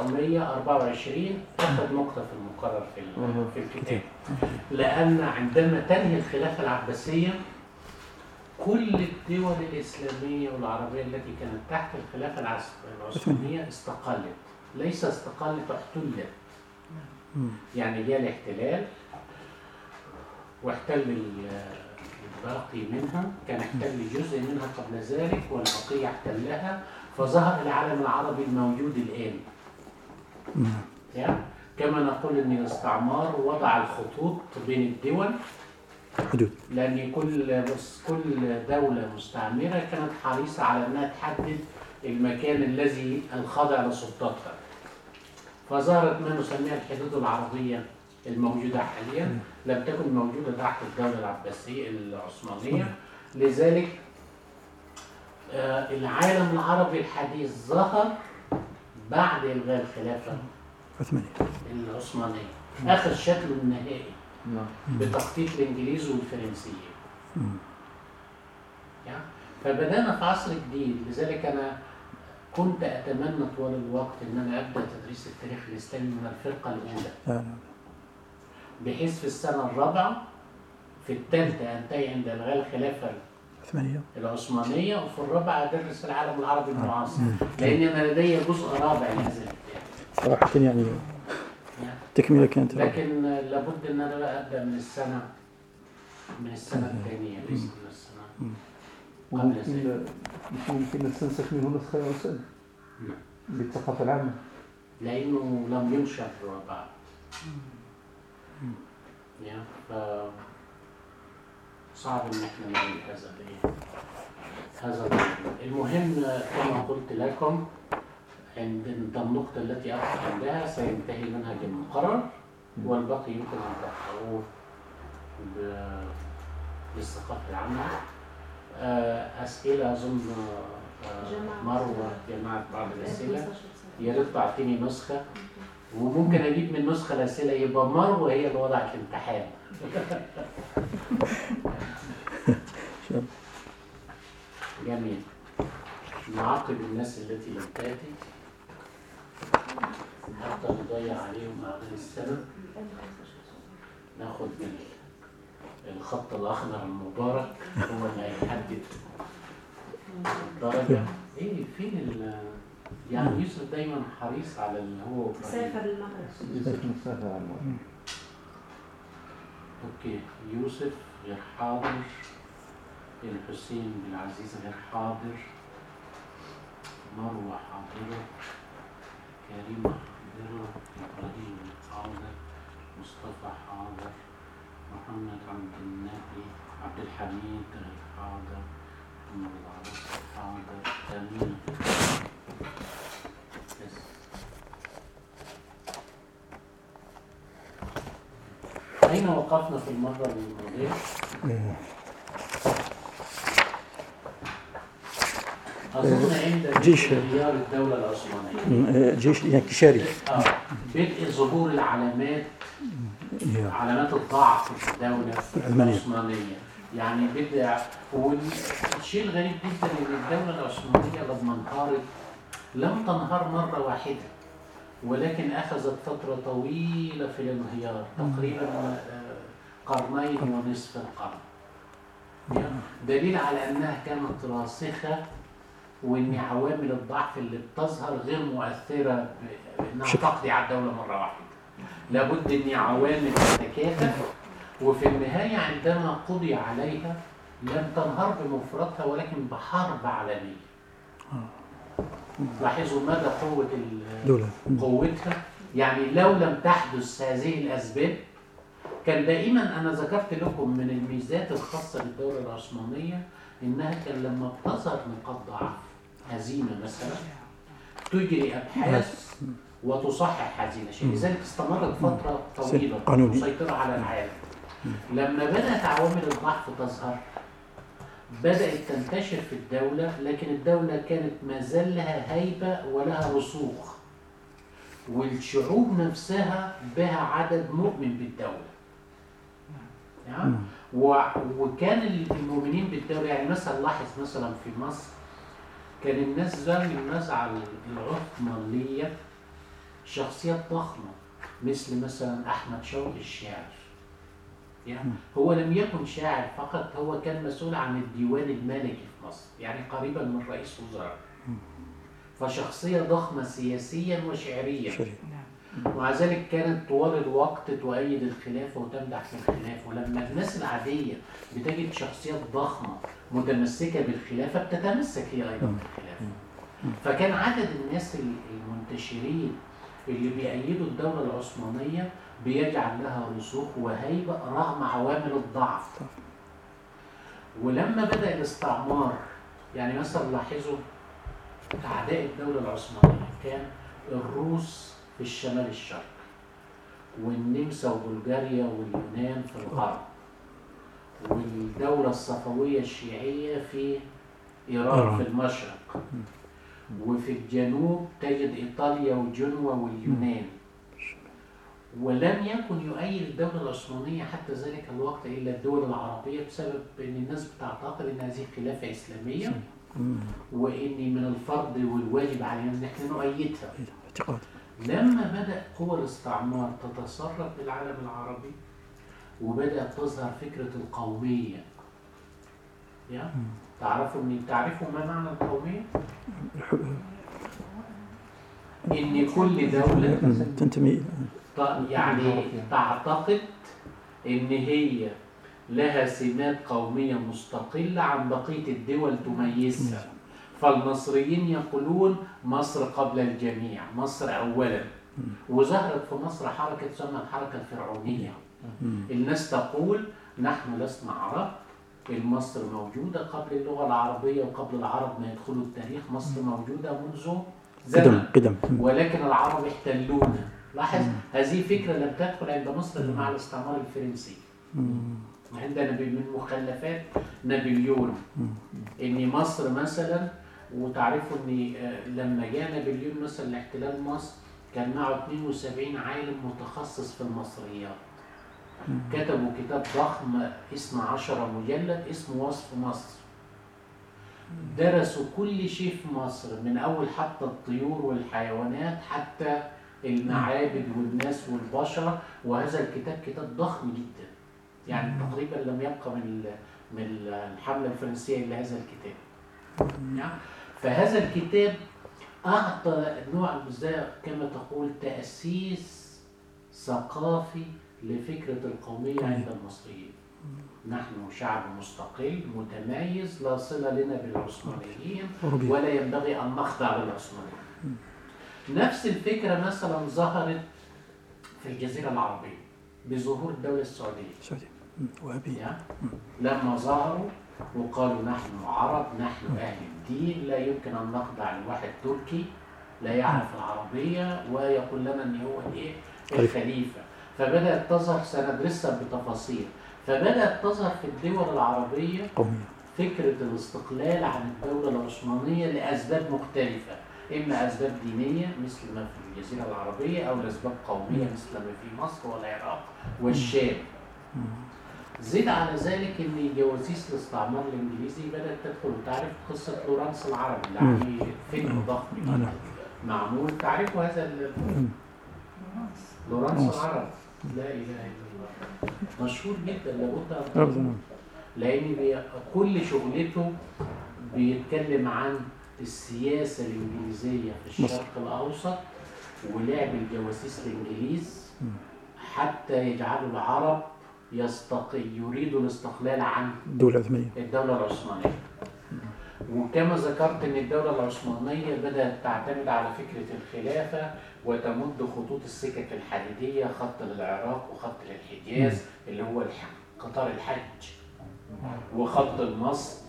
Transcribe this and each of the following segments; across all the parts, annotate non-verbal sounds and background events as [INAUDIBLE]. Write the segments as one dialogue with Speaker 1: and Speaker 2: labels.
Speaker 1: 1924 أخذ نقطة في المقرر في في الكتاب. لأن عندما تنهي الخلافة العباسية كل الدول الإسلامية والعربية التي كانت تحت الخلافة العثمانية استقلت. ليس استقلت احتلت. يعني جاء الاحتلال واحتل ال- الباقي منها. كان احتل جزء منها قبل ذلك والبقية احتلها فظهر العالم العربي الموجود الآن. كما نقول إن الاستعمار وضع الخطوط بين الدول.
Speaker 2: حدود.
Speaker 1: لأن كل بس كل دولة مستعمرة كانت حريصة على إنها تحدد المكان الذي الخاضع لسلطتها فظهرت ما نسميها الحدود العربية الموجودة حاليا. لم تكن موجودة تحت الدولة العباسية العثمانية. لذلك آه، العالم العربي الحديث ظهر بعد الغاء الخلافة
Speaker 2: عثمانية.
Speaker 1: العثمانية. اخذ شكله النهائي
Speaker 3: نعم.
Speaker 1: بتخطيط الإنجليز والفرنسيين. يعني فبدأنا في عصر جديد لذلك أنا كنت أتمنى طوال الوقت إن أنا أبدأ تدريس التاريخ الإسلامي من الفرقة الأولى.
Speaker 2: لا لا
Speaker 1: بحيث في السنة الرابعة في الثالثة انتهي عند الغاء الخلافة
Speaker 2: عثمانية
Speaker 1: العثمانية وفي الرابعه أدرس العالم العربي المعاصر لأن أنا لدي جزء رابع لهذا الكتاب
Speaker 2: صراحة يعني
Speaker 1: يعني
Speaker 2: تكملة كانت
Speaker 1: لكن لابد أن أنا بقى أبدأ من السنة من السنة الثانية ليس من السنة
Speaker 3: وممكن مش ممكن نستنسخ منه نسخة يا أستاذ
Speaker 1: نعم.
Speaker 3: بالثقافة العامة.
Speaker 1: لأنه لم ينشر بعد يعني ف صعب إن إحنا نعمل هذا الايه هذا. المهم كما قلت لكم عند النقطة التي أقف عندها سينتهي منهج المقرر والباقي يمكن أن تحتووه ب- بالثقافة العامة. آه، أسئلة أظن آه،. مروة جمعت بعض الأسئلة. يا ريت تعطيني نسخة. وممكن أجيب من نسخة الأسئلة يبقى مروة هي اللي وضعت الامتحان. [LAUGHS] جميل نعاقب الناس التي لم تأتي؟ حتى نضيع عليهم أعمال السنة ناخد من الخط الأخضر المبارك هو اللي هيحدد. الدرجة إيه فين ال يعني يوسف دايما حريص على اللي هو.
Speaker 4: سافر المغرب
Speaker 1: أوكي. يوسف غير حاضر. الحسين بن العزيز غير حاضر. مروة حاضرة. كريمة حاضرة. إبراهيم حاضر. مصطفى حاضر. محمد عبد النبي. عبد الحميد غير حاضر. محمد العرب حاضر. أمين بس أين وقفنا في المرة الماضية؟ أظن عند
Speaker 2: جيش.
Speaker 1: انهيار الدولة العثمانية
Speaker 2: جيش يعني كشاري
Speaker 1: آه. بدء ظهور العلامات علامات الضعف في الدولة. العثمانية يعني بدأ والشيء الغريب جدا إن الدولة العثمانية لما انهارت لم تنهار مرة واحدة ولكن أخذت فترة طويلة في الانهيار تقريبا آه، قرنين ونصف القرن. دليل على أنها كانت راسخة وإن عوامل الضعف اللي بتظهر غير مؤثرة ب- انها. تقضي على الدولة مرة واحدة. لابد إن عوامل تتكافئ وفي النهاية عندما قضي عليها لم تنهار بمفردها ولكن بحرب عالمية. لاحظوا مدى
Speaker 2: دولة
Speaker 1: قوتها؟ يعني لو لم تحدث هذه الأسباب كان دائما أنا ذكرت لكم من الميزات الخاصة بالدولة العثمانية إنها كان لما بتظهر نقاط ضعف هزيمة مثلا تجري أبحاث وتصحح هذه الأشياء لذلك استمرت فترة طويلة. مسيطرة على العالم. لما بدأت عوامل الضعف تظهر بدأت تنتشر في الدولة لكن الدولة كانت ما زال لها هيبة ولها رسوخ. والشعوب نفسها بها عدد مؤمن بالدولة. يعني. وكان المؤمنين بالدولة يعني مثلا لاحظ مثلا في مصر كان الناس زي النزعة العثمانية شخصيات ضخمة مثل مثلا أحمد شوقي الشاعر. يعني هو لم يكن شاعر فقط هو كان مسؤول عن الديوان الملكي في مصر يعني قريبا من رئيس وزراء. فشخصية ضخمة سياسيا وشعريا. ومع ذلك كانت طوال الوقت تؤيد الخلافة وتمدح في الخلافة ولما الناس العادية بتجد شخصيات ضخمة متمسكة بالخلافة بتتمسك هي أيضا بالخلافة. فكان عدد الناس المنتشرين اللي بيأيدوا الدولة العثمانية بيجعل لها رسوخ وهيبة رغم عوامل الضعف ولما بدأ الاستعمار يعني مثلا لاحظوا أعداء الدولة العثمانية كان الروس في الشمال الشرقي والنمسا وبلغاريا واليونان في الغرب والدولة الصفوية الشيعية في إيران
Speaker 2: إيران.
Speaker 1: في المشرق وفي الجنوب تجد إيطاليا وجنوة واليونان ولم يكن يؤيد الدولة العثمانية حتى ذلك الوقت إلا الدول العربية بسبب أن الناس بتعتقد أن هذه خلافة إسلامية وإن من الفرض والواجب علينا أن إحنا نؤيدها.
Speaker 2: اعتقاد.
Speaker 1: لما بدأ قوى الاستعمار تتسرب في العالم العربي وبدأت تظهر فكرة القومية. يا؟ تعرفوا ان تعرفوا ما معنى القومية؟ إن كل دولة
Speaker 2: تنتمي
Speaker 1: يعني [LAUGHS] تعتقد إن هي لها سمات قومية مستقلة عن بقية الدول تميزها. فالمصريين يقولون مصر قبل الجميع مصر أولا. وظهرت في مصر حركة تسمى الحركة الفرعونية. الناس تقول نحن لسنا عرب مصر موجودة قبل اللغة العربية وقبل العرب ما يدخلوا التاريخ مصر موجودة منذ زمن. ولكن العرب احتلونا. لاحظ هذه فكرة لم تدخل عند مصر مع الاستعمار الفرنسي. عندنا من مخلفات نابليون. إن مصر مثلا وتعرفوا إن آه، لما جاء نابليون مثلا لاحتلال مصر كان معه 72 عالم متخصص في المصريات. كتبوا كتاب ضخم اسمه عشرة مجلد اسمه وصف مصر. درسوا كل شيء في مصر من أول حتى الطيور والحيوانات حتى المعابد والناس والبشر وهذا الكتاب كتاب ضخم جدا. يعني تقريبا لم يبقى من من الحملة الفرنسية إلا هذا الكتاب. نعم. فهذا الكتاب أعطى نوع كما تقول تأسيس ثقافي لفكرة القومية عند المصريين. نحن شعب مستقل متميز لا صلة لنا بالعثمانيين ولا ينبغي أن نخضع للعثمانيين. نفس الفكرة مثلا ظهرت في الجزيرة العربية بظهور الدولة السعودية.
Speaker 2: سعودي مم. وهابية
Speaker 1: يا. لما ظهروا وقالوا نحن عرب نحن أهل الدين لا يمكن أن نخضع لواحد تركي لا يعرف العربية ويقول لنا أن هو
Speaker 2: خليفة.
Speaker 1: الخليفة فبدأت تظهر سندرسها بتفاصيل. فبدأت تظهر في الدول العربية فكرة الاستقلال عن الدولة العثمانية لأسباب مختلفة. إما أسباب دينية مثل ما في الجزيرة العربية أو لأسباب قومية مثل ما في مصر والعراق والشام. زيد على ذلك إن جواسيس الاستعمار الإنجليزي بدأت تدخل وتعرف قصة لورانس العربي اللي
Speaker 2: مم.
Speaker 1: عليه فيلم ضخم. معمول. تعرفوا هذا لورانس. العربي؟ لا إله إلا الله. مشهور جدا لابد أن لأن كل شغلته بيتكلم عن السياسة الإنجليزية في الشرق الأوسط ولعب الجواسيس الإنجليز حتى يجعلوا العرب يستقي يريدوا الاستقلال عن
Speaker 2: الدولة العثمانية
Speaker 1: الدولة العثمانية. وكما ذكرت إن الدولة العثمانية بدأت تعتمد على فكرة الخلافة وتمد خطوط السكك الحديدية خط للعراق وخط للحجاز اللي هو الح- قطار الحج وخط مصر.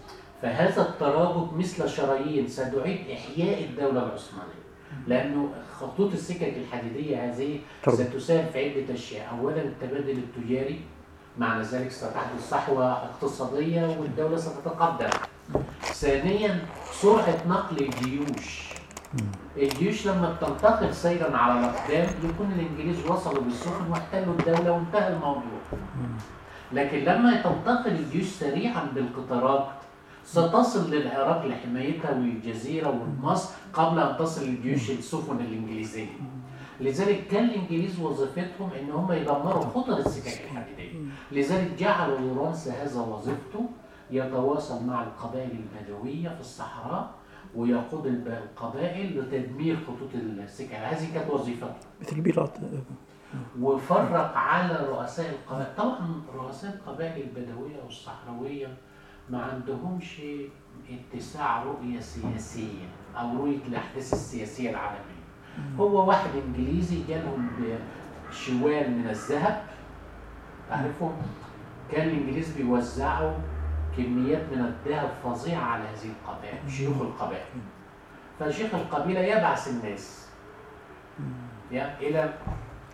Speaker 1: فهذا الترابط مثل شرايين ستعيد إحياء الدولة العثمانية. لأنه خطوط السكك الحديدية هذه. ستساهم في عدة أشياء أولا التبادل التجاري معنى ذلك ستحدث صحوة اقتصادية والدولة ستتقدم. ثانيا سرعة نقل الجيوش. الجيوش لما بتنتقل سيرا على الأقدام يكون الإنجليز وصلوا بالسفن واحتلوا الدولة وانتهى الموضوع. لكن لما تنتقل الجيوش سريعا بالقطارات ستصل للعراق لحمايتها والجزيرة ومصر قبل أن تصل الجيوش السفن الإنجليزية. لذلك كان الإنجليز وظيفتهم إن هم يدمروا خطر السكك الحديدية. لذلك جعلوا لورانس هذا وظيفته يتواصل مع القبائل البدوية في الصحراء ويقود القبائل لتدمير خطوط السكك. هذه كانت وظيفته.
Speaker 2: مثل بيلاط
Speaker 1: وفرق على رؤساء القبائل. طبعا رؤساء القبائل البدوية والصحراوية ما عندهمش اتساع رؤية سياسية أو رؤية الأحداث السياسية العالمية. هو واحد إنجليزي جالهم بشوال من الذهب تعرفوا كان الإنجليز بيوزعوا كميات من الذهب فظيعة على هذه القبائل شيوخ القبائل. فشيخ القبيلة يبعث الناس. يا- إلى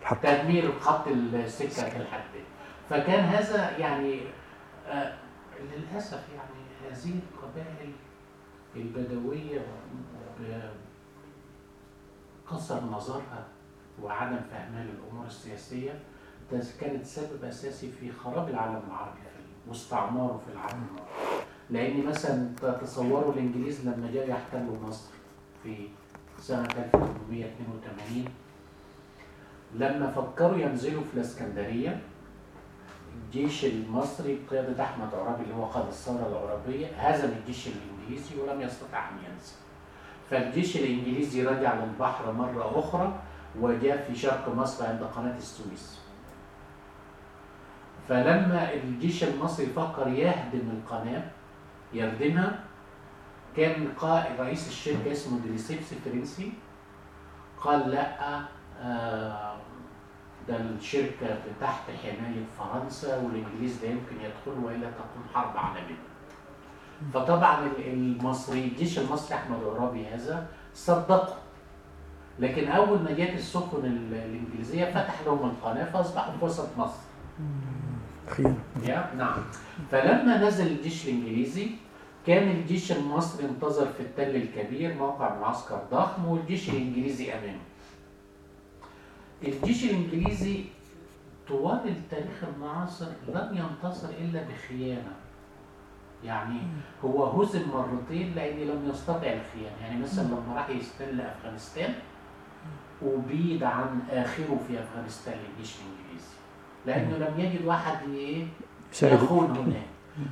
Speaker 2: الحق
Speaker 1: تدمير خط السكة الحديديه فكان هذا يعني للأسف يعني هذه القبائل البدوية بكثر نظرها وعدم فهمها للأمور السياسية ده كانت سبب أساسي في خراب العالم العربي واستعماره في العالم العربي. لأن مثلا تتصوروا الإنجليز لما جاوا يحتلوا مصر في سنة 1882 لما فكروا ينزلوا في الإسكندرية الجيش المصري بقيادة أحمد عرابي اللي هو قائد الثورة العربية هزم الجيش الإنجليزي ولم يستطع أن ينزل. فالجيش الإنجليزي رجع للبحر مرة أخرى وجاء في شرق مصر عند قناة السويس. فلما الجيش المصري فكر يهدم القناة يردمها كان قائد رئيس الشركة اسمه ديليسيبس فرنسي قال لا آه، ده الشركة تحت حماية فرنسا والإنجليز لا يمكن يدخلوا وإلا تكون حرب عالمية. فطبعا ال- المصري الجيش المصري أحمد عرابي هذا صدقه. لكن أول ما جت السفن ال- الإنجليزية فتح لهم القناة فأصبحوا في وسط مصر. يا نعم فلما نزل الجيش الإنجليزي كان الجيش المصري انتظر في التل الكبير موقع معسكر ضخم والجيش الإنجليزي أمامه الجيش الإنجليزي طوال التاريخ المعاصر لم ينتصر إلا بخيانة. يعني هو هزم مرتين لأن لم يستطع الخيانة. يعني مثلا لما راح يستل أفغانستان أبيد عن آخره في أفغانستان للجيش الإنجليزي. لأنه لم يجد واحد
Speaker 2: يساعد
Speaker 1: يخون هناك.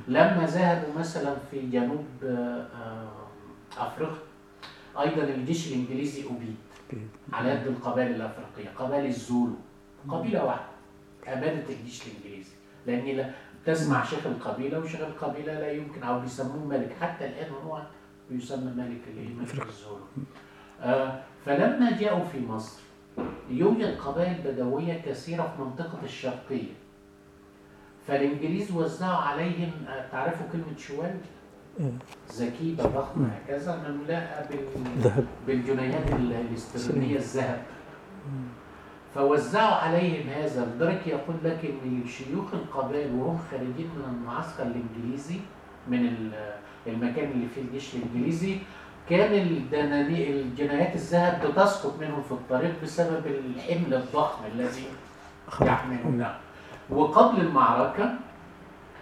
Speaker 1: لما ذهبوا مثلا في جنوب آه، أفريقيا أيضا الجيش الإنجليزي أبيد. على يد القبائل الأفريقية قبائل الزولو قبيلة واحدة أبادت الجيش الإنجليزي لأن لا تسمع شيخ القبيلة وشيخ القبيلة لا يمكن أو بيسموه ملك حتى الآن هو بيسمى ملك؟ ملك. الزولو آه، فلما جاءوا في مصر يوجد قبائل بدوية كثيرة في منطقة الشرقية فالإنجليز وزعوا عليهم آه، تعرفوا كلمة شوال؟
Speaker 2: آه.
Speaker 1: زكيبة ضخمة هكذا مملوءة بال
Speaker 2: ذهب.
Speaker 1: بالجنيهات ال- الاسترلينية الذهب. فوزعوا عليهم هذا لدرجة يقول لك إن شيوخ القبائل وهم خارجين من المعسكر الإنجليزي من ال- المكان اللي فيه الجيش الإنجليزي. كان الجنيهات الذهب بتسقط منهم في الطريق بسبب الحمل الضخم الذي يحملونه. وقبل المعركة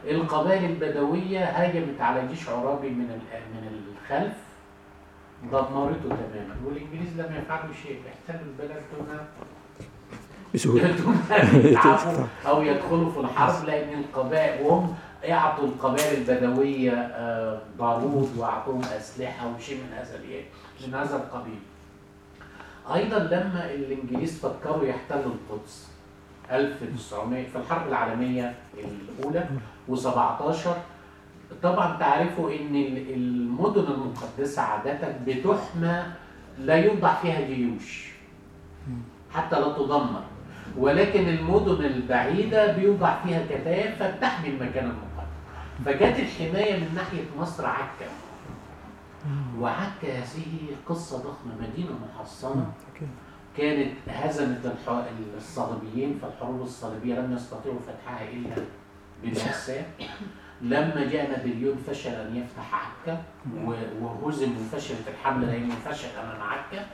Speaker 1: القبائل البدوية هاجمت على جيش عرابي من من الخلف دمرته تماما والإنجليز لم يفعلوا شيء احتلوا البلد دون
Speaker 2: بسهولة [LAUGHS] [LAUGHS]
Speaker 1: أو يدخلوا في الحرب لأن القبائل وهم اعطوا القبائل البدوية آه، بارود واعطوهم أسلحة وشيء من هذا من هذا القبيل. أيضا لما الإنجليز فكروا يحتلوا القدس 1900 في الحرب العالمية الأولى و17 طبعا تعرفوا إن ال- المدن المقدسة عاده بتحمى لا يوضع فيها جيوش. حتى لا تدمر. ولكن المدن البعيدة بيوضع فيها كتائب فبتحمي المكان المقدس. فجت الحماية من ناحية مصر عكا. وعكا هذه قصة ضخمة. مدينة محصنة.
Speaker 2: أوكي.
Speaker 1: كانت هزمت الصليبيين في الحروب الصليبية لم يستطيعوا فتحها إلا بالعساء لما جاء نابليون فشل أن يفتح عكا وهزم وفشلت الحمله لأنه فشل أمام عكا.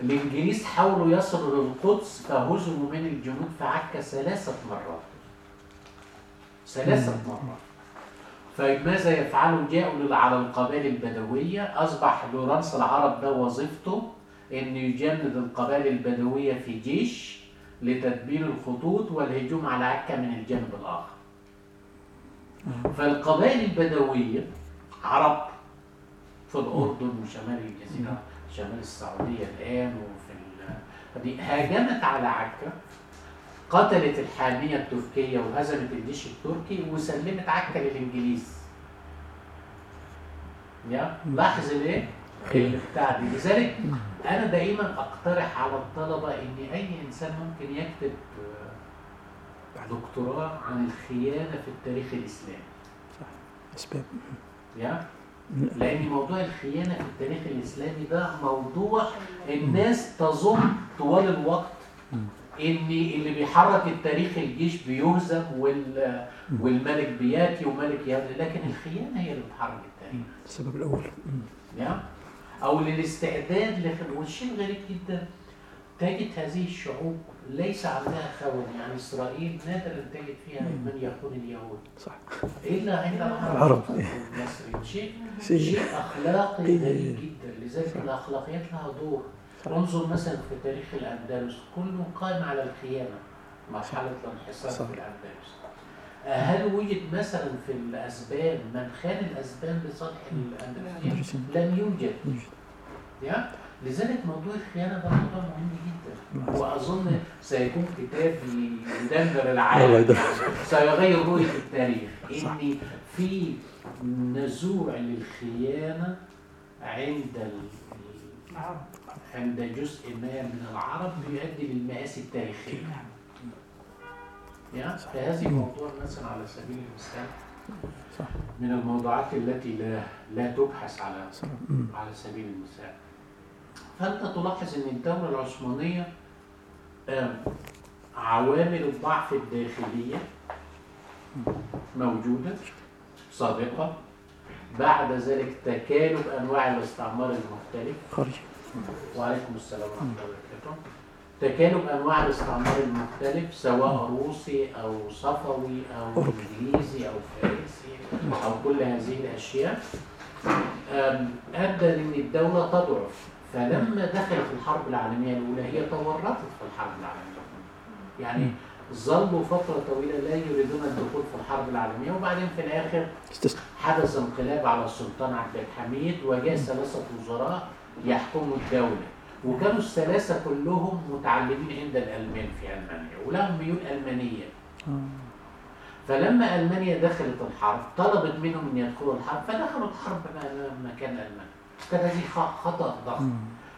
Speaker 1: الإنجليز حاولوا يصلوا للقدس فهزموا من الجنود في عكا ثلاثة مرات. ثلاثة مرات. فماذا يفعلوا؟ جاءوا على القبائل البدوية. أصبح لورانس العرب ده وظيفته إنه يجند القبائل البدوية في جيش لتدبير الخطوط والهجوم على عكا من الجانب الآخر. فالقبائل البدوية عرب في الأردن وشمال الجزيرة شمال السعودية الآن وفي هاجمت على عكا قتلت الحامية التركية وهزمت الجيش التركي وسلمت عكا للإنجليز. يا لاحظ الايه
Speaker 2: خير.
Speaker 1: بتاع دي. لذلك أنا دائما أقترح على الطلبة إن أي إنسان ممكن يكتب دكتوراه عن الخيانه في التاريخ الإسلامي.
Speaker 2: أسباب.
Speaker 1: يا؟ لأن موضوع الخيانة في التاريخ الإسلامي ده موضوع الناس تظن طوال الوقت إن اللي بيحرك التاريخ الجيش بيهزم وال والملك بياتي وملك يهزم لكن الخيانة هي اللي بتحرك التاريخ.
Speaker 2: السبب الأول. مم.
Speaker 1: يا؟ أو للاستعداد لخ... والشيء غريب جدا تجد هذه الشعوب ليس عندها خون. يعني إسرائيل نادرا تجد فيها من يخون اليهود.
Speaker 2: صح.
Speaker 1: إلا عند العرب.
Speaker 2: العرب.
Speaker 1: المصريين شيء.
Speaker 2: شيء
Speaker 1: أخلاقي
Speaker 2: إيه.
Speaker 1: غريب جدا. لذلك الأخلاقيات لها دور. انظر مثلا في تاريخ الأندلس. كله قائم على الخيانة. مرحلة الانحسار
Speaker 2: صح.
Speaker 1: في الأندلس. هل وجد مثلا في الأسبان من خان الأسبان لصالح الاندلسيين؟
Speaker 2: الأندلسيين.
Speaker 1: لم يوجد.
Speaker 2: يوجد.
Speaker 1: يا؟ لذلك موضوع الخيانة ده موضوع مهم جدا. وأظن سيكون كتاب يدمر
Speaker 2: الله
Speaker 1: العالم. سيغير رؤية التاريخ. إن في نزوع للخيانة عند ال- عند جزء ما من العرب يؤدي للمآسي التاريخية. يا فهذه موضوع مثلا على سبيل المثال
Speaker 2: صح.
Speaker 1: من الموضوعات التي لا لا تبحث على. على سبيل المثال. فأنت تلاحظ أن الدولة العثمانية عوامل الضعف الداخلية موجودة سابقة بعد ذلك تكالب أنواع الاستعمار المختلف؟
Speaker 2: خارجي
Speaker 1: وعليكم السلام ورحمة الله وبركاته. تكالب أنواع الاستعمار المختلف سواء روسي أو صفوي أو
Speaker 2: أوروبي.
Speaker 1: إنجليزي أو فرنسي أو كل هذه الأشياء أم، أدى لأن الدولة تضعف. فلما دخلت الحرب العالمية الأولى هي تورطت في الحرب العالمية. يعني ظلوا فترة طويلة لا يريدون الدخول في الحرب العالمية وبعدين في الآخر حدث انقلاب على السلطان عبد الحميد وجاء ثلاثة وزراء يحكموا الدولة. وكانوا الثلاثة كلهم متعلمين عند الألمان في ألمانيا ولهم ميول ألمانية. فلما ألمانيا دخلت الحرب طلبت منهم أن يدخلوا الحرب فدخلوا الحرب مكان ألمانيا كان خ- خطأ ضخم.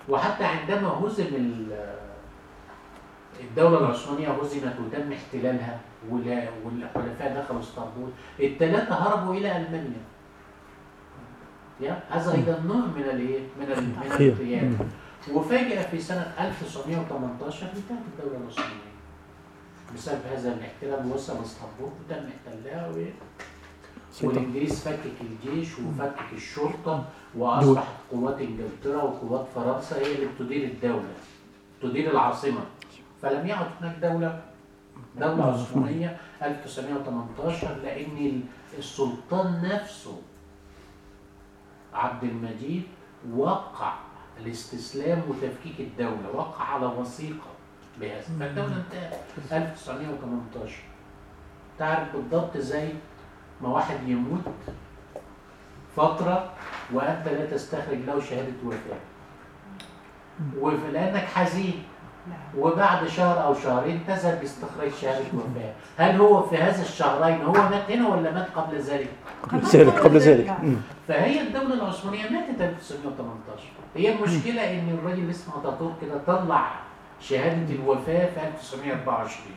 Speaker 1: وحتى عندما هزم ال- الدولة العثمانية هزمت وتم احتلالها والحلفاء دخلوا اسطنبول الثلاثة هربوا إلى ألمانيا يا هذا أيضا نوع من الايه؟ من ال- من
Speaker 2: خير
Speaker 1: الخيانة
Speaker 2: مم.
Speaker 1: وفجأة في سنة 1918 انتهت الدولة العثمانية بسبب هذا الاحتلال وصل اسطنبول وتم احتلها و- والإنجليز فكك الجيش وفكك الشرطة وأصبحت قوات إنجلترا وقوات فرنسا هي اللي بتدير الدولة تدير العاصمة. فلم يعد هناك دولة دولة عثمانية 1918 لأن السلطان نفسه عبد المجيد وقع الاستسلام وتفكيك الدولة وقع على وثيقة بهذا. فالدولة انتهت. 1918 تعرف بالضبط زي ما واحد يموت فترة وأنت لا تستخرج له شهادة وفاة. ولأنك حزين. وبعد شهر أو شهرين تذهب لاستخراج شهادة وفاة. هل هو في هذا الشهرين هو مات هنا ولا مات قبل ذلك؟
Speaker 2: قبل ذلك قبل ذلك.
Speaker 1: فهي الدولة العثمانية ماتت 1918 هي المشكلة إن الراجل اسمه أتاتورك كده طلع شهادة الوفاة في 1924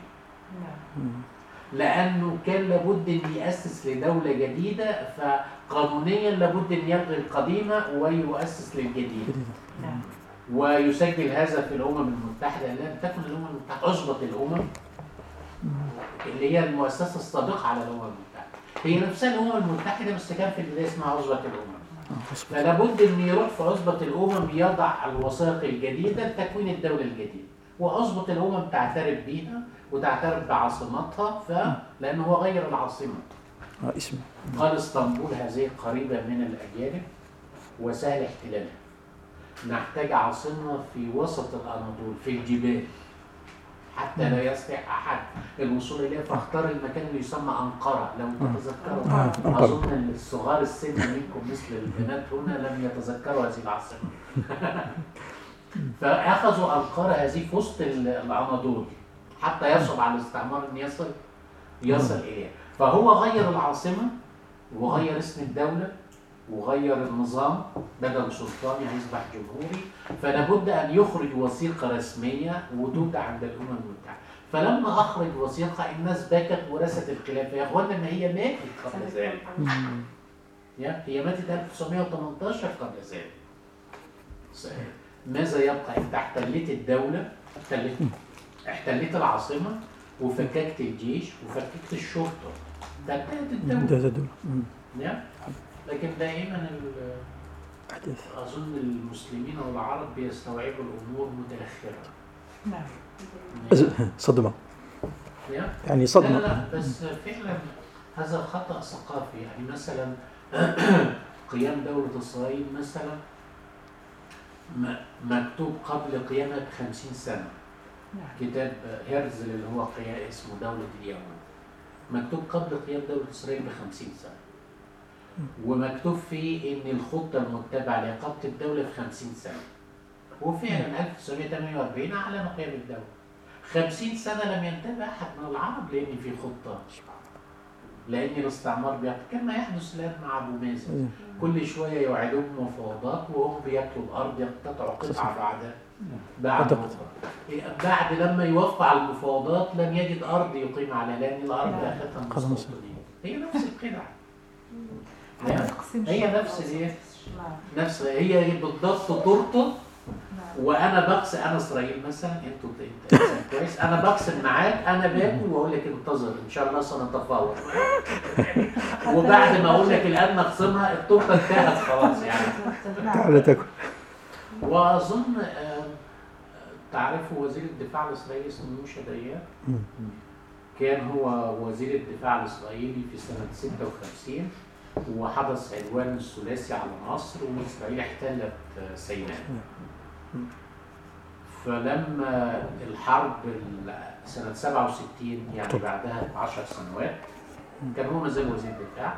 Speaker 2: مم.
Speaker 1: لأنه كان لابد أن يأسس لدولة جديدة فقانونيا لابد أن يلغي القديمة ويؤسس للجديد ويسجل هذا في الأمم المتحدة لم تكن الأمم المتحدة اثبت الأمم اللي هي المؤسسة السابقة على الأمم المتحدة. هي نفسها الأمم المتحدة بس كان في البداية اسمها عصبه الأمم.
Speaker 2: آه، أصبر.
Speaker 1: فلا بد أن يروح في عصبه الأمم يضع الوثائق الجديدة لتكوين الدولة الجديدة. وعصبه الأمم تعترف بيها وتعترف بعاصمتها ف لأنه هو غير العاصمة.
Speaker 2: آه، اسمه.
Speaker 1: قال إسطنبول هذه قريبة من الأجانب وسهل احتلالها. نحتاج عاصمة في وسط الأناضول في الجبال. حتى لا يستطيع أحد الوصول إليها فاختار المكان اللي يسمى أنقرة. لو تتذكروا
Speaker 2: آه،.
Speaker 1: أظن الصغار السن منكم مثل البنات هنا لم يتذكروا هذه العاصمة. [LAUGHS] فأخذوا أنقرة هذه في وسط ال- الأناضول. حتى يصعب على الاستعمار أن يصل يصل إليها فهو غير العاصمة وغير اسم الدولة وغير النظام بدل سلطاني هيصبح جمهوري. فلا بد أن يخرج وثيقة رسمية وتودع عند الأمم المتحدة. فلما أخرج وثيقة الناس بكت ورثت الخلافة. يا اخوانا ما هي ماتت قبل ذلك. هي ماتت 1918 قبل ذلك. ماذا يبقى انت احتليت الدولة؟ احتليت احتليت العاصمة وفككت الجيش وفككت الشرطة. فانتهت الدولة.
Speaker 2: ده دولة. مم.
Speaker 1: يا لكن دائما ال-
Speaker 2: أحداث.
Speaker 1: أظن المسلمين والعرب بيستوعبوا الأمور متأخرة.
Speaker 4: نعم.
Speaker 2: أز- [LAUGHS] صدمة
Speaker 1: يا
Speaker 2: يعني
Speaker 1: لا
Speaker 2: صدمة
Speaker 1: لا بس فعلا هذا خطأ ثقافي. يعني مثلا [CLEARS THROAT] قيام دولة إسرائيل مثلا مكتوب قبل قيامها ب 50 سنة.
Speaker 4: نعم
Speaker 1: كتاب هرزل اللي هو اسمه دولة اليهود مكتوب قبل قيام دولة إسرائيل ب 50 سنة ومكتوب فيه إن الخطة المتبعة لإقامة الدولة في 50 سنة. وفعلا 1948 أعلنوا قيام الدولة. 50 سنة لم ينتبه أحد من العرب لأن في خطة. لأن الاستعمار بيقتل كما يحدث الآن مع أبو مازن. كل شوية يوعدوهم مفاوضات وهم بياكلوا الأرض يقتطعوا قطعة بعد بعد. بعد لما يوافق على المفاوضات لم يجد أرض يقيم عليها لأن الأرض
Speaker 4: نعم.
Speaker 2: خلاص.
Speaker 1: المستوطنين هي نفس نعم. [LAUGHS]
Speaker 4: تقسيم
Speaker 1: هي نفس؟
Speaker 4: نعم.
Speaker 1: نفس هي بالضبط تورته
Speaker 4: نعم.
Speaker 1: وأنا بقسم أنا إسرائيل مثلا. أنتوا أنت كويس. أنا بقسم معاك أنا باكل وأقول لك انتظر. إن شاء الله سنتفاوض [LAUGHS] وبعد ما أقول لك الآن نقسمها التورتة انتهت خلاص يعني.
Speaker 4: نعم.
Speaker 2: تعال تاكل
Speaker 1: وأظن آم، تعرفوا وزير الدفاع الإسرائيلي اسمه
Speaker 2: مم.
Speaker 1: كان هو وزير الدفاع الإسرائيلي في سنة 56 وحدث عدوان الثلاثي على مصر وإسرائيل احتلت آه، سيناء. فلما الحرب ال- سنة 67 يعني. بعدها ب 10 سنوات كان هو ما زال وزير الدفاع.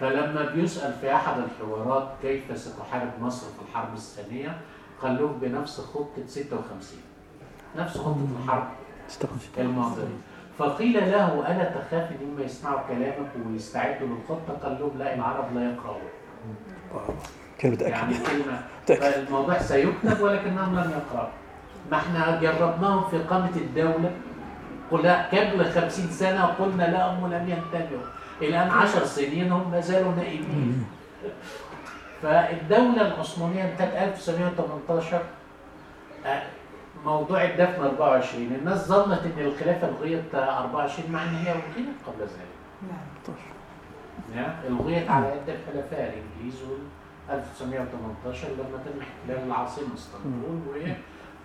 Speaker 1: فلما بيسأل في أحد الحوارات كيف ستحارب مصر في الحرب الثانية قال له بنفس خطة 56 نفس خطة الحرب الماضية. فقيل له ألا تخاف إن هم يسمعوا كلامك ويستعدوا للخطة؟ قال لهم لا العرب لا يقرأون
Speaker 2: كان متأكد
Speaker 1: يعني كلمة. فالموضوع سيكتب ولكنهم لم يقرأوا. ما إحنا جربناهم في إقامة الدولة قلنا قبل 50 سنة قلنا لهم ولم ينتبهوا الآن 10 سنين هم ما زالوا نائمين. فالدولة العثمانية انتهت 1918 آه، موضوع الدفن 24 الناس ظنت إن الخلافة الغيت 24 مع إن هي الغيت قبل ذلك.
Speaker 4: نعم.
Speaker 1: نعم الغيت على يد الحلفاء الإنجليز وال 1918 لما تم احتلال العاصمة إسطنبول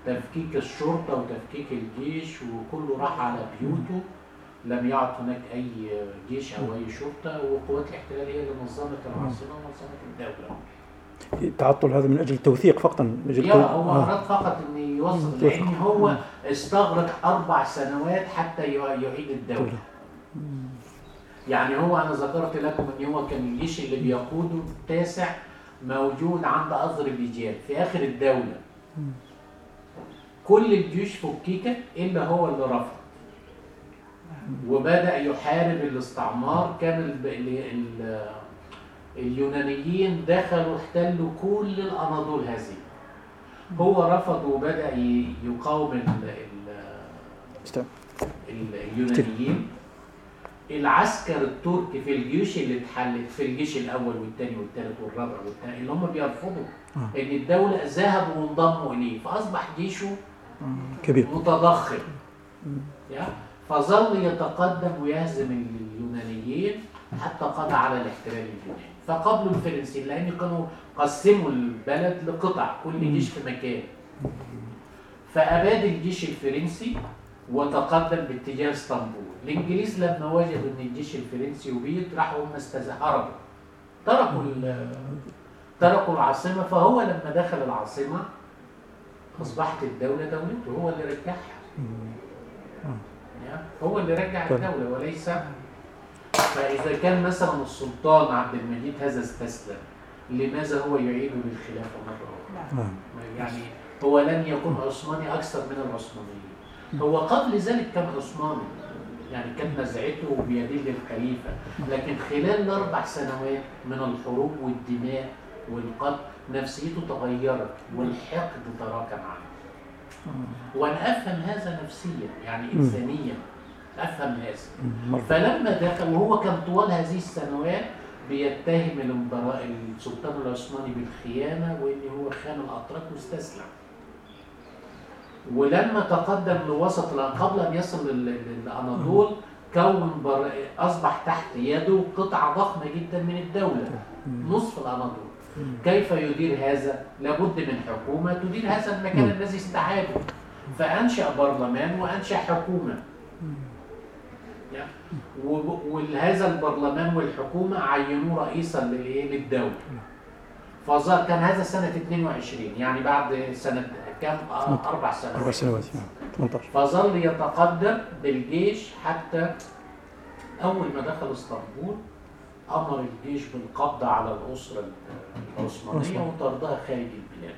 Speaker 1: وتفكيك الشرطة وتفكيك الجيش وكله راح على بيوته. لم يعد هناك أي جيش أو أي شرطة وقوات الاحتلال هي اللي نظمت العاصمة ونظمت الدولة.
Speaker 2: التعطل هذا من أجل التوثيق فقط من أجل
Speaker 1: يا هو
Speaker 2: آه.
Speaker 1: أراد فقط إن يوصل
Speaker 2: توثيق.
Speaker 1: لأن هو استغرق أربع سنوات حتى يعيد
Speaker 2: الدولة.
Speaker 1: يعني هو أنا ذكرت لكم إن هو كان الجيش اللي بيقوده التاسع موجود عند أذربيجان في آخر الدولة كل الجيوش فككت إلا هو اللي رفض وبدأ يحارب الاستعمار. كان ال ال ال اليونانيين دخلوا احتلوا كل الأناضول هذه. هو رفض وبدأ ي- يقاوم. اليونانيين. العسكر التركي في الجيوش اللي اتحلت في الجيش الأول والثاني والثالث والرابع والثاني اللي هم بيرفضوا
Speaker 2: آه.
Speaker 1: إن الدولة ذهبوا وانضموا إليه فأصبح جيشه
Speaker 2: كبير.
Speaker 1: متضخم. يا؟ فظل يتقدم ويهزم اليونانيين حتى قضى على الاحتلال اليوناني. فقبلوا الفرنسيين لأن كانوا قسموا البلد لقطع كل جيش في مكان. فأباد الجيش الفرنسي وتقدم باتجاه اسطنبول. الإنجليز لما وجدوا إن الجيش الفرنسي يبيد راحوا هم هربوا تركوا تركوا العاصمة. فهو لما دخل العاصمة أصبحت الدولة دولته هو اللي رجعها. هو اللي رجع
Speaker 2: طيب.
Speaker 1: الدولة وليس فإذا كان مثلا السلطان عبد المجيد هذا استسلم لماذا هو يعيد للخلافة مرة أخرى؟
Speaker 2: نعم.
Speaker 1: يعني هو لن يكون عثماني أكثر من العثمانيين. هو قبل ذلك كان عثماني يعني كانت نزعته بيدين للخليفة لكن خلال الأربع سنوات من الحروب والدماء والقتل نفسيته تغيرت والحقد تراكم عنه وأنا أفهم هذا نفسيا يعني إنسانيا. أفهم هذا. فلما دخل وهو كان طوال هذه السنوات بيتهم الأمبراء السلطان العثماني بالخيانة وان هو خان الاتراك واستسلم. ولما تقدم لوسط قبل أن يصل لل- لل- للاناضول كون بر... أصبح تحت يده قطعة ضخمة جدا من الدولة نصف الأناضول. كيف يدير هذا؟ لابد من حكومة تدير هذا المكان الذي استعاده. فأنشأ برلمان وأنشأ حكومة. يا. و- وهذا البرلمان والحكومة عينوه رئيسا للدولة. فظهر كان هذا سنة 22 يعني بعد سنة كام؟ آه، أربع
Speaker 2: أربع
Speaker 1: سنوات.
Speaker 2: سنوات نعم. 18
Speaker 1: فظل يتقدم بالجيش حتى أول ما دخل اسطنبول أمر الجيش بالقبض على الأسرة
Speaker 2: العثمانية.
Speaker 1: وطردها خارج البلاد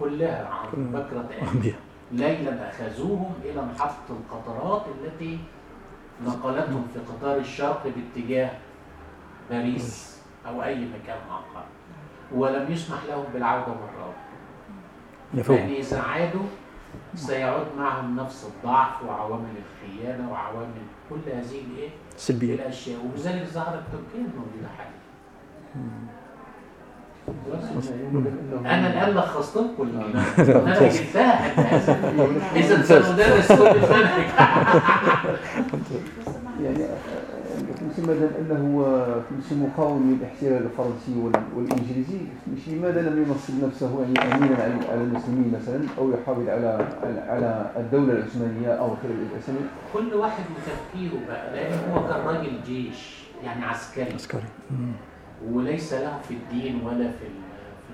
Speaker 1: كلها عن. بكرة.
Speaker 2: أنبياء
Speaker 1: ليلا أخذوهم إلى محطة القطارات التي نقلتهم في قطار الشرق باتجاه باريس أو أي مكان آخر ولم يسمح لهم بالعودة مرة أخرى لأن
Speaker 2: يفوق
Speaker 1: إذا عادوا سيعود معهم نفس الضعف وعوامل الخيانة وعوامل كل هذه الإيه؟
Speaker 2: سلبية.
Speaker 1: الأشياء وبذلك ظهرت تركيا الموجودة حاليا؟ أنا الآن لخصت لكم. [LAUGHS] أنا جبتها إذا سندرس كل [LAUGHS] [LAUGHS] المنهج
Speaker 3: يعني مادام انه ماشي مقاوم للاحتلال الفرنسي وال- والإنجليزي. لماذا لم ينصب نفسه يعني امينا على المسلمين مثلا أو يحافظ على على- الدولة العثمانية أو خلال الإسلامي؟
Speaker 1: كل واحد وتفكيره بقى لأن هو كان راجل جيش يعني عسكري.
Speaker 2: عسكري.
Speaker 1: وليس له في الدين ولا في ال- في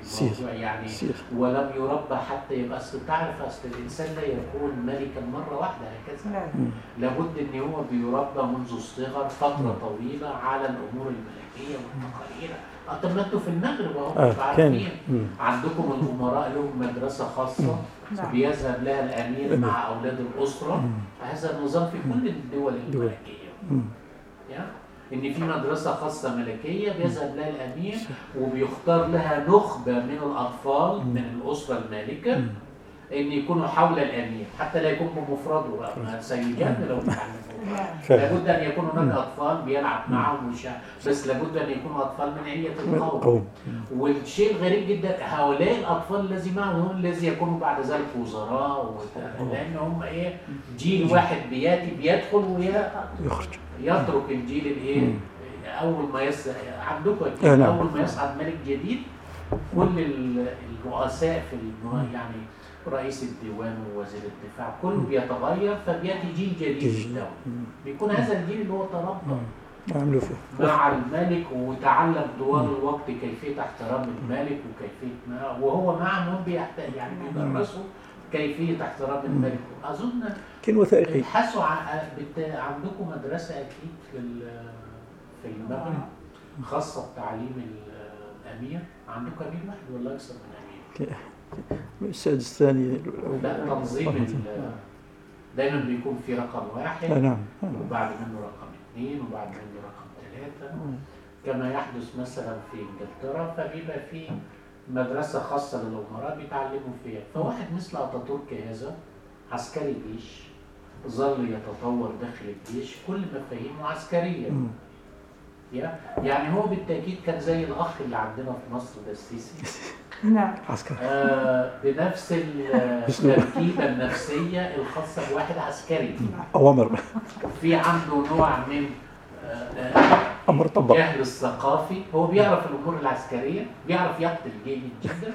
Speaker 2: سير.
Speaker 1: يعني
Speaker 2: سير.
Speaker 1: ولم يربى حتى يبقى أصل تعرف أصل الإنسان لا يكون ملكا مرة واحدة هكذا.
Speaker 4: نعم.
Speaker 1: لابد إن هو بيربى منذ الصغر فترة طويلة على الأمور الملكية والتقاليد. آه، طب ما أنتوا في المغرب أهو
Speaker 2: آه
Speaker 1: عارفين. عندكم الأمراء لهم مدرسة خاصة
Speaker 4: نعم.
Speaker 1: بيذهب لها الأمير مع أولاد الأسرة. هذا النظام في كل الدول الملكية. إن في مدرسة خاصة ملكية بيذهب لها الأمير وبيختار لها نخبة من الأطفال من الأسرة المالكة إن يكونوا حول الأمير. حتى لا يكون بمفرده بقى سيجن لو
Speaker 4: نعم
Speaker 2: فاهم
Speaker 1: لابد أن يكون هناك أطفال بيلعب معهم وشا بس لابد أن يكونوا أطفال من عليه القوم.
Speaker 2: قوم.
Speaker 1: والشيء الغريب جدا هؤلاء الأطفال الذي معهم هم الذي يكونوا بعد ذلك وزراء لأن هم إيه جيل واحد بيأتي بيدخل
Speaker 2: يخرج.
Speaker 1: ويترك الجيل الايه أول ما يس عندكم
Speaker 2: آه، نعم.
Speaker 1: أول ما يصعد ملك جديد كل ال- الرؤساء في يعني رئيس الديوان ووزير الدفاع كله بيتغير فبيأتي جيل جديد في. الدولة بيكون هذا الجيل اللي هو تربى.
Speaker 2: عملوا فيه
Speaker 1: مع الملك وتعلم طوال الوقت كيفية احترام الملك وكيفية ما وهو معهم هم بيحت... يعني بيدرسوا كيفية احترام الملك. أظن
Speaker 2: كان وثائقي
Speaker 1: ابحثوا عن بت... عندكم مدرسة أكيد في ال... في المغرب خاصة بتعليم ال- الأمير. عندكم أمير واحد ولا أكثر من أمير؟
Speaker 2: السادس الثاني
Speaker 1: لا تنظيم. دايما بيكون في رقم واحد
Speaker 2: آه، نعم. آه.
Speaker 1: وبعد منه رقم اثنين وبعد منه رقم ثلاثة. كما يحدث مثلا في إنجلترا فبيبقى في مدرسة خاصة للأمراء بيتعلموا فيها. فواحد مثل أتاتورك هذا عسكري جيش ظل يتطور داخل الجيش كل مفاهيمه عسكرية. يعني هو بالتأكيد كان زي الأخ اللي عندنا في مصر ده السيسي. [LAUGHS]
Speaker 4: نعم.
Speaker 2: عسكري.
Speaker 1: آه بنفس [LAUGHS] التركيبة النفسية الخاصة بواحد عسكري.
Speaker 2: أوامر.
Speaker 1: في عنده نوع من آه،
Speaker 2: أمر طبق.
Speaker 1: الجهل الثقافي. هو بيعرف الأمور العسكرية بيعرف يقتل جيد جدا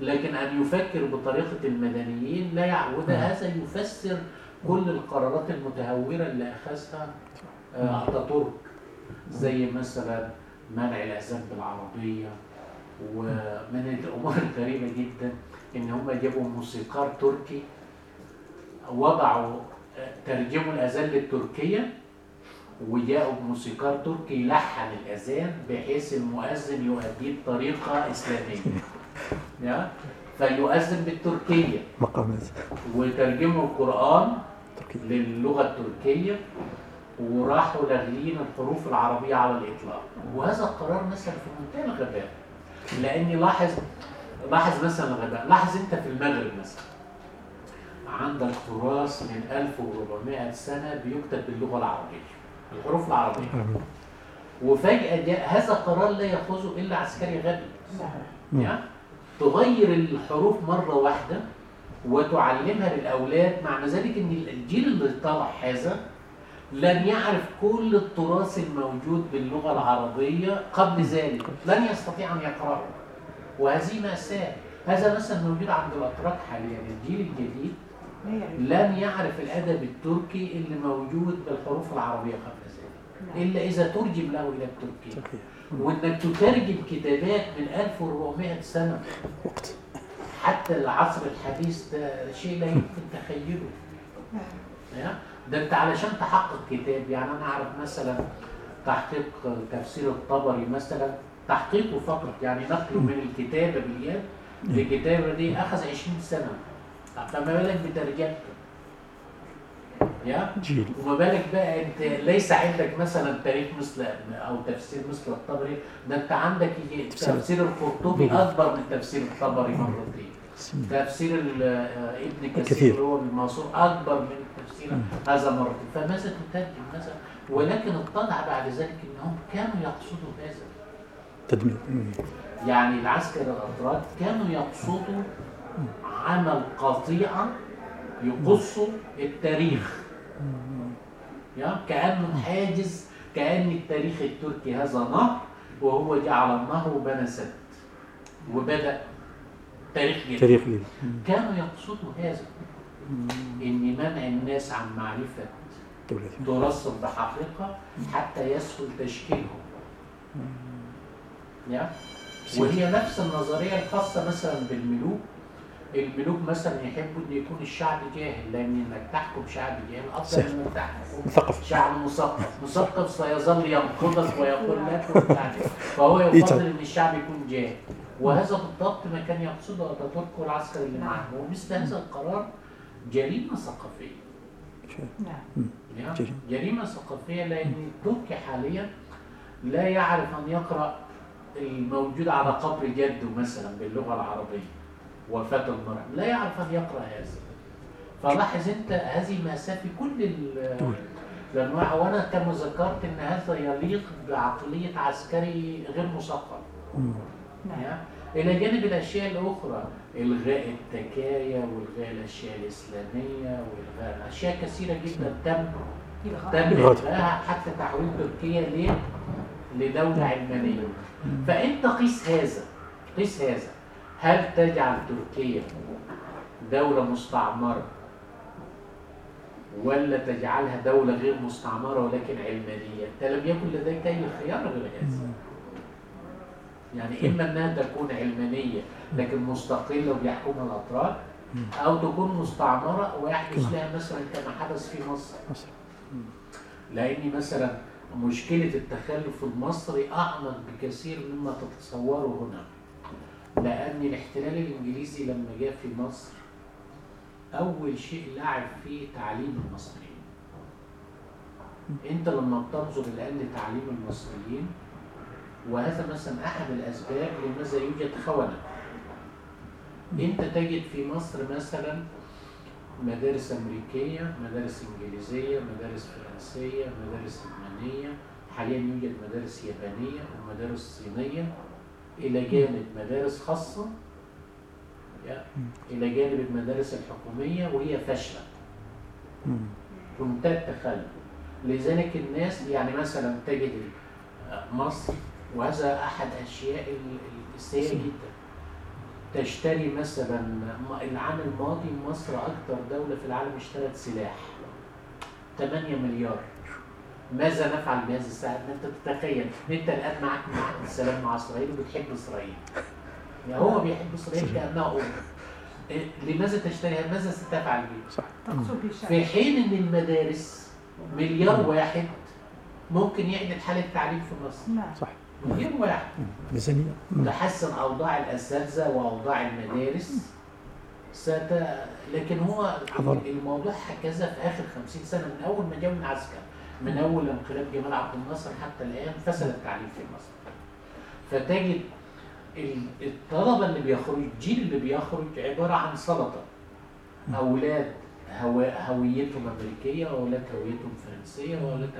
Speaker 1: لكن أن يفكر بطريقة المدنيين لا يعود هذا يفسر كل القرارات المتهورة اللي أخذها آه، أتاتورك زي مثلا منع الاذان بالعربية ومن الأمور الغريبة جدا إن هم جابوا موسيقار تركي وضعوا ترجموا الأذان للتركية وجاءوا بموسيقار تركي يلحن الأذان بحيث المؤذن يؤديه بطريقة إسلامية. [LAUGHS] فيؤذن بالتركية.
Speaker 2: مقامات
Speaker 1: وترجموا القرآن
Speaker 2: تركيا
Speaker 1: للغة التركية وراحوا لاغلين الحروف العربية على الإطلاق. وهذا قرار مثلا في منتهى الغباء لأني لاحظ لاحظ مثلا الغباء لاحظ أنت في المغرب مثلا. عندك تراث من 1400 سنة بيكتب باللغة العربية الحروف العربية. وفجأة جاء هذا قرار لا ياخذه إلا عسكري غبي يعني تغير الحروف مرة واحدة وتعلمها للأولاد معنى ذلك أن الجيل اللي طلع هذا لن يعرف كل التراث الموجود باللغة العربية قبل ذلك لن يستطيع أن يقرأه. وهذه مأساة. هذا مثلا موجود عند الأتراك حاليا. الجيل الجديد لن يعرف الأدب التركي اللي موجود بالحروف العربية قبل ذلك. إلا إذا ترجم له إلى التركية
Speaker 2: تركيا
Speaker 1: وإنك تترجم كتابات من 1400 سنة.
Speaker 2: وقت.
Speaker 1: حتى العصر الحديث ده شيء لا يمكن تخيله. يا؟ ده انت علشان تحقق كتاب يعني أنا أعرف مثلا تحقيق تفسير الطبري مثلا تحقيقه فقط يعني نقله من الكتابه باليد للكتابه دي أخذ 20 سنة. فما بالك بترجمته؟ يا؟
Speaker 2: جيل
Speaker 1: وما بالك بقى أنت ليس عندك مثلا تاريخ مثل أو تفسير مثل الطبري؟ ده أنت عندك
Speaker 2: تفسير.
Speaker 1: القرطبي أكبر من تفسير الطبري مرتين. تفسير آه، ابن كثير
Speaker 2: كثير.
Speaker 1: اللي هو المنصور أكبر من تفسير هذا مرتين فماذا تترجم مثلا؟ ولكن اتضح بعد ذلك إنهم كانوا يقصدوا هذا
Speaker 2: تدمير.
Speaker 1: يعني العسكر الاتراك كانوا يقصدوا عمل قطيعه يقصوا التاريخ. كانه حاجز كأن التاريخ التركي هذا نهر وهو جعل النهر وبنى سد. وبدأ تاريخ جديد
Speaker 2: تاريخ مم.
Speaker 1: كانوا يقصدوا هذا إن منع الناس عن
Speaker 2: معرفة
Speaker 1: تراثهم بحقيقة حتى يسهل تشكيلهم وهي نفس النظرية الخاصة مثلا بالملوك الملوك مثلا يحبوا إن يكون الشعب جاهل لأن إنك تحكم شعب جاهل
Speaker 2: أفضل.
Speaker 1: من إنك تحكم
Speaker 2: مثقف
Speaker 1: شعب مثقف مثقف سيظل ينقضك ويقول لك. فهو. يفضل إن الشعب يكون جاهل وهذا بالضبط ما كان يقصده اتاتورك والعسكر اللي معه. ومثل هذا القرار جريمة ثقافية.
Speaker 4: نعم.
Speaker 1: يعني
Speaker 2: جريمة.
Speaker 1: جريمة ثقافية لأن التركي حاليا لا يعرف أن يقرأ الموجود على قبر جده مثلا باللغة العربية وفاة المرأة. لا يعرف أن يقرأ هذا. فلاحظ أنت هذه مأساة في كل ال- الأنواع. وأنا كما ذكرت أن هذا يليق بعقلية عسكري غير مثقف.
Speaker 4: نعم.
Speaker 1: يا. إلى جانب الأشياء الأخرى إلغاء التكايا وإلغاء الأشياء الإسلامية وإلغاء أشياء كثيرة جدا تم. تم حتى تحويل تركيا ليه؟ لدولة علمانية فأنت قيس هذا قيس هذا هل تجعل تركيا دولة مستعمرة ولا تجعلها دولة غير مستعمرة ولكن علمانية أنت لم يكن لديك أي خيار غير هذا يعني إما أنها تكون علمانية لكن مستقلة وبيحكمها الأتراك أو تكون مستعمرة ويحدث لها مثلا كما حدث في مصر.
Speaker 2: مصر.
Speaker 1: لأن مثلا مشكلة التخلف المصري أعمق بكثير مما تتصوره هنا لأن الاحتلال الإنجليزي لما جاء في مصر أول شيء لعب فيه تعليم المصريين. أنت لما بتنظر الآن لتعليم المصريين وهذا مثلا أحد الأسباب لماذا يوجد خونة. أنت تجد في مصر مثلا مدارس أمريكية مدارس إنجليزية مدارس فرنسية مدارس ألمانية حاليا يوجد مدارس يابانية ومدارس صينية. إلى جانب مدارس خاصة إلى جانب المدارس الحكومية وهي فاشلة. منتهى التخلف لذلك الناس يعني مثلا تجد مصر وهذا أحد أشياء ال- ال- السيئة جدا تشتري مثلا العام الماضي مصر أكثر دولة في العالم اشترت سلاح 8 مليار ماذا نفعل بهذه الساعة؟ ما أنت تتخيل أنت الآن معك معك السلام مع إسرائيل وبتحب إسرائيل. يعني هو بيحب إسرائيل كانه أم. إيه، لماذا تشتريها؟ ماذا ستفعل به؟
Speaker 2: صح
Speaker 1: في حين إن المدارس مليار واحد ممكن يعمل حالة تعليم في مصر.
Speaker 4: نعم
Speaker 2: صح
Speaker 1: مليار واحد.
Speaker 2: ميزانية.
Speaker 1: تحسن أوضاع الأساتذة وأوضاع المدارس ست... لكن هو. الموضوع هكذا في آخر 50 سنة من أول ما جاء من عسكر من أول انقلاب جمال عبد الناصر حتى الآن فسد التعليم في مصر فتجد ال- الطلبة اللي بيخرج الجيل اللي بيخرج عبارة عن سلطة أولاد هو... هويتهم أمريكية واولاد هويتهم فرنسية واولاد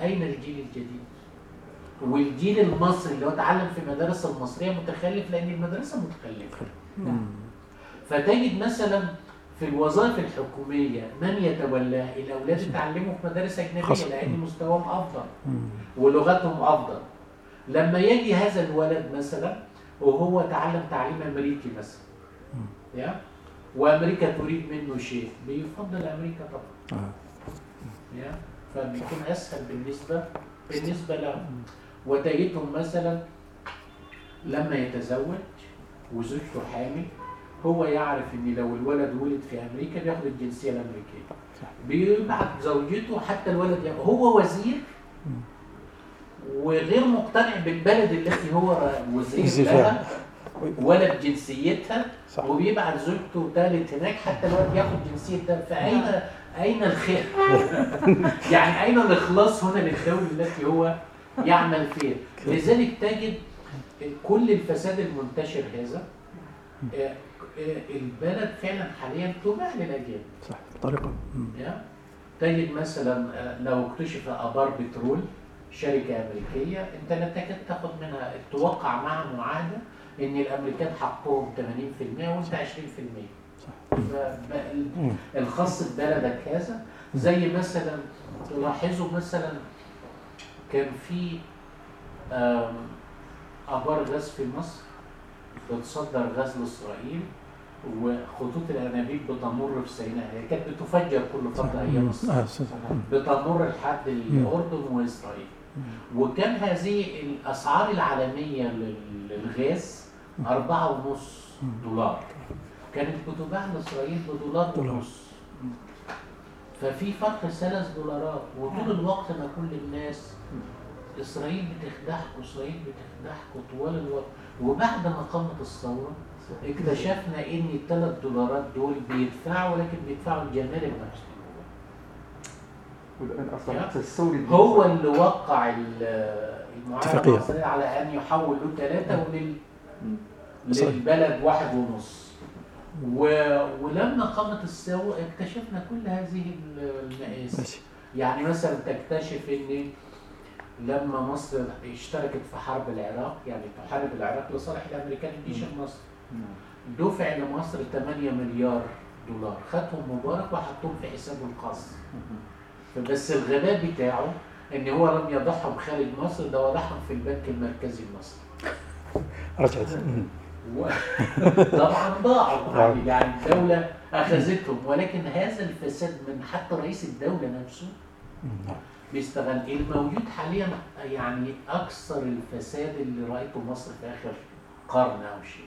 Speaker 1: أين الجيل الجديد؟ والجيل المصري اللي هو اتعلم في المدارس المصرية متخلف لأن المدرسة متخلفة.
Speaker 4: نعم.
Speaker 1: فتجد مثلا في الوظائف الحكومية من يتولاها الأولاد اتعلموا في مدارس أجنبية
Speaker 2: خاصة.
Speaker 1: لأن مستواهم أفضل.
Speaker 2: مم.
Speaker 1: ولغتهم أفضل. لما يجي هذا الولد مثلا وهو تعلم تعليم أمريكي مثلا يا؟ وأمريكا تريد منه شيء بيفضل أمريكا طبعا.
Speaker 2: آه.
Speaker 1: يا؟ فبيكون أسهل بالنسبة بالنسبة له وتجدهم مثلا لما يتزوج وزوجته حامل هو يعرف إن لو الولد ولد في أمريكا بياخد الجنسية الأمريكية. بيبعت زوجته حتى الولد يبقى هو وزير وغير مقتنع بالبلد التي هو وزير لها ولا بجنسيتها
Speaker 2: صح.
Speaker 1: وبيبعت زوجته ثالث هناك حتى الولد ياخد جنسية ده فاين أين الخير؟ [LAUGHS] يعني أين الإخلاص هنا للدولة التي هو يعمل فيها؟ [LAUGHS] لذلك تجد كل الفساد المنتشر هذا آه، آه، البلد فعلا حاليا تباع للاجانب
Speaker 2: صح.
Speaker 1: يا؟ تجد مثلا آه، لو اكتشف ابار بترول شركة أمريكية أنت لا تكاد تاخد منها توقع معها معاهدة إن الأمريكان حقهم 80% وأنت 20%
Speaker 2: صح
Speaker 1: الخاص ببلدك هذا زي مثلا تلاحظوا مثلا كان في آم، أبار غاز في مصر بتصدر غاز لإسرائيل وخطوط الأنابيب بتمر في سيناء. هي كانت بتفجر كل فترة أيام
Speaker 2: مم.
Speaker 1: الصيف
Speaker 2: آه.
Speaker 1: بتمر لحد الأردن وإسرائيل. وكان هذه الأسعار العالمية لل- للغاز أربعة ونص دولار. كانت بتباع لإسرائيل بدولار
Speaker 2: دولار.
Speaker 1: ونص. ففي فرق ثلاث دولارات وطول الوقت أنا كل الناس إسرائيل بتخدعكم اسرائيل بتخدعكم طوال الوقت. وبعد ما قامت الثورة اكتشفنا إن الثلاث دولارات دول بيدفعوا ولكن بيدفعوا الجمارك نفسها والآن.
Speaker 3: أصلا حتى السوري
Speaker 1: هو اللي وقع ال- المعاهده
Speaker 2: اتفاقية.
Speaker 1: المصريه على أن يحول له ثلاثة ولل
Speaker 2: إسرائيل.
Speaker 1: للبلد واحد ونص. و... ولما قامت الثوره اكتشفنا كل هذه ال- المآسي.
Speaker 2: ماشي.
Speaker 1: يعني مثلا تكتشف إن لما مصر اشتركت في حرب العراق يعني تحارب العراق لصالح الأمريكان الجيش المصري دفع لمصر 8 مليار دولار. خدهم مبارك وحطهم في حسابه الخاص. بس الغباء بتاعه إن هو لم يضعهم خارج مصر ده وضعهم في البنك المركزي المصري
Speaker 2: رجعت. [LAUGHS]
Speaker 1: طبعا ضاعوا يعني- يعني الدولة أخذتهم. ولكن هذا الفساد من حتى رئيس الدولة نفسه
Speaker 2: مم.
Speaker 1: بيستغل. الموجود حاليا يعني أكثر الفساد اللي رأيته مصر في آخر قرن أو شيء.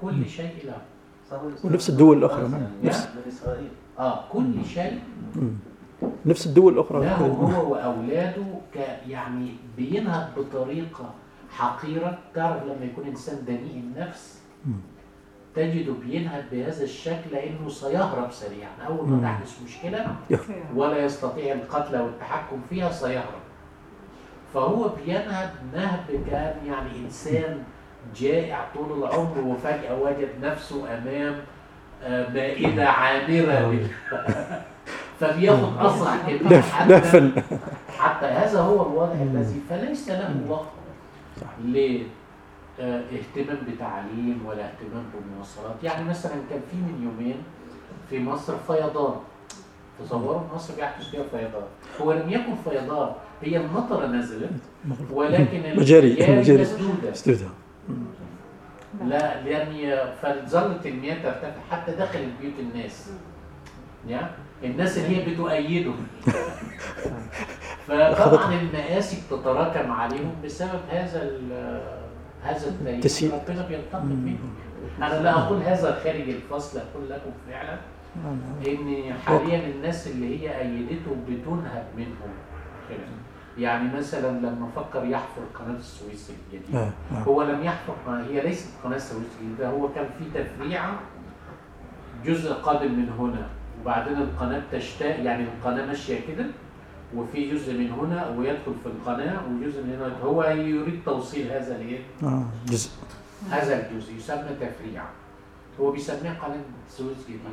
Speaker 1: كل شيء له
Speaker 2: ونفس الدول الأخرى نعم.
Speaker 1: نعم.
Speaker 2: نفس
Speaker 5: إسرائيل.
Speaker 1: آه كل شيء.
Speaker 2: نفس الدول الأخرى.
Speaker 1: له. هو وأولاده يعني بينهب بطريقة حقيرة تعرف لما يكون إنسان دنيء النفس. تجده بينهب بهذا الشكل لأنه سيهرب سريعا. أول ما. تحدث مشكلة. ولا يستطيع القتل والتحكم فيها سيهرب. فهو بينهب نهب كان يعني إنسان جائع طول العمر وفجأة وجد نفسه أمام آه، مائدة عامرة. فبياخد أسرع
Speaker 2: لف
Speaker 1: حتى حتى هذا هو الوضع الذي فليس له وقت. لاهتمام بتعليم ولا اهتمام بمواصلات. يعني مثلا كان في من يومين في مصر فيضان. تصوروا مصر بيحدث فيها فيضان. هو لم يكن فيضان هي المطرة نزلت ولكن [LAUGHS]
Speaker 2: مجاري-
Speaker 1: المجاري
Speaker 2: مجاري. مسدودة.
Speaker 1: لا لأن فظلت المياه ترتفع حتى داخل البيوت الناس. يا؟ الناس اللي هي بتؤيده. [LAUGHS] فطبعا المآسي بتتراكم عليهم بسبب هذا ال- هذا التأييد. ربنا بينتقم منه أنا لا أقول هذا خارج الفصل أقول لكم فعلا إن حاليا الناس اللي هي أيدته بتنهب منهم. يعني مثلا لما فكر يحفر قناة السويس
Speaker 2: الجديدة.
Speaker 1: هو لم يحفر قناة هي ليست قناة السويس الجديدة هو كان في تفريعة جزء قادم من هنا. وبعدين القناة تشتاق يعني القناة ماشية كده وفي جزء من هنا ويدخل في القناة وجزء من هنا هو يريد توصيل هذا الايه؟
Speaker 2: آه، جزء
Speaker 1: هذا الجزء يسمى تفريعة هو بيسميها قناة السويس الجديدة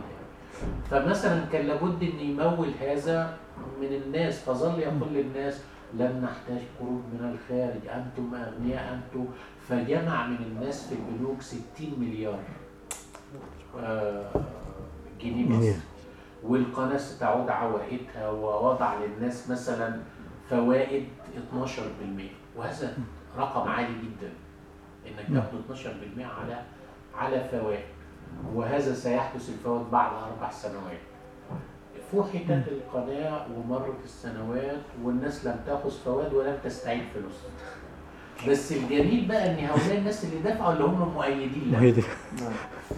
Speaker 1: فمثلا كان لابد إن يمول هذا من الناس فظل يقول للناس لن نحتاج قروض من الخارج أنتم أغنياء أنتم فجمع من الناس في البنوك 60 مليار آه، جنيه
Speaker 2: جنيه.
Speaker 1: مصري والقناة ستعود عوائدها ووضع للناس مثلا فوائد 12% وهذا رقم عالي جدا إنك
Speaker 2: نعم.
Speaker 1: تاخد 12% على على فوائد. وهذا سيحدث الفوائد بعد أربع سنوات. فوحتت القناة ومرت السنوات والناس لم تأخذ فوائد ولم تستعيد فلوسها بس الجميل بقى إن هؤلاء الناس اللي دفعوا اللي هم مؤيدين له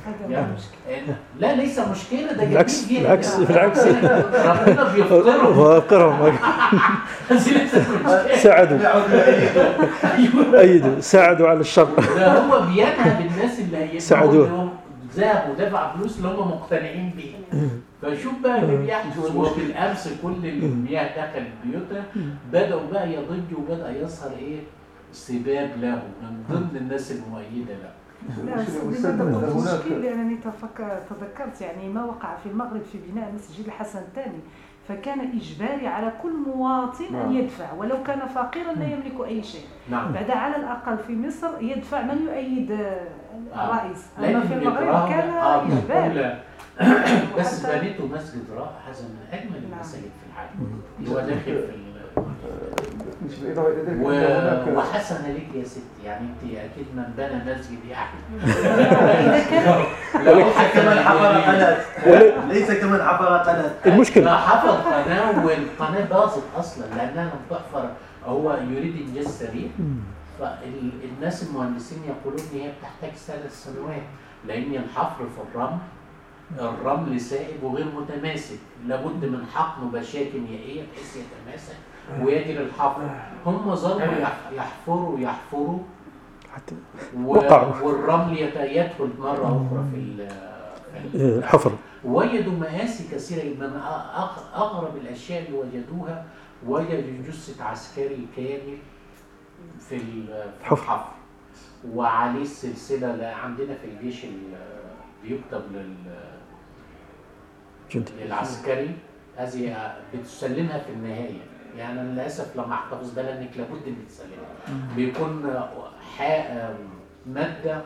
Speaker 4: هذا
Speaker 1: يعني لا ليس مشكلة ده جميل
Speaker 2: بالعكس-
Speaker 1: جدا
Speaker 2: بالعكس- بالعكس.
Speaker 1: ربنا بيفطرهم [LAUGHS] مشكلة [LAUGHS]
Speaker 2: ساعدوا. أيدوا. ساعدوا على الشر.
Speaker 1: ده هو بينهب الناس اللي هيدفعوا
Speaker 2: ساعدوه.
Speaker 1: اللي هم ذهبوا دفع فلوس اللي هم مقتنعين بيه فشوف بقى اللي بيحدث وبالامس كل المياه دخلت بيوتها بدأوا بقى يضجوا وبدأ يظهر إيه؟ سباب له. من ضمن الناس المؤيدة له.
Speaker 4: لا تفكر تذكرت يعني ما وقع في المغرب في بناء مسجد الحسن الثاني. فكان إجباري على كل مواطن أن
Speaker 3: نعم.
Speaker 4: يدفع ولو كان فقيرا لا يملك أي شيء.
Speaker 1: نعم.
Speaker 4: بعد على الأقل في مصر يدفع من يؤيد آه،. الرئيس. أما
Speaker 1: لكن
Speaker 4: في المغرب كان
Speaker 1: آه، بيقول- بس بنيته مسجد رائع هذا من أجمل
Speaker 4: نعم.
Speaker 1: المساجد في العالم. هو داخل في ال-
Speaker 3: بالنسبة إضافة إلى ذلك
Speaker 1: و...
Speaker 3: أن هناك
Speaker 1: وحسن لك يا ستي يعني انت أكيد من بنى مسجد يعني [LAUGHS] لو
Speaker 5: كمن حفر قناة. ليس كمن حفر قناة.
Speaker 2: المشكلة
Speaker 1: لا حفر قناة والقناة باظت أصلا لأنها لم تحفر. هو يريد إنجاز سريع فالناس المهندسين يقولون إن هي بتحتاج ثلاث سنوات لأن الحفر في الرمل الرمل سائب وغير متماسك. لابد من حقن باشيه كيميائية بحيث يتماسك. ويجري الحفر هم ظلوا يح- يحفروا يحفروا. والرمل يدخل مرة أخرى في ال- في ال-
Speaker 2: الحفر
Speaker 1: وجدوا مآسي كثيرة جدا. من أغ- أغرب الأشياء اللي وجدوها وجدوا جثة عسكري كامل في ال- في
Speaker 2: حفر.
Speaker 1: الحفر. وعليه السلسلة لا عندنا في الجيش ال- بيكتب لل- للعسكري. هذه بتسلمها في النهاية. يعني أنا للأسف لما أحتفظ بها لأنك لابد إنك تسلمها بيكون حا- مادة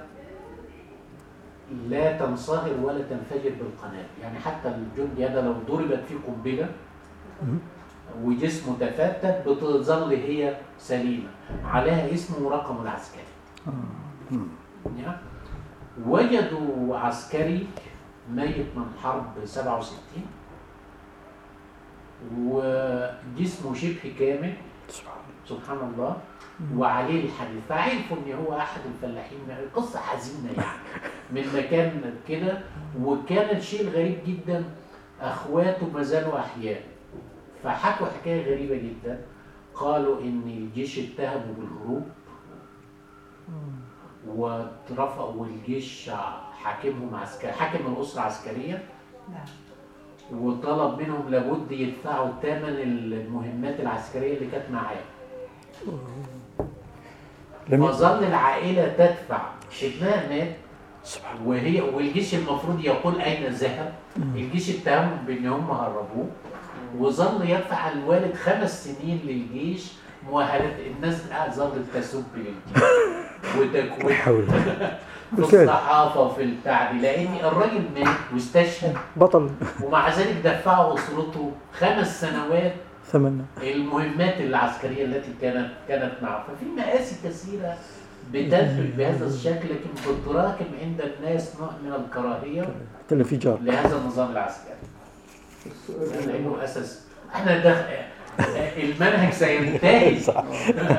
Speaker 1: لا تنصهر ولا تنفجر بالقنابل يعني حتى الجندي هذا لو ضربت فيه قنبلة وجسمه تفتت بتظل هي سليمة. عليها اسمه ورقم العسكري. وجدوا عسكري ميت من حرب 67 وجسمه شبه كامل.
Speaker 2: سبحان
Speaker 1: سبحان الله. وعليه الحديث. فعرفوا إن هو أحد الفلاحين. قصه حزينة يعني. من مكان كده. وكان الشيء الغريب جدا. أخواته ما زالوا أحياء. فحكوا حكاية غريبة جدا. قالوا إن الجيش اتهموا بالهروب. واترفعوا والجيش حاكمهم عسكري. حاكم الأسرة عسكريا.
Speaker 4: نعم.
Speaker 1: وطلب منهم لابد يدفعوا ثمن المهمات العسكرية اللي كانت معاه. فظل العائلة تدفع ابنها مات. وهي والجيش المفروض يقول أين ذهب الجيش اتهمهم بأن هم هربوه. وظل يدفع الوالد خمس سنين للجيش. مؤهلات الناس قاعد ظلت تسب للجيش. [LAUGHS] وتكوين في. الصحافه وفي البتاع دي لأن الراجل مات واستشهد.
Speaker 2: بطل.
Speaker 1: ومع ذلك دفعوا أسرته خمس سنوات
Speaker 2: ثمن.
Speaker 1: المهمات العسكرية التي كانت كانت معه. ففي مآسي كثيرة بتنتج بهذا الشكل لكن بتراكم عند الناس نوع من
Speaker 2: الكراهية الانفجار
Speaker 1: لهذا النظام العسكري. لأنه أساس. إحنا. المنهج سينتهي.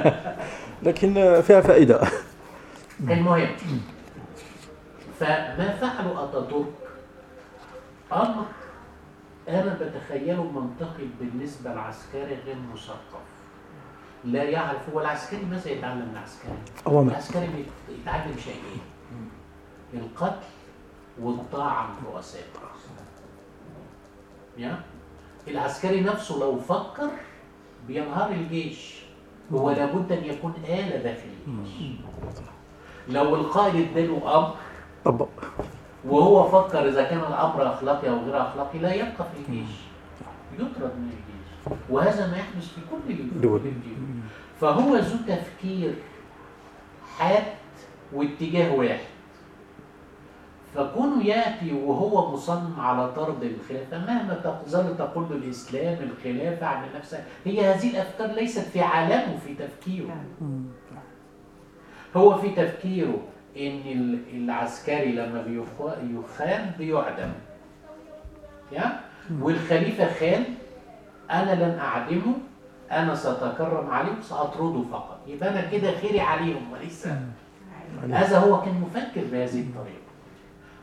Speaker 1: [LAUGHS]
Speaker 2: لكن فيها فائدة.
Speaker 1: المهم. فما فعله اتاتورك أمر أنا بتخيله منطقي بالنسبة للعسكري غير مثقف. لا يعرف هو العسكري ماذا يتعلم العسكري؟
Speaker 2: أوامر.
Speaker 1: العسكري بيت- يتعلم شيئين. القتل والطاعة عن الرؤساء يا؟ العسكري نفسه لو فكر بينهار الجيش. هو لابد أن يكون آلة داخل الجيش. لو القائد اداله أمر
Speaker 2: طبق
Speaker 1: وهو فكر إذا كان الأمر أخلاقي أو غير أخلاقي لا يبقى في الجيش. يطرد من الجيش. وهذا ما يحدث في كل
Speaker 2: دول.
Speaker 1: الدول فهو ذو تفكير حاد واتجاه واحد. فكونه يأتي وهو مصمم على طرد الخلافة مهما تظل تقول له الإسلام الخلافة عن نفسها هي هذه الأفكار ليست في عالمه في تفكيره.
Speaker 4: نعم.
Speaker 1: هو في تفكيره. إن ال- العسكري لما بيخ- يخان بيعدم. يا؟ والخليفة خان أنا لن أعدمه أنا سأتكرم عليه وساطرده فقط. يبقى أنا كده خيري عليهم وليس. هذا هو كان مفكر بهذه الطريقة.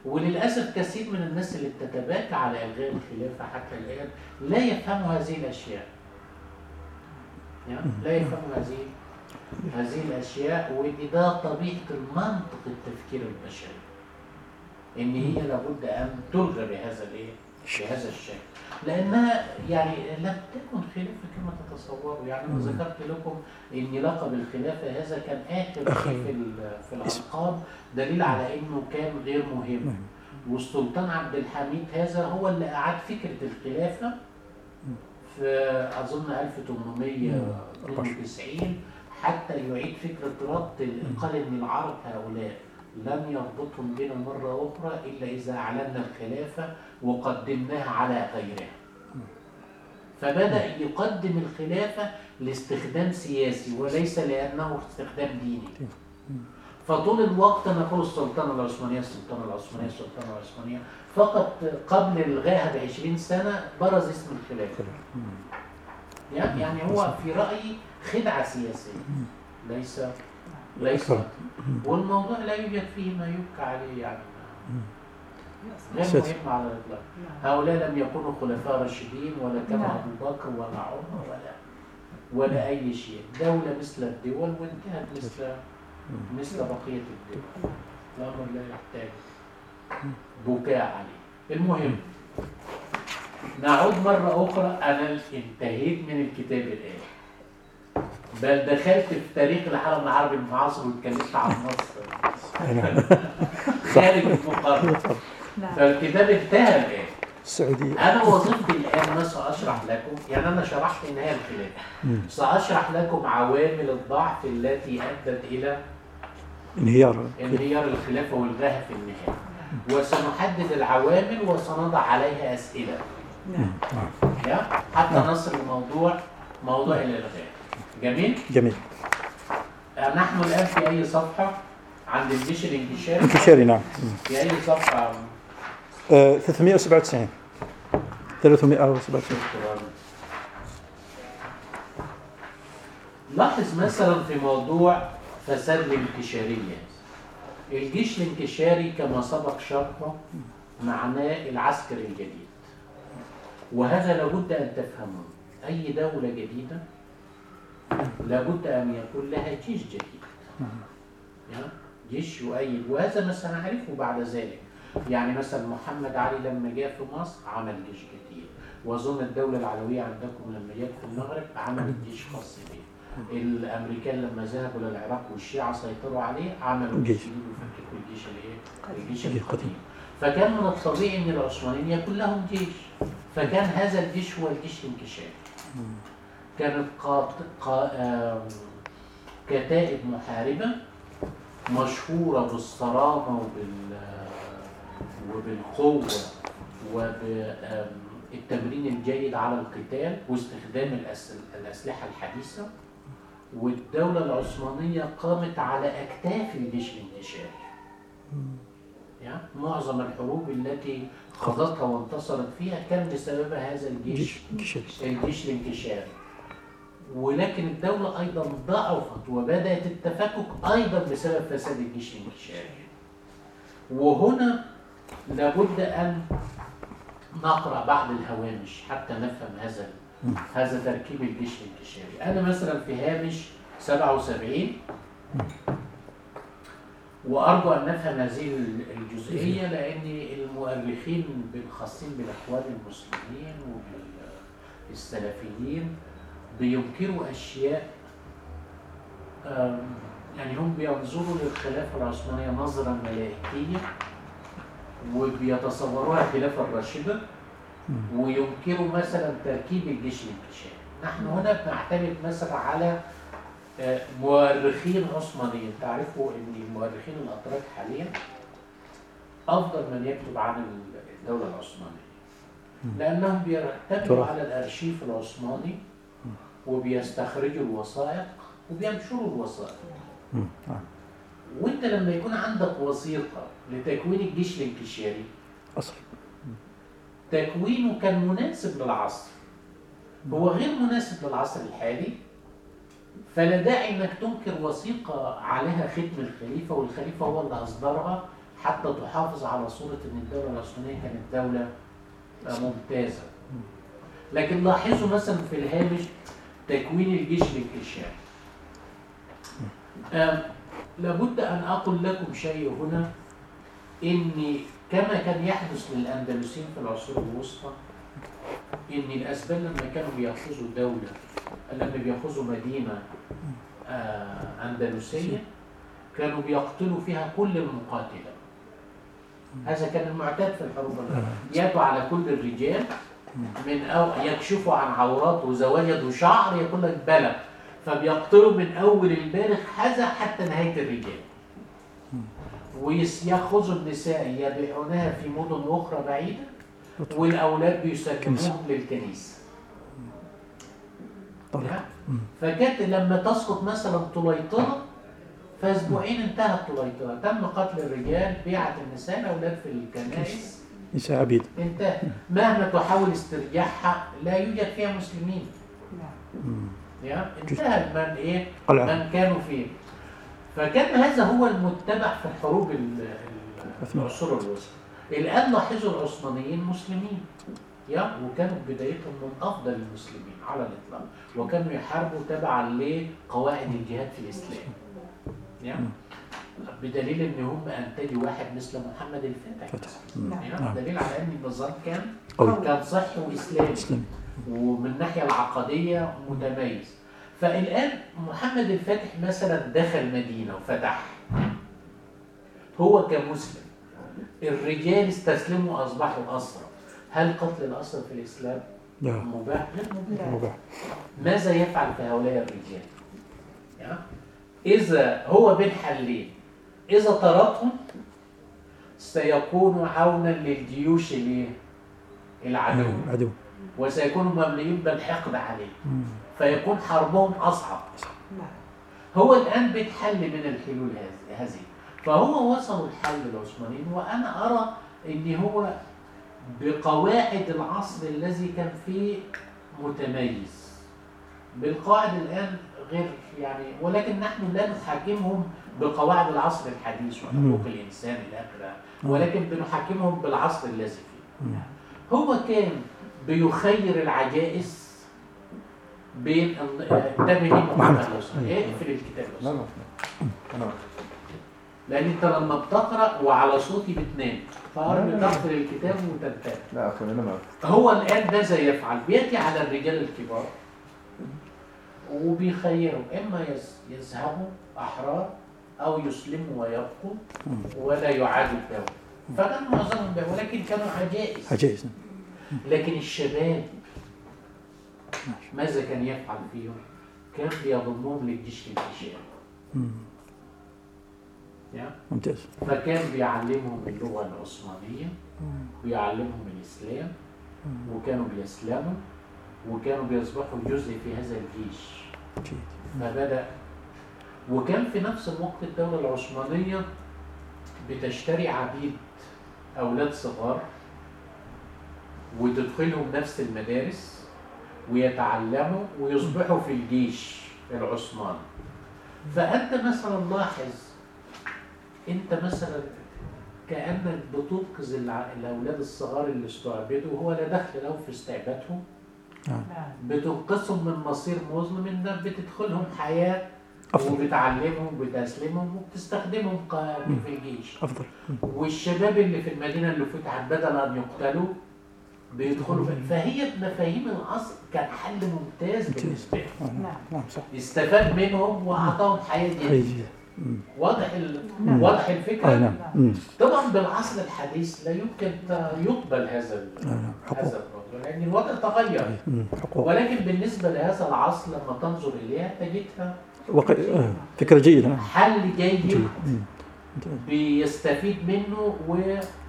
Speaker 1: وللأسف كثير من الناس اللي بتتباكى على إلغاء الخلافة حتى الآن لا يفهموا هذه الأشياء. يا؟ لا يفهموا هذه هذه الأشياء ودي ده طبيعة المنطق التفكير البشري إن هي لابد أن تلغى بهذا الإيه؟ بهذا الشكل. لأنها يعني لم تكن خلافة كما تتصوروا يعني أنا ذكرت لكم إن لقب الخلافة هذا كان آخر
Speaker 2: آخر.
Speaker 1: شيء في في الالقاب دليل على إنه كان غير مهم. والسلطان عبد الحميد هذا هو اللي أعاد فكرة الخلافة في أظن 1892 حتى يعيد فكره ربط ال- قال ان العرب هؤلاء لن يربطهم بنا مرة أخرى إلا إذا أعلنا الخلافة وقدمناها على غيرها. فبدأ يقدم الخلافة لاستخدام سياسي وليس لأنه استخدام ديني. فطول الوقت نقول السلطنه العثمانية السلطنه العثمانية السلطنه العثمانية فقط قبل الغاها ب 20 سنة برز اسم الخلافة. يعني يعني هو في رأيي خدعة سياسية. ليس ليس. والموضوع لا يوجد فيه ما يبكى عليه يعني. غير. مهم على الإطلاق.
Speaker 4: نعم.
Speaker 1: هؤلاء لم يكونوا خلفاء راشدين ولا كانوا
Speaker 4: نعم.
Speaker 1: أبو بكر ولا عمر ولا ولا أي شيء. دولة مثل الدول وانتهت مثل مثل بقية الدول. الأمر لا يحتاج بكاء عليه. المهم نعود مرة أخرى. أنا انتهيت من الكتاب الآن. بل دخلت في تاريخ العالم العربي المعاصر واتكلمت عن مصر. [LAUGHS] خارج المقارنة.
Speaker 4: نعم.
Speaker 1: فالكتاب انتهى الآن.
Speaker 2: السعودية
Speaker 1: أنا وظيفتي الآن ما سأشرح لكم يعني أنا شرحت نهاية الخلاف سأشرح لكم عوامل الضعف التي أدت إلى
Speaker 2: انهيار.
Speaker 1: انهيار الخلافة والغاها في النهاية. وسنحدد العوامل وسنضع عليها أسئلة.
Speaker 4: نعم.
Speaker 1: يا؟ حتى نصل لموضوع موضوع الإلغاء جميل؟
Speaker 2: جميل.
Speaker 1: آه، نحن الآن في أي صفحة عند الجيش الانكشاري
Speaker 2: انكشاري نعم.
Speaker 1: في أي صفحة؟
Speaker 2: آه، 397 397
Speaker 1: لاحظ مثلا في موضوع فساد الانكشارية الجيش الانكشاري كما سبق شرحه معناه العسكر الجديد. وهذا لابد أن تفهموا أي دولة جديدة؟ لابد أن يكون لها جيش جديد. يا؟ جيش يؤيد. وهذا ما سنعرفه بعد ذلك. يعني مثلا محمد علي لما جاء في مصر عمل جيش جديد. وأظن الدولة العلويه عندكم لما جت في المغرب عملت جيش خاص بيه. الأمريكان لما ذهبوا للعراق والشيعة سيطروا عليه عملوا
Speaker 2: جيش.
Speaker 1: وفككوا الجيش الايه؟ الجيش
Speaker 2: الجيش
Speaker 1: القديم. فكان من الطبيعي إن العثمانيين يكون لهم جيش. فكان هذا الجيش هو الجيش الانكشافي. كانت. قا... آم، كتائب محاربة مشهورة بالصرامة وبال وبالقوة وبالتمرين الجيد على القتال واستخدام الأس... الأسلحة الحديثة. والدولة العثمانية قامت على أكتاف الجيش الانكشافي يعني معظم الحروب التي خاضتها وانتصرت فيها كان بسببها هذا الجيش
Speaker 2: جيش جيش
Speaker 1: الجيش الانكشافي ولكن الدولة أيضا ضعفت وبدأت التفكك أيضا بسبب فساد الجيش الانكشافي وهنا لابد أن نقرأ بعض الهوامش حتى نفهم هذا هذا تركيب الجيش الانكشافي أنا مثلا في هامش 77 وأرجو أن نفهم هذه الجزئية لأن المؤرخين الخاصين بالإخوان المسلمين وبالسلفيين بينكروا أشياء يعني هم بينظروا للخلافة العثمانية نظرة ملائكية وبيتصوروها خلافة الراشدة وينكروا مثلا تركيب الجيش الانكشافي نحن هنا بنعتمد مثلا على آه، مؤرخين عثمانيين. تعرفوا إن المؤرخين الأتراك حاليا أفضل من يكتب عن الدولة العثمانية. لأنهم بيعتمدوا. على الأرشيف العثماني وبيستخرجوا الوثائق وبينشروا الوثائق.
Speaker 2: نعم.
Speaker 1: وانت لما يكون عندك وثيقة لتكوين الجيش الانكشاري
Speaker 2: أصل.
Speaker 1: تكوينه كان مناسب للعصر. هو غير مناسب للعصر الحالي فلا داعي إنك تنكر وثيقة عليها ختم الخليفة والخليفة هو اللي أصدرها حتى تحافظ على صورة إن الدولة العثمانيه كانت دولة ممتازة. لكن لاحظوا مثلا في الهامش تكوين الجيش آم، لابد أن أقول لكم شيء هنا ان كما كان يحدث للاندلسيين في العصور الوسطى ان الاسبان لما كانوا بيأخذوا دولة لما بيأخذوا مدينة آه أندلسية كانوا بيقتلوا فيها كل المقاتله هذا كان المعتاد في الحروب يدعو على كل الرجال من أو يكشفوا عن عورات وزوايد وشعر يقول لك بلى. فبيقتلوا من أول البالغ حذا حتى نهاية الرجال. ويأخذوا النساء يبيعونها في مدن أخرى بعيدة والأولاد بيسلموهم للكنيسة.
Speaker 2: طلع
Speaker 1: فكانت لما تسقط مثلا طليطلة فأسبوعين انتهت طليطلة تم قتل الرجال بيعة النساء الأولاد في الكنائس.
Speaker 2: نساء عبيد.
Speaker 1: انتهى مهما تحاول استرجاعها لا يوجد فيها مسلمين. يا انتهى من إيه؟
Speaker 2: قلعة
Speaker 1: من كانوا فيه. فكان هذا هو المتبع في الحروب ال- ال- العصور الوسطى. الآن لاحظوا العثمانيين مسلمين. يا وكانوا بدايتهم من أفضل المسلمين على الإطلاق. وكانوا يحاربوا تبعا لقواعد الجهاد في الإسلام. يا. بدليل إن هم انتجوا واحد مثل محمد الفاتح
Speaker 2: فتح.
Speaker 1: مثلاً. يا
Speaker 2: نعم.
Speaker 1: دليل على إن النظام كان
Speaker 2: قوي
Speaker 1: كان صحي وإسلامي
Speaker 2: إسلامي
Speaker 1: ومن الناحية العقدية متميز فالآن محمد الفاتح مثلا دخل مدينة وفتح هو كمسلم الرجال استسلموا أصبحوا أسرى هل قتل الأسرى في الإسلام
Speaker 2: لا
Speaker 1: مباح؟ غير مباح ماذا يفعل في هؤلاء الرجال؟ يا؟ إذا هو بين حلين إذا طردهم سيكون عونا للجيوش؟ العدو.
Speaker 2: عدو.
Speaker 1: وسيكونوا ممليين بالحقد عليه. فيكون حربهم أصعب.
Speaker 4: نعم.
Speaker 1: هو الآن بيتحل من الحلول هذه- فهو وصلوا الحل العثمانيين وأنا أرى أن هو بقواعد العصر الذي كان فيه متميز. بالقواعد الآن غير يعني ولكن نحن لا نحاكمهم بقواعد العصر الحديث وحقوق الإنسان إلى آخره ولكن بنحاكمهم بالعصر الذي فيه. هو كان بيخير العجائز بين أن- انتبه لي محمد. سمحت. اقفل الكتاب
Speaker 3: لا
Speaker 1: لأن أنت لما بتقرأ وعلى صوتي بتنام فارجو تقفل الكتاب وتنتبه
Speaker 3: لا معك
Speaker 1: هو الآن ماذا يفعل؟ بيأتي على الرجال الكبار وبيخيرهم إما يذهبوا أحرار أو يسلموا ويبقوا ولا يعادوا الدولة فكان معظمهم ده ولكن كانوا عجائز.
Speaker 2: عجائز
Speaker 1: لكن الشباب ماذا كان يفعل فيهم؟ كان بيضمهم للجيش. يا؟
Speaker 2: ممتاز.
Speaker 1: فكان بيعلمهم اللغة العثمانية ويعلمهم الإسلام وكانوا بيسلموا وكانوا بيصبحوا جزء في هذا الجيش. فبدأ وكان في نفس الوقت الدولة العثمانية بتشتري عبيد أولاد صغار وتدخلهم نفس المدارس ويتعلموا ويصبحوا في الجيش العثماني فأنت مثلا لاحظ أنت مثلا كأنك بتنقذ الأولاد الصغار اللي استعبدوا وهو لا دخل له في استعبادهم.
Speaker 4: نعم.
Speaker 1: بتنقذهم من مصير مظلم إنك بتدخلهم حياة
Speaker 2: أفضل.
Speaker 1: وبتعلمهم وبتسلمهم وبتستخدمهم في الجيش.
Speaker 2: أفضل.
Speaker 1: والشباب اللي في المدينة اللي فتحت بدل أن يقتلوا بيدخلوا. في- فهي مفاهيم العصر كان حل ممتاز بالنسبة له
Speaker 2: آه، نعم
Speaker 4: نعم.
Speaker 2: نعم صح.
Speaker 1: استفاد منهم وأعطاهم حياة جديدة.
Speaker 2: حقيقية مم.
Speaker 1: واضح ال...
Speaker 4: نعم.
Speaker 1: واضح
Speaker 2: آه
Speaker 1: الفكرة
Speaker 2: نعم.
Speaker 1: طبعا بالعصر الحديث لا يمكن يقبل هذا
Speaker 2: آه نعم.
Speaker 1: هذا الموضوع لأن الوضع تغير. ولكن بالنسبة لهذا العصر لما تنظر إليها تجدها
Speaker 2: وق... آه. فكرة جيدة
Speaker 1: حل جيد
Speaker 2: جيد.
Speaker 1: بيستفيد منه و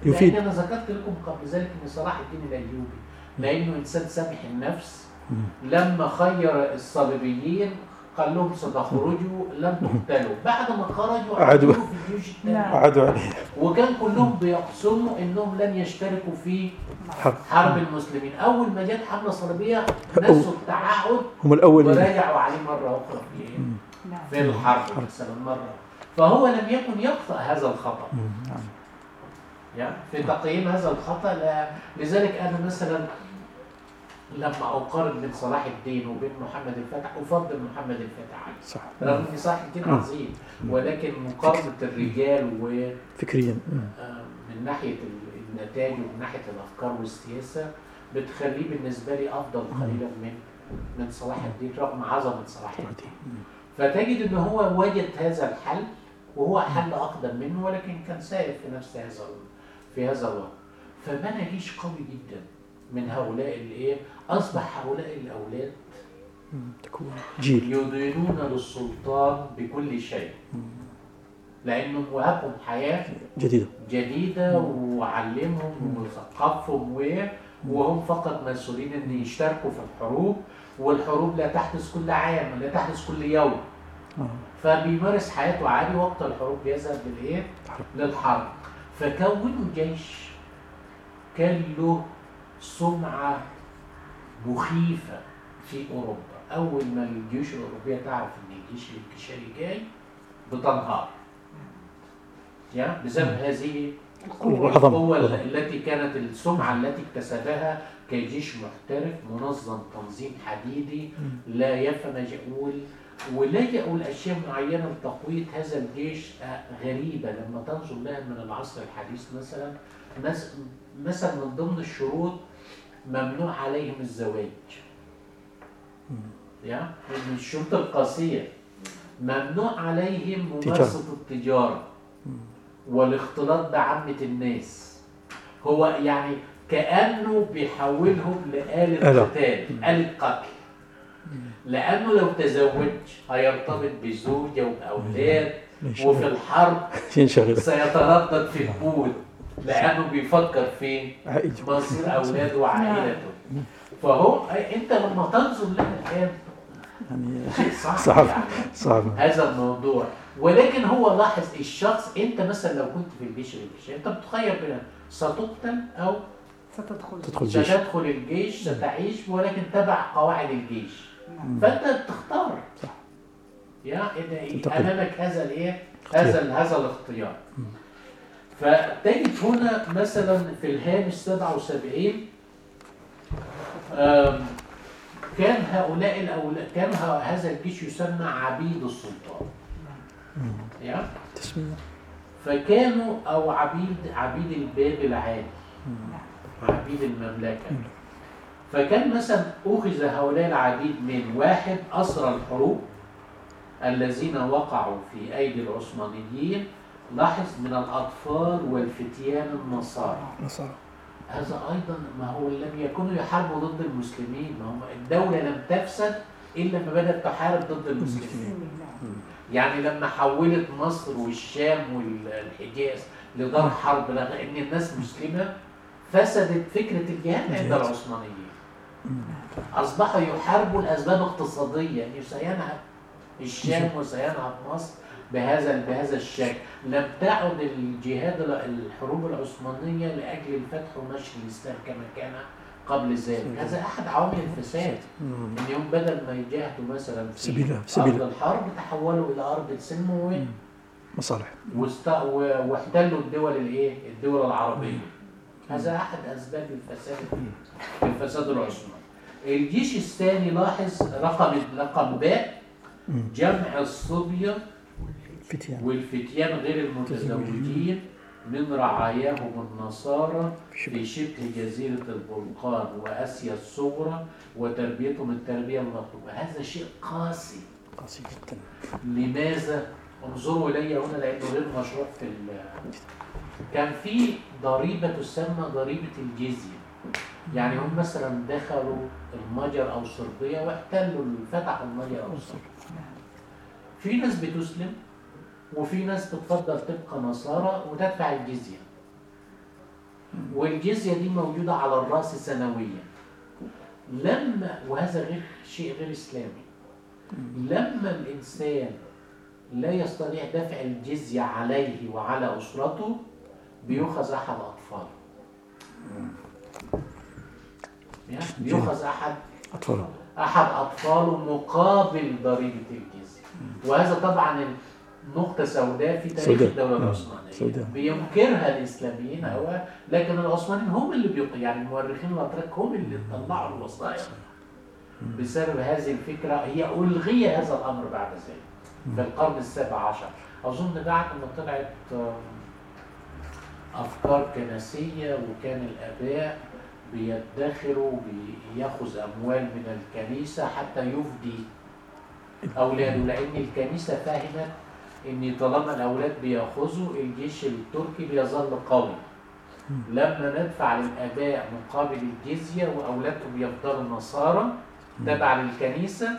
Speaker 2: يفيد.
Speaker 1: لأن أنا ذكرت لكم قبل ذلك إن صلاح الدين الأيوبي لأنه إنسان سامح النفس. لما خير الصليبيين قال لهم ستخرجوا لن تقتلوا. بعد ما خرجوا
Speaker 2: عادوا.
Speaker 1: عادوا في الجيوش الثانية
Speaker 4: نعم.
Speaker 2: عادوا عليه
Speaker 1: وكان كلهم بيقسموا إنهم لن يشتركوا في
Speaker 2: حرب.
Speaker 1: حرب المسلمين. أول ما جت حملة صليبية نسوا التعهد
Speaker 2: هم الأولين.
Speaker 1: وراجعوا عليه مرة أخرى في إيه؟
Speaker 4: نعم.
Speaker 1: في الحرب مثلا مرة. فهو لم يكن يخطا هذا
Speaker 2: الخطأ.
Speaker 1: يعني في تقييم هذا الخطأ لا لذلك أنا مثلا لما أقارن بين صلاح الدين وبين محمد الفتح أفضل محمد الفتح. عليه
Speaker 2: صح.
Speaker 1: رغم ان صلاح الدين
Speaker 2: مم.
Speaker 1: عظيم ولكن مقارنة الرجال و
Speaker 2: فكريا مم.
Speaker 1: آه، من ناحية ال- النتائج ومن ناحية الأفكار والسياسة بتخليه بالنسبة لي أفضل قليلا من من صلاح الدين رغم عظمة صلاح الدين. فتجد إن هو وجد هذا الحل وهو حل أقدم منه ولكن كان سائر في نفس هذا في هذا الوقت. فبنى جيش قوي جدا من هؤلاء الايه أصبح هؤلاء الأولاد
Speaker 2: مم. تكون جيل
Speaker 1: يدينون للسلطان بكل شيء لأنه وهبهم حياة
Speaker 2: جديدة
Speaker 1: جديدة وعلمهم وثقفهم و- وهم فقط مسؤولين إن يشتركوا في الحروب والحروب لا تحدث كل عام لا تحدث كل يوم
Speaker 2: آه.
Speaker 1: فبيمارس حياته عادي وقت الحروب بيذهب للإيه؟
Speaker 2: حرب.
Speaker 1: للحرب فكونوا جيش كان له سمعة مخيفة في أوروبا. أول ما الجيوش الأوروبية تعرف إن الجيش الانكشاري جاي بتنهار. يعني بسبب هذه. القوة. التي كانت السمعة التي اكتسبها كجيش محترف منظم تنظيم حديدي لا يفهم يقول ولجأوا لأشياء معينة لتقوية هذا الجيش آه، غريبة. لما تنظر لها من العصر الحديث مثلا مثلا من ضمن الشروط ممنوع عليهم الزواج. يعني من الشروط القاسية. ممنوع عليهم ممارسة التجارة. والاختلاط بعامة الناس. هو يعني كأنه بيحولهم لآلة
Speaker 2: آلة.
Speaker 1: قتال آلة قتل. لأنه لو تزوج هيرتبط بزوجة وبأولاد وفي الحرب [LAUGHS] سيتردد في البول لأنه بيفكر في
Speaker 2: عائلة
Speaker 1: مصير أولاده وعائلته. فهو أنت لما تنظر لها الآن
Speaker 2: يعني
Speaker 1: صعب
Speaker 2: صعب.
Speaker 1: يعني.
Speaker 2: صعب.
Speaker 1: هذا الموضوع. ولكن هو لاحظ الشخص أنت مثلا لو كنت في الجيش الجيش انت بتخير بين ستقتل أو
Speaker 4: ستدخل.
Speaker 2: تدخل الجيش.
Speaker 1: ستدخل الجيش ستعيش ولكن تبع قواعد الجيش.
Speaker 4: نعم.
Speaker 1: فأنت بتختار
Speaker 2: صح.
Speaker 1: يا. أمامك هذا
Speaker 2: الإيه.
Speaker 1: هذا هذا الاختيار. فتجد هنا مثلا في الهامش 77 آم، كان هؤلاء الأولاد كان هذا الجيش يسمى عبيد السلطان. يا؟
Speaker 2: تسمية.
Speaker 1: فكانوا أو عبيد عبيد الباب العالي. عبيد المملكة. فكان مثلا أخذ هؤلاء العبيد من واحد أسرى الحروب الذين وقعوا في أيدي العثمانيين لاحظ من الأطفال والفتيان النصارى.
Speaker 2: نصارى
Speaker 1: هذا أيضا ما هو لم يكونوا يحاربوا ضد المسلمين ما هم الدولة لم تفسد إلا لما بدأت تحارب ضد المسلمين.
Speaker 4: نعم.
Speaker 1: يعني لما حولت مصر والشام والحجاز لدار حرب رغم إن الناس مسلمة فسدت فكرة الجهاد عند. العثمانيين. أصبحوا يحاربوا الأسباب اقتصاديه يعني سينهب الشام وسينهب مصر. بهذا بهذا الشكل. لم تعد الجهاد الحروب العثمانية لأجل الفتح ونشر الإسلام كما كان قبل ذلك. هذا أحد عوامل الفساد. هم بدل ما يجاهدوا مثلا في أرض
Speaker 2: سبيلها
Speaker 1: الحرب تحولوا إلى أرض السلم و-
Speaker 2: مصالح.
Speaker 1: واحتلوا الدول الإيه؟ الدول العربية. هذا أحد أسباب الفساد. الفساد العثماني. الجيش الثاني لاحظ رقم رقم باء. جمع الصبية
Speaker 2: فتيان
Speaker 1: والفتيان غير المتزوجين من رعاياهم النصارى في شبه جزيرة البلقان وآسيا الصغرى وتربيتهم التربية المطلوبة. هذا شيء قاسي.
Speaker 2: قاسي جدا.
Speaker 1: لماذا؟ انظروا إلي هنا لأنه غير مشروع في ال- كان في ضريبة تسمى ضريبة الجزية. يعني هم مثلا دخلوا المجر أو صربيا واحتلوا فتحوا المجر أو صربيا في ناس بتسلم وفي ناس بتفضل تبقى نصارى وتدفع الجزية. والجزية دي موجودة على الرأس سنويا. لما وهذا غير شيء غير إسلامي. لما الإنسان لا يستطيع دفع الجزية عليه وعلى أسرته بيؤخذ أحد أطفاله. بيؤخذ أحد
Speaker 2: أطفال
Speaker 1: أحد أطفاله مقابل ضريبة الجزية. وهذا طبعا نقطة سوداء في تاريخ
Speaker 2: سوداء.
Speaker 1: الدولة
Speaker 2: آه،
Speaker 1: العثمانية.
Speaker 2: سوداء.
Speaker 1: بينكرها الإسلاميين أو لكن العثمانيين هم اللي بيق... يعني المؤرخين الأتراك هم اللي طلعوا الوصايا بسبب هذه الفكرة هي ألغي هذا الأمر بعد ذلك في القرن السابع عشر. أظن بعد ما طلعت آه، أفكار كنسية وكان الآباء بيدخروا بيأخذ أموال من الكنيسة حتى يفدي أولاده لأن الكنيسة فهمت إن طالما الأولاد بيأخذوا الجيش التركي بيظل قوي. لما ندفع للآباء مقابل الجزية وأولادهم يفضلوا نصارى تبع للكنيسة.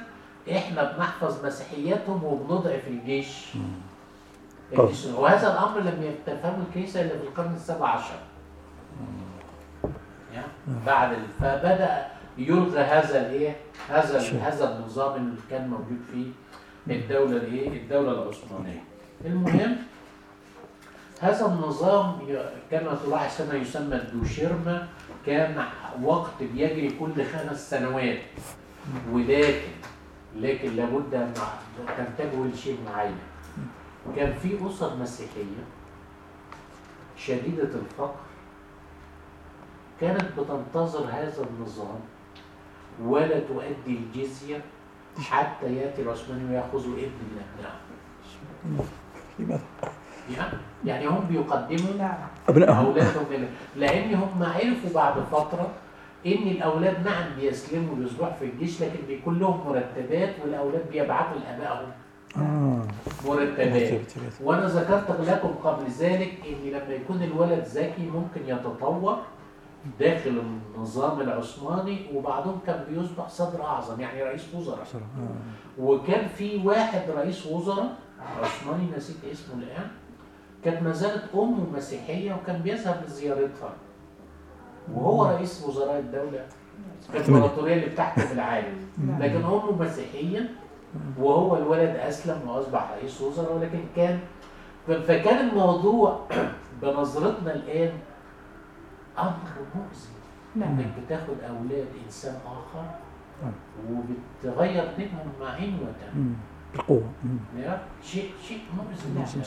Speaker 1: إحنا بنحفظ مسيحيتهم وبنضعف الجيش. الجيش وهذا الأمر لم يتفهمه الكنيسة إلا في القرن السابع عشر. بعد فبدأ يلغى هذا الإيه؟ هذا هذا النظام اللي كان موجود فيه. الدولة الايه الدولة العثمانية. المهم هذا النظام كما تلاحظ هنا يسمى الدوشيرما كان وقت بيجري كل خمس سنوات. ولكن لكن لابد أن تنتبهوا لشيء معين. كان في أسر مسيحية شديدة الفقر كانت بتنتظر هذا النظام ولا تؤدي الجزية حتى ياتي العثماني وياخذوا ابن من ابنائهم
Speaker 2: لماذا؟
Speaker 1: يعني- هم بيقدموا
Speaker 2: أبنائهم.
Speaker 1: أولادهم لأن هم عرفوا بعد فترة إن الأولاد نعم بيسلموا ويصبحوا في الجيش لكن بيكون لهم مرتبات والأولاد بيبعتوا لأبائهم.
Speaker 2: آه.
Speaker 1: مرتبات.
Speaker 2: مرتبات.
Speaker 1: وأنا ذكرت لكم قبل ذلك إن لما يكون الولد ذكي ممكن يتطور داخل النظام العثماني وبعضهم كان بيصبح صدر أعظم يعني رئيس وزراء.
Speaker 2: آه.
Speaker 1: وكان في واحد رئيس وزراء عثماني نسيت اسمه الآن كانت ما زالت أمه مسيحية وكان بيذهب لزيارتها. وهو رئيس وزراء الدولة الإمبراطورية اللي بتحكم العالم. [LAUGHS]
Speaker 4: نعم.
Speaker 1: لكن أمه مسيحية وهو الولد أسلم وأصبح رئيس وزراء ولكن كان فكان الموضوع [CLEARS THROAT] بنظرتنا الآن أمر مؤذي.
Speaker 4: نعم.
Speaker 1: إنك بتاخد أولاد إنسان آخر وبتغير دينهم عنوة.
Speaker 2: بالقوة مم.
Speaker 1: يا شيء شيء مؤذي
Speaker 2: نعم.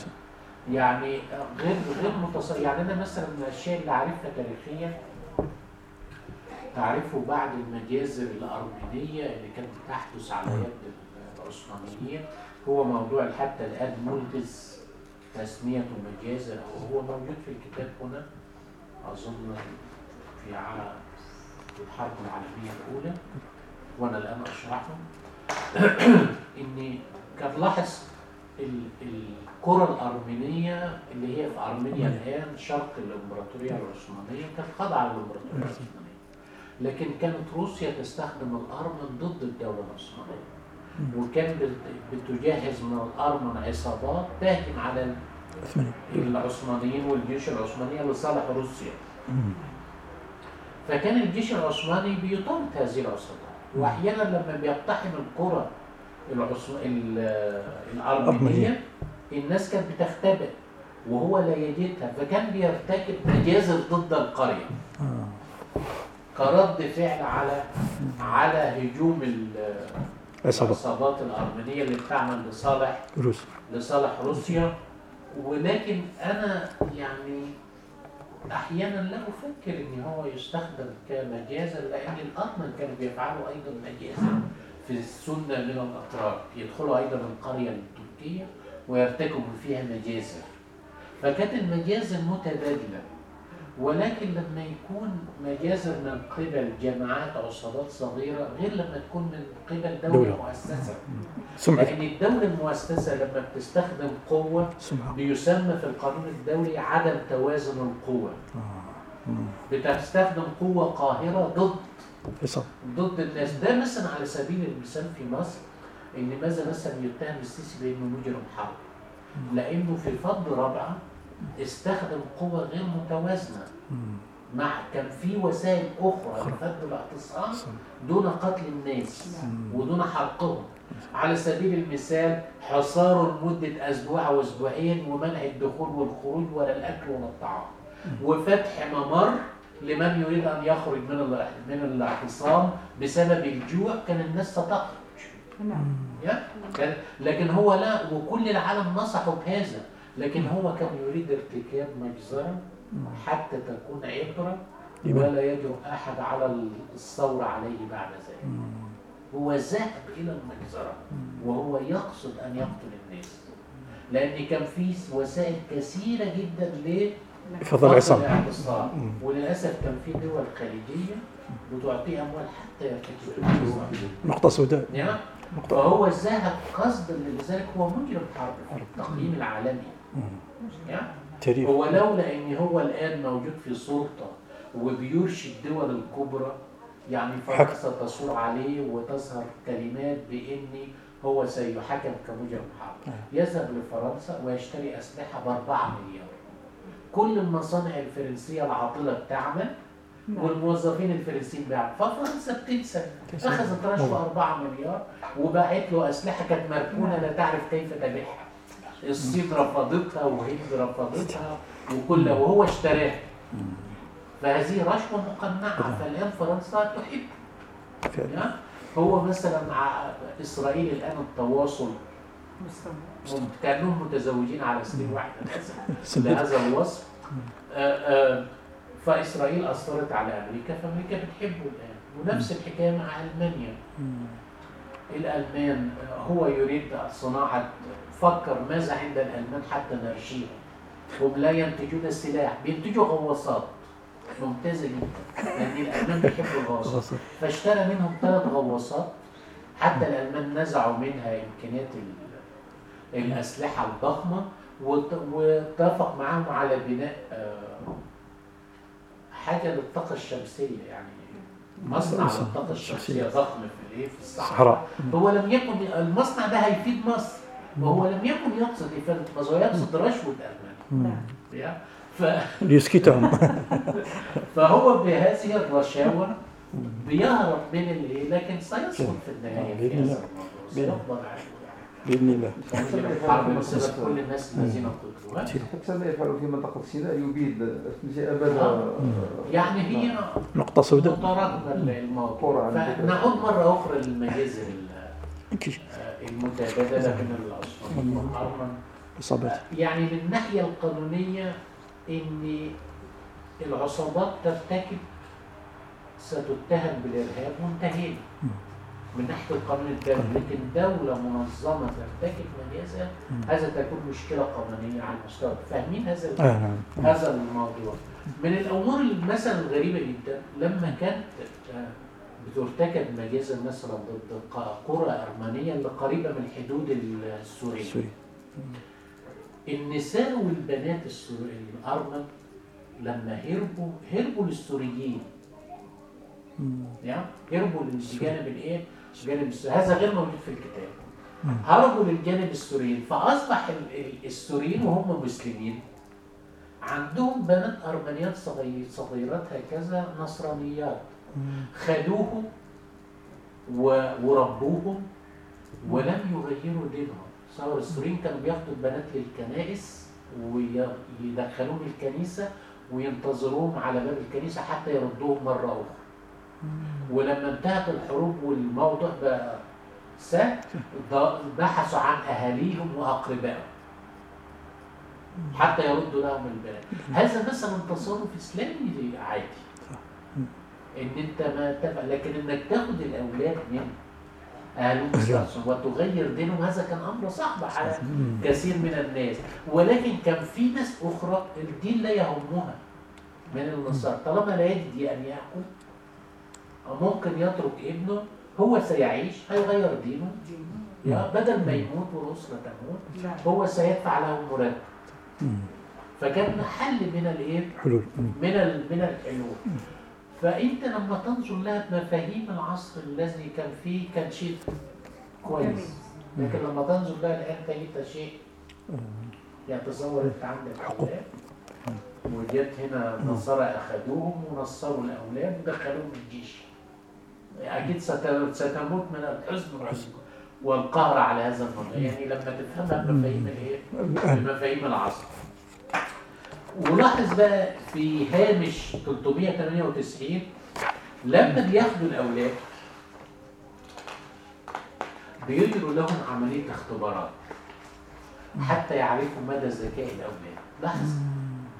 Speaker 1: يعني غير غير متص يعني أنا مثلا من الأشياء اللي عارفها تاريخيا تعرفوا بعد المجازر الأرمينية اللي كانت بتحدث على يد العثمانيين هو موضوع حتى الآن ملغز تسميته مجازر هو موجود في الكتاب هنا. أظن في الحرب العالمية الأولى وأنا الآن أشرحه. [CLEARS THROAT] ان كان لاحظ ال- الكرة الأرمينية اللي هي في أرمينيا الآن شرق الإمبراطورية العثمانية كانت خاضعة للإمبراطورية العثمانية. لكن كانت روسيا تستخدم الأرمن ضد الدولة العثمانية. وكان بت- بتجهز من الأرمن عصابات تهجم على ال-
Speaker 2: عثماني
Speaker 1: العثمانيين والجيوش العثمانية لصالح روسيا. فكان الجيش العثماني بيطارد هذه العصابات وأحيانا لما بيقتحم القرى العثم... ال- الأرمينية الناس كانت بتختبئ وهو لا يجدها. فكان بيرتكب مجازر ضد القرية.
Speaker 2: آه.
Speaker 1: كرد فعل على على هجوم العصابات الأرمينية اللي بتعمل لصالح
Speaker 2: روس
Speaker 1: لصالح روسيا. ولكن أنا يعني أحيانا لا أفكر إن هو يستخدم كمجازا لأن الارمن كانوا بيفعلوا أيضا مجازا في السنة من الأتراك. يدخلوا أيضا القريه التركيه ويرتكبوا فيها مجازر فكانت المجازر متبادلة. ولكن لما يكون مجازر من قبل جماعات عصابات صغيرة غير لما تكون من قبل دولة,
Speaker 2: دولة.
Speaker 1: مؤسسة.
Speaker 2: سمعة
Speaker 1: لأن الدولة المؤسسة لما بتستخدم قوة بيسمى في القانون الدولي عدم توازن القوة.
Speaker 2: آه.
Speaker 1: بتستخدم قوة قاهرة ضد ضد الناس. ده مثلا على سبيل المثال في مصر إن ماذا مثلا يتهم السيسي بإنه مجرم حرب. لأنه في فض رابعة استخدم قوة غير متوازنة. مع كان في وسائل أخرى لفض الاعتصام دون قتل الناس ودون حرقهم. على سبيل المثال حصار لمدة أسبوع أو أسبوعين ومنع الدخول والخروج ولا الأكل ولا الطعام. وفتح ممر لمن يريد أن يخرج من ال- من الاعتصام بسبب الجوع كان الناس ستخرج.
Speaker 4: نعم
Speaker 1: لكن هو لا وكل العالم نصحوا بهذا. لكن هو كان يريد ارتكاب مجزرة حتى تكون عبرة؟ ولا يجرؤ أحد على الثورة عليه بعد ذلك. هو ذهب إلى المجزرة وهو يقصد أن يقتل الناس. لأن كان في وسائل كثيرة جدا ل
Speaker 2: فضل عصام
Speaker 1: وللأسف كان في دول خليجية بتعطيه أموال حتى يرتكب
Speaker 2: نقطة سوداء
Speaker 1: نعم. فهو ذهب قصدا لذلك هو مجرم حرب في التقييم العالمي. نعم
Speaker 2: تاريخ.
Speaker 1: هو لولا إن هو الآن موجود في سلطة وبيرشد الدول الكبرى يعني فرنسا تصور عليه وتظهر كلمات بإن هو سيحكم كمجرم حرب؟ يذهب لفرنسا ويشتري أسلحة ب 4 مليار. كل المصانع الفرنسية العاطلة بتعمل والموظفين الفرنسيين بيعملوا ففرنسا بتنسى. أخذت رشوة 4 مليار وباعت له أسلحة كانت مركونة. لا تعرف كيف تبيعها. الصين رفضتها وهند رفضتها وكل وهو اشتراها فهذه رشوة مقنعة. فالآن فرنسا تحب؟ هو مثلا مع إسرائيل الآن التواصل
Speaker 4: مستمر
Speaker 1: هم كأنهم متزوجين على سنين [LAUGHS]
Speaker 2: سدد.
Speaker 1: لهذا الوصف. آه، آه، فإسرائيل اثرت على أمريكا فأمريكا بتحبه الآن. ونفس الحكاية مع ألمانيا. الألمان آه، هو يريد صناعة فكر ماذا عند الألمان حتى نرشيهم هم لا ينتجون السلاح بينتجوا غواصات. ممتازه جدا. لأن الألمان بيحبوا الغواصات. فاشترى منهم ثلاث غواصات. حتى الألمان نزعوا منها إمكانيات ال- الأسلحة الضخمة وت- واتفق معاهم على بناء آه، حاجة للطاقة الشمسية. يعني مصنع
Speaker 2: مصنع
Speaker 1: للطاقة الشمسية
Speaker 2: شمسية.
Speaker 1: ضخم في في الصحراء.
Speaker 2: صحراء.
Speaker 1: هو لم يكن المصنع ده هيفيد مصر. وهو لم يكن يقصد إفادة مصر هو يقصد رشوة المانيا
Speaker 4: نعم.
Speaker 1: يا؟ ف...
Speaker 2: ليسكتهم. [LAUGHS]
Speaker 1: فهو بهذه الرشاوى بيهرب من اللي لكن سيصل في النهاية في
Speaker 2: بإذن الله. بإذن
Speaker 1: سيقبض عليه.
Speaker 2: بإذن الله.
Speaker 1: يعني كل الناس الذين قتلوا
Speaker 3: حتى ما يفعل في منطقة سيناء يبيد أبدا
Speaker 1: آه. يعني هي
Speaker 2: نقطة سوداء.
Speaker 1: الموضوع. فنعود مرة أخرى للمجازر ال-
Speaker 2: كيش.
Speaker 1: المتبادله بين العصبات والأرمن
Speaker 2: إصابات.
Speaker 1: يعني من الناحية القانونية إن العصابات ترتكب ستتهم بالإرهاب وانتهينا من ناحية القانون الدولي لكن دولة منظمة ترتكب مجازا هذا تكون مشكلة قانونية على المستوى. فاهمين هذا
Speaker 2: آه نعم.
Speaker 1: هذا الموضوع. من الأمور مثلا الغريبة جدا لما كانت آه، بترتكب مجازا مثلا ضد قرى أرمنية اللي قريبة من حدود السورية.
Speaker 2: سوري
Speaker 1: النساء والبنات الأرمن لما هربوا هربوا للسوريين. يعني هربوا للجانب الإيه؟ الجانب السوري هذا غير موجود في الكتاب. هربوا للجانب السوريين ال- السوريين وهم مسلمين. عندهم بنات أرمنيات صغير صغيرات هكذا نصرانيات. خدوهم وربوهم ولم يغيروا دينهم صار السوريين كانوا بياخدوا البنات للكنائس ويدخلوهم الكنيسة وينتظروهم على باب الكنيسة حتى يردوهم مرة أخرى. ولما انتهت الحروب والموضوع بقى سهل بحثوا عن أهاليهم وأقربائهم حتى يردوا لهم البلاد هذا مثلا تصرف إسلامي عادي. إن أنت ما تبع لكن إنك تاخد الأولاد من اهلهم الصلاة وتغير دينهم. هذا كان أمر صعب على كثير من الناس. ولكن كان في ناس أخرى الدين لا يهمها من النصارى. طالما لا يجد أن ياكل ممكن يترك ابنه هو سيعيش هيغير دينه. بدل ما يموت والاسره تموت
Speaker 4: لا
Speaker 1: هو سيدفع له مرتب. فكان حل من الإيه؟
Speaker 2: حلول.
Speaker 1: من ال- من الحلول. فأنت لما تنظر لها بمفاهيم العصر الذي كان فيه كان شيء كويس. لكن لما تنظر لها الآن تجد شيء يعني تصور انت عندك أولاد وجدت هنا نصارى أخذوهم ونصروا الأولاد ودخلوهم الجيش. أكيد ست- ستموت من الحزن وال- والقهر على هذا الموضوع. يعني لما تفهمها بمفاهيم الإيه؟ بمفاهيم العصر. ولاحظ بقى في هامش 398 لما بياخدوا الأولاد بيجروا لهم عملية اختبارات حتى يعرفوا مدى ذكاء الأولاد. لاحظ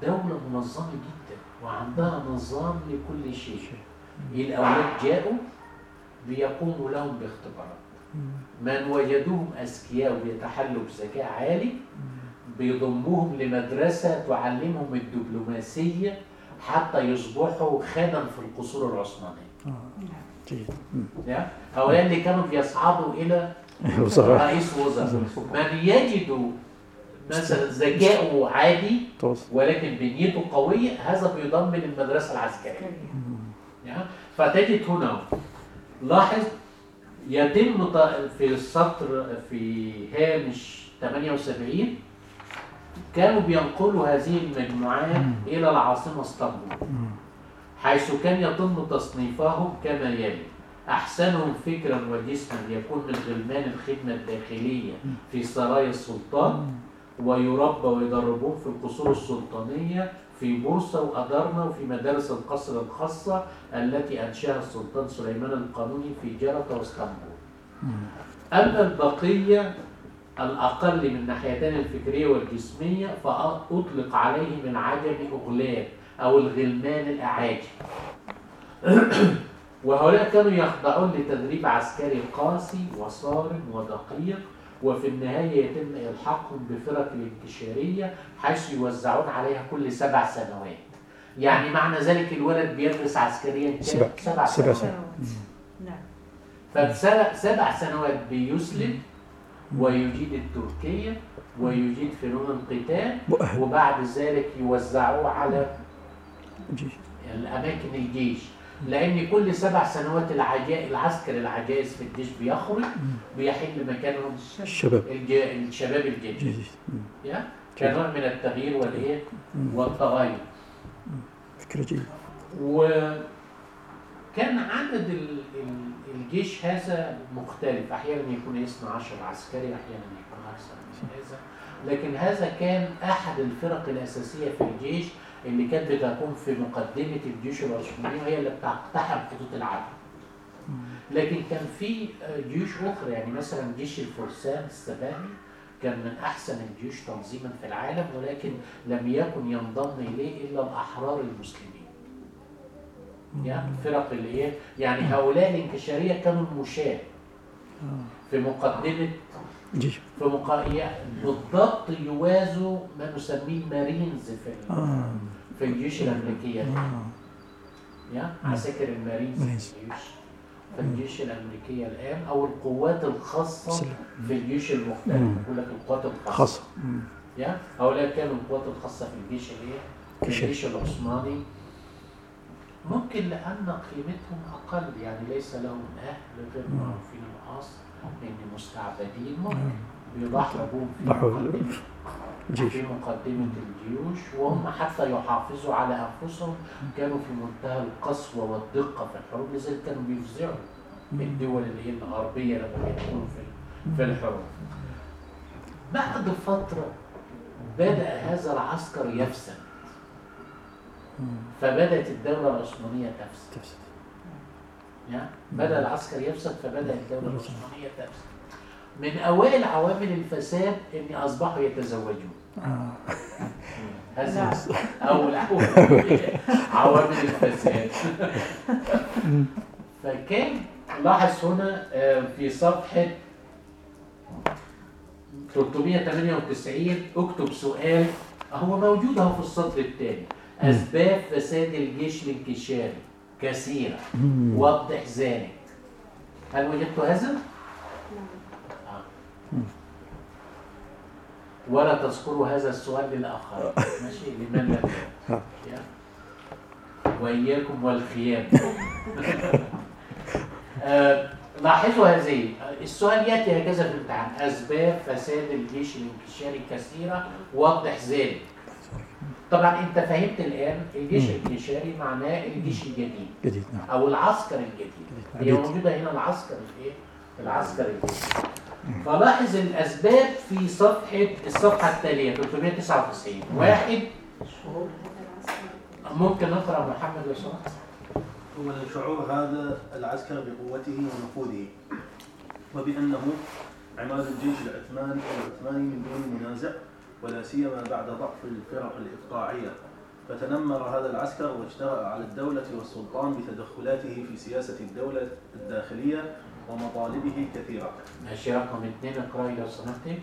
Speaker 1: دولة منظمة جدا وعندها نظام لكل شيء. الأولاد جاءوا بيقوموا لهم باختبارات. من وجدوهم أذكياء وبيتحلوا بذكاء عالي بيضموهم لمدرسة تعلمهم الدبلوماسية حتى يصبحوا خدم في القصور العثمانية.
Speaker 2: جيد؟
Speaker 1: هؤلاء اللي كانوا بيصعدوا إلى [LAUGHS] رئيس وزراء. من يجد مثلا ذكاؤه عادي ولكن بنيته قوية هذا بيضم للمدرسة العسكرية؟ فتجد هنا لاحظ يتم في السطر في هامش 78 كانوا بينقلوا هذه المجموعات إلى العاصمة اسطنبول. حيث كان يتم تصنيفهم كما يلي. أحسنهم فكرا وجسما يكون من غلمان الخدمة الداخلية في سرايا السلطان ويربى ويدربون في القصور السلطانية في بورصة وأدرنا وفي مدارس القصر الخاصة التي أنشأها السلطان سليمان القانوني في جرة واسطنبول. أما البقية الأقل من ناحيتين الفكرية والجسمية فأطلق عليهم العجم أغلاب أو الغلمان الأعاجم [CLEARS THROAT] وهؤلاء كانوا يخضعون لتدريب عسكري قاسي وصارم ودقيق وفي النهاية يتم إلحاقهم بفرق الانتشارية حيث يوزعون عليها كل سبع سنوات. يعني معنى ذلك الولد بيدرس عسكريا كام؟
Speaker 2: سبع-
Speaker 1: سبع
Speaker 2: سبع
Speaker 1: سنوات.
Speaker 4: نعم.
Speaker 1: فسبع سبع سنوات بيسلم ويجيد التركية ويجيد فنون القتال
Speaker 2: مؤهل
Speaker 1: وبعد ذلك يوزعوه على الأماكن الجيش. لأن كل سبع سنوات العجائز العسكر العجائز في الجيش بيخرج بيحل مكانهم
Speaker 2: الشباب.
Speaker 1: الشباب يا؟ كنوع من التغيير والإيه؟ والتغير.
Speaker 2: فكرة جيدة.
Speaker 1: وكان عدد ال- ال- الجيش هذا مختلف. أحيانا يكون اسم عشر عسكري أحيانا يكون أكثر من هذا. لكن هذا كان أحد الفرق الأساسية في الجيش اللي كانت بتكون في مقدمة الجيوش العثمانيه وهي اللي بتقتحم خطوط العدو. لكن كان في جيوش أخرى يعني مثلا جيش الفرسان السباهي كان من أحسن الجيوش تنظيما في العالم ولكن لم يكن ينضم إليه إلا الأحرار المسلمين. يعني فرق الايه يعني هؤلاء الانكشارية كانوا المشاة في مقدمة
Speaker 2: جيد
Speaker 1: في مقا... بالضبط يوازوا ما نسميه المارينز في
Speaker 2: آه
Speaker 1: في الجيوش الأمريكية
Speaker 2: آه
Speaker 1: يا عساكر المارينز
Speaker 2: مارينز.
Speaker 1: في الجيوش في الجيش الأمريكية الآن أو القوات الخاصة
Speaker 2: سلام.
Speaker 1: في الجيوش المختلفة
Speaker 2: مم.
Speaker 1: يقول لك القوات الخاصة
Speaker 2: خاصة مم.
Speaker 1: يا هؤلاء كانوا القوات الخاصة في الجيش الايه؟ في. الجيش العثماني ممكن لأن قيمتهم أقل يعني ليس لهم أهل غير معروفين الاصل لأن مستعبدين ممكن بيضحوا بهم في مقدمة في مقدمة الجيوش وهم حتى يحافظوا على أنفسهم. كانوا في منتهى القسوة والدقة في الحروب لذلك كانوا بيفزعوا الدول اللي هي الغربية لما بيدخلوا في في الحروب. بعد فترة بدأ هذا العسكر يفسد. فبدأت الدولة العثمانية تفسد.
Speaker 2: تفسد.
Speaker 1: يعني بدأ العسكر يفسد فبدأ الدولة العثمانية تفسد. من أوائل عوامل الفساد إن أصبحوا يتزوجون.
Speaker 2: آه.
Speaker 1: هذه أول عوامل [LAUGHS] عوامل الفساد. فكان لاحظ هنا آه، في صفحة 398 أكتب سؤال هو موجود أهو في السطر الثاني أسباب فساد الجيش الانكشاري كثيرة. وضح ذلك. هل وجدت هذا؟ آه. ولا تذكروا هذا السؤال للآخرين. ماشي لمن لم يعرف. يا. وإياكم والخيانة [LAUGHS] آه، لاحظوا هذه. السؤال يأتي هكذا في الامتحان. أسباب فساد الجيش الانكشاري كثيرة. وضح ذلك. طبعا أنت فهمت الآن الجيش الانكشاري معناه الجيش الجديد.
Speaker 2: جديد نعم.
Speaker 1: أو العسكر الجديد. هي
Speaker 2: جديد.
Speaker 1: موجودة هنا العسكر الإيه؟ العسكر الجديد. فلاحظ الأسباب في صفحة الصفحة التالية 399 واحد. ممكن نقرأ محمد لو سمحت.
Speaker 5: هو شعور هذا العسكر بقوته ونفوذه وبأنه عماد الجيش العثماني العثماني من دون منازع ولا سيما بعد ضعف الفرق الإقطاعية. فتنمر هذا العسكر واجترأ على الدولة والسلطان بتدخلاته في سياسة الدولة الداخلية ومطالبه كثيرة.
Speaker 1: ماشي رقم اثنين اقراي لو سمحتي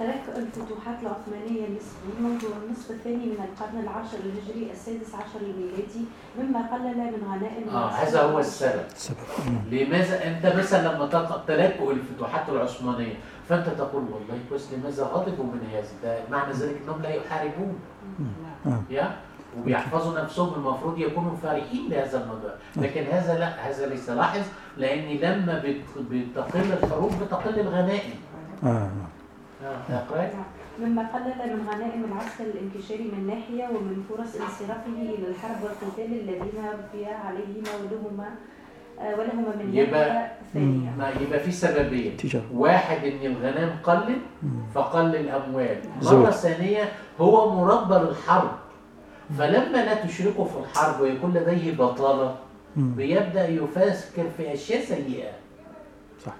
Speaker 6: تلك الفتوحات العثمانية النسبي منذ النصف الثاني من القرن العاشر الهجري السادس عشر الميلادي مما قلل من غنائم
Speaker 1: آه
Speaker 6: العسكر
Speaker 1: هذا هو السبب.
Speaker 2: السبب.
Speaker 1: لماذا أنت مثلا لما تلكؤ الفتوحات العثمانية؟ فأنت تقول والله كويس لماذا غضبوا من هذا؟ ده معنى ذلك إنهم لا يحاربون.
Speaker 2: آه.
Speaker 1: يا؟ وبيحفظوا نفسهم المفروض يكونوا فرحين بهذا الموضوع. لكن هذا لا هذا ليس لاحظ لأن لما بت- بتقل الحروب بتقل الغنائم.
Speaker 2: آه. نعم
Speaker 1: آه اقرأ
Speaker 6: مما قلل من غنائم العسكر الانكشاري من ناحية ومن فرص انصرافه إلى الحرب والقتال الذين ربي عليهما ولهما آه، ولهما من
Speaker 1: يبقى-
Speaker 6: ناحية ثانية.
Speaker 1: ما يبقى في سببين. واحد إن الغنائم قلت
Speaker 2: مم.
Speaker 1: فقل
Speaker 2: الأموال.
Speaker 1: مرة ثانية هو مربى للحرب. فلما لا تشركه في الحرب ويكون لديه بطاله. بيبدأ يفكر في أشياء سيئة.
Speaker 2: صح.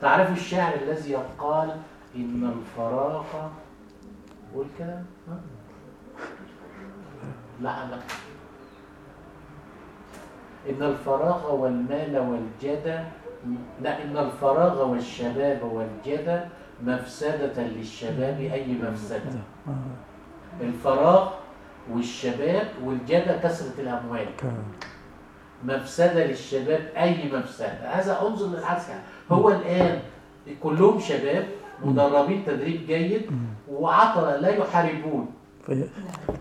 Speaker 1: تعرف الشاعر الذي يقال إن الفراغ قول كده. ها؟ لا لا. إن الفراغ والمال والجدى لا إن الفراغ والشباب والجدى مفسدة للشباب أي مفسدة. الفراغ والشباب والجدى كثرة الأموال. مفسدة للشباب أي مفسدة؟ هذا أنظر للعسكر هو الآن كلهم شباب مدربين تدريب جيد وعطلة لا يحاربون.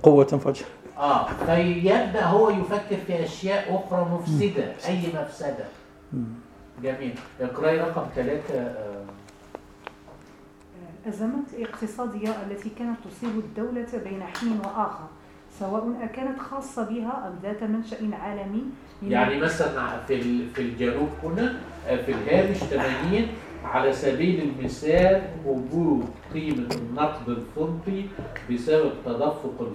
Speaker 2: قوة فجر.
Speaker 1: آه. فيبدأ هو يفكر في أشياء أخرى مفسدة أي مفسدة.
Speaker 2: مم.
Speaker 1: جميل. اقرأي رقم ثلاثة آه،
Speaker 4: الأزمات الاقتصادية التي كانت تصيب الدولة بين حين وآخر سواء أكانت خاصة بها أم ذات منشأ عالمي؟
Speaker 1: يعني مثلا في ال- في الجنوب هنا آه، في الهامش 80 على سبيل المثال وجود قيمة النقد الفضي بسبب تدفق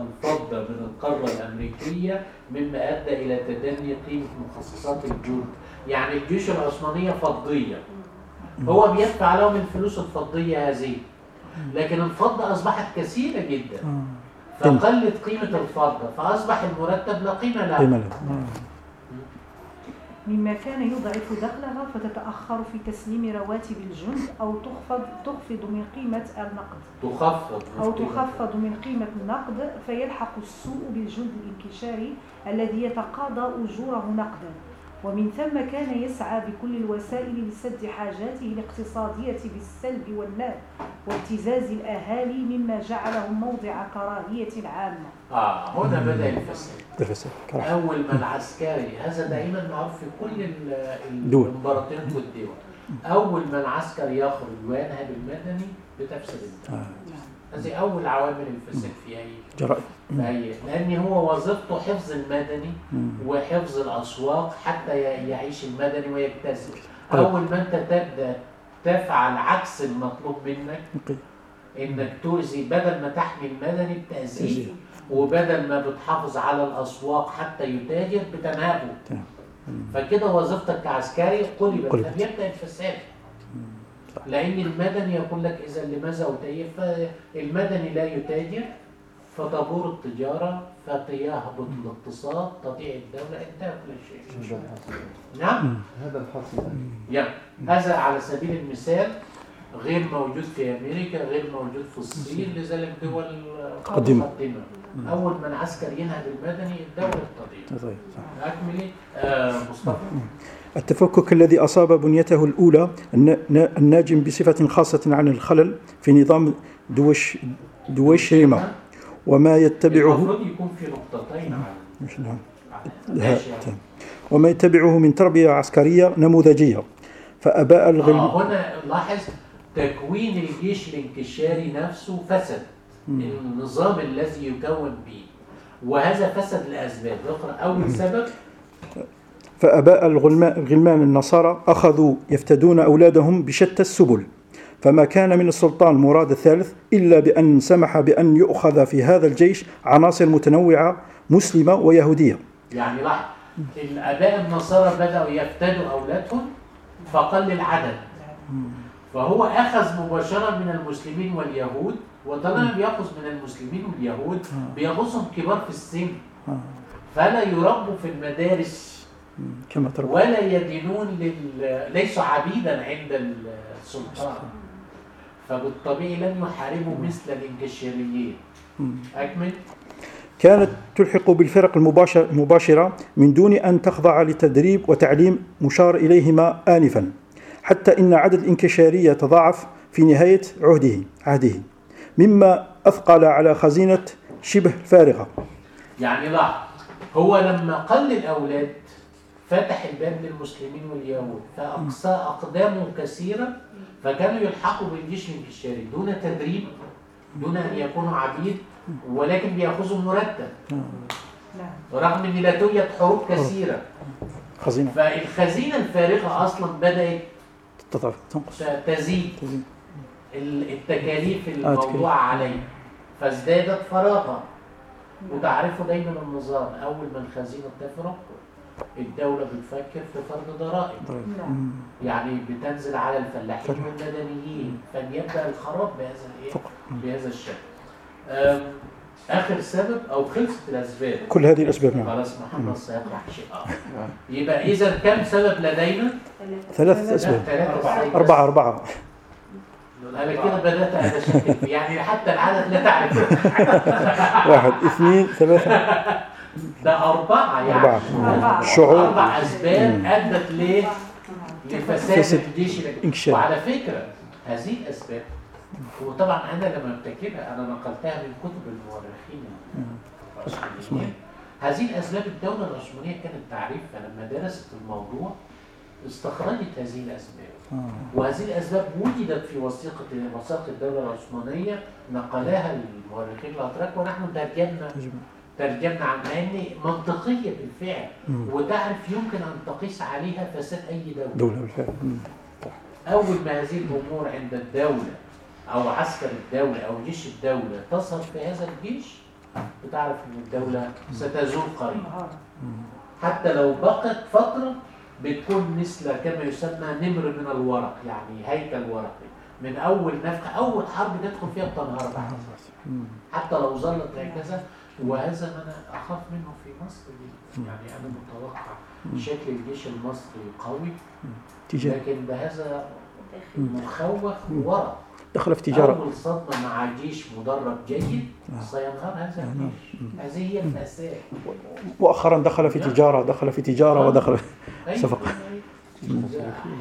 Speaker 1: الفضة من القارة الأمريكية مما أدى إلى تدني قيمة مخصصات الجند يعني الجيوش العثمانية فضية. هو بيدفع لهم الفلوس الفضية هذه. لكن الفضة أصبحت كثيرة جدا. فقلت قيمة الفضة فأصبح المرتب لا قيمة له.
Speaker 4: مما كان يضعف دخلها فتتأخر في تسليم رواتب الجند أو تخفض تخفض من قيمة النقد.
Speaker 1: تخفض
Speaker 4: أو تخفض من قيمة النقد فيلحق السوء بالجند الانكشاري الذي يتقاضى أجوره نقدا. ومن ثم كان يسعى بكل الوسائل لسد حاجاته الاقتصادية بالسلب والمال وابتزاز الأهالي مما جعلهم موضع كراهية عامة.
Speaker 1: آه هنا بدأ الفساد. أول ما العسكري هذا دائما معروف في كل ال- ال-
Speaker 2: دول.
Speaker 1: الإمبراطوريات والدول أول ما العسكر يخرج وينهب المدني بتفسد الدولة.
Speaker 2: آه.
Speaker 1: هذه أول عوامل الفساد في أي
Speaker 2: جرائم
Speaker 1: لأن هو وظيفته حفظ المدني. وحفظ الأسواق حتى يعيش المدني ويكتسب
Speaker 2: طيب.
Speaker 1: أول ما أنت تبدأ تفعل عكس المطلوب منك. إنك تؤذي بدل ما تحمي المدني بتأذيه
Speaker 2: تأذيه.
Speaker 1: وبدل ما بتحافظ على الأسواق حتى يتاجر بتنهبه. فكده وظيفتك كعسكري قلبت
Speaker 2: قلبت.
Speaker 1: فبيبدا الفساد لأن المدني يقول لك إذا لماذا اتاجر فالمدني لا يتاجر فتبور التجارة فتهبط الاقتصاد تضيع الدولة انتهى كل شيء. نعم؟
Speaker 3: هذا الحاصل
Speaker 1: يعني هذا على سبيل المثال غير موجود في أمريكا غير موجود في الصين لذلك دول. متقدمه أول ما العسكر ينهب المدني الدولة تضيع
Speaker 2: طيب صح.
Speaker 1: اكملي آه مصطفى.
Speaker 2: التفكك الذي أصاب بنيته الأولى النا- نا- الناجم بصفة خاصة عن الخلل في نظام دوش دويشريما وما يتبعه
Speaker 1: يكون في نقطتين
Speaker 2: نعم. وما يتبعه من تربية عسكرية نموذجية. فأباء الغلم
Speaker 1: آه هنا لاحظ تكوين الجيش الانكشاري نفسه فسد النظام الذي يكون به وهذا فسد لاسباب أخرى أول سبب.
Speaker 2: فأباء الغلمان, النصارى أخذوا يفتدون أولادهم بشتى السبل. فما كان من السلطان مراد الثالث إلا بأن سمح بأن يؤخذ في هذا الجيش عناصر متنوعة مسلمة ويهودية.
Speaker 1: يعني لاحظ الاباء النصارى بدأوا يفتدوا أولادهم فقل العدد فهو أخذ مباشرة من المسلمين واليهود وطالما بياخذ من المسلمين واليهود بياخذهم كبار في السن. فلا يربوا في المدارس
Speaker 2: كما ترى
Speaker 1: ولا يدينون لل... ليسوا عبيدا عند السلطان. فبالطبيعي لن يحاربوا مثل الانكشاريين أكمل.
Speaker 2: كانت تلحق بالفرق المباشر- المباشرة من دون أن تخضع لتدريب وتعليم مشار إليهما آنفا حتى إن عدد الانكشارية تضاعف في نهاية عهده عهده مما أثقل على خزينة شبه فارغة.
Speaker 1: يعني لاحظ هو لما قل الأولاد فتح الباب للمسلمين واليهود فأقصى اقدامه كثيرة فكانوا يلحقوا بالجيش الانكشاري دون تدريب دون أن يكونوا عبيد ولكن بيأخذوا مرتب.
Speaker 4: نعم
Speaker 1: رغم إن لا توجد حروب كثيرة.
Speaker 2: خزينة.
Speaker 1: فالخزينة الفارغه أصلا بدأت
Speaker 2: تضعف تنقص.
Speaker 1: تزيد
Speaker 2: تزيد.
Speaker 1: ال- التكاليف
Speaker 2: تكاليف.
Speaker 1: الموضوعة عليه فازدادت فراغا وتعرفوا دايما النظام أول ما الخزينة تفرغ الدولة بتفكر في فرض ضرائب.
Speaker 4: نعم.
Speaker 1: يعني بتنزل على الفلاحين والمدنيين فبيبدأ الخراب بهذا الإيه؟ بهذا الشكل. آخر سبب أو خلصت الأسباب.
Speaker 2: كل هذه الأسباب نعم.
Speaker 1: خلاص محمد سيطرح شيء آخر يبقى إذا كم سبب لدينا؟
Speaker 2: ثلاث
Speaker 1: لا،
Speaker 2: أسباب.
Speaker 1: ثلاثة سبب.
Speaker 2: أربعة أربعة.
Speaker 1: أنا كده بدأت أتشكك فيه. يعني حتى العدد لا تعرف. [LAUGHS]
Speaker 2: واحد اثنين ثلاثة. [LAUGHS]
Speaker 1: ده أربعة يعني.
Speaker 2: أربعة.
Speaker 4: أربعة.
Speaker 2: الشعور
Speaker 1: أربع أسباب أدت ليه؟ لفساد
Speaker 2: فساد
Speaker 1: الجيش
Speaker 2: انكشاف.
Speaker 1: وعلى فكرة هذه الأسباب وطبعا أنا لما ابتكرها أنا نقلتها من كتب المؤرخين هذه الأسباب الدولة العثمانية كانت تعريفها لما درست الموضوع استخرجت هذه الأسباب. وهذه الأسباب وجدت في وثيقة وثائق الدولة العثمانية نقلها المؤرخين الأتراك ونحن ترجمنا ترجمنا عن ان منطقية بالفعل وتعرف يمكن أن تقيس عليها فساد أي دولة.
Speaker 2: دولة بالفعل.
Speaker 1: أول ما هذه الأمور عند الدولة أو عسكر الدولة أو جيش الدولة تظهر في هذا الجيش بتعرف إن الدولة ستزول قريبا حتى لو بقت فترة بتكون مثل كما يسمى نمر من الورق يعني هيكل ورقي. من أول نفخة أول حرب تدخل فيها بتنهار بعد. حتى لو ظلت هكذا وهذا ما أنا أخاف منه في مصر دي. يعني أنا متوقع شكل الجيش المصري قوي لكن بهذا مخوف ورا.
Speaker 2: دخل في تجارة.
Speaker 1: أول صدمة مع جيش مدرب جيد سينهار هذا. الجيش هذه هي المأساة
Speaker 2: مؤخرا دخل في تجارة دخل في تجارة ودخل
Speaker 1: أيوة.
Speaker 2: صفقة.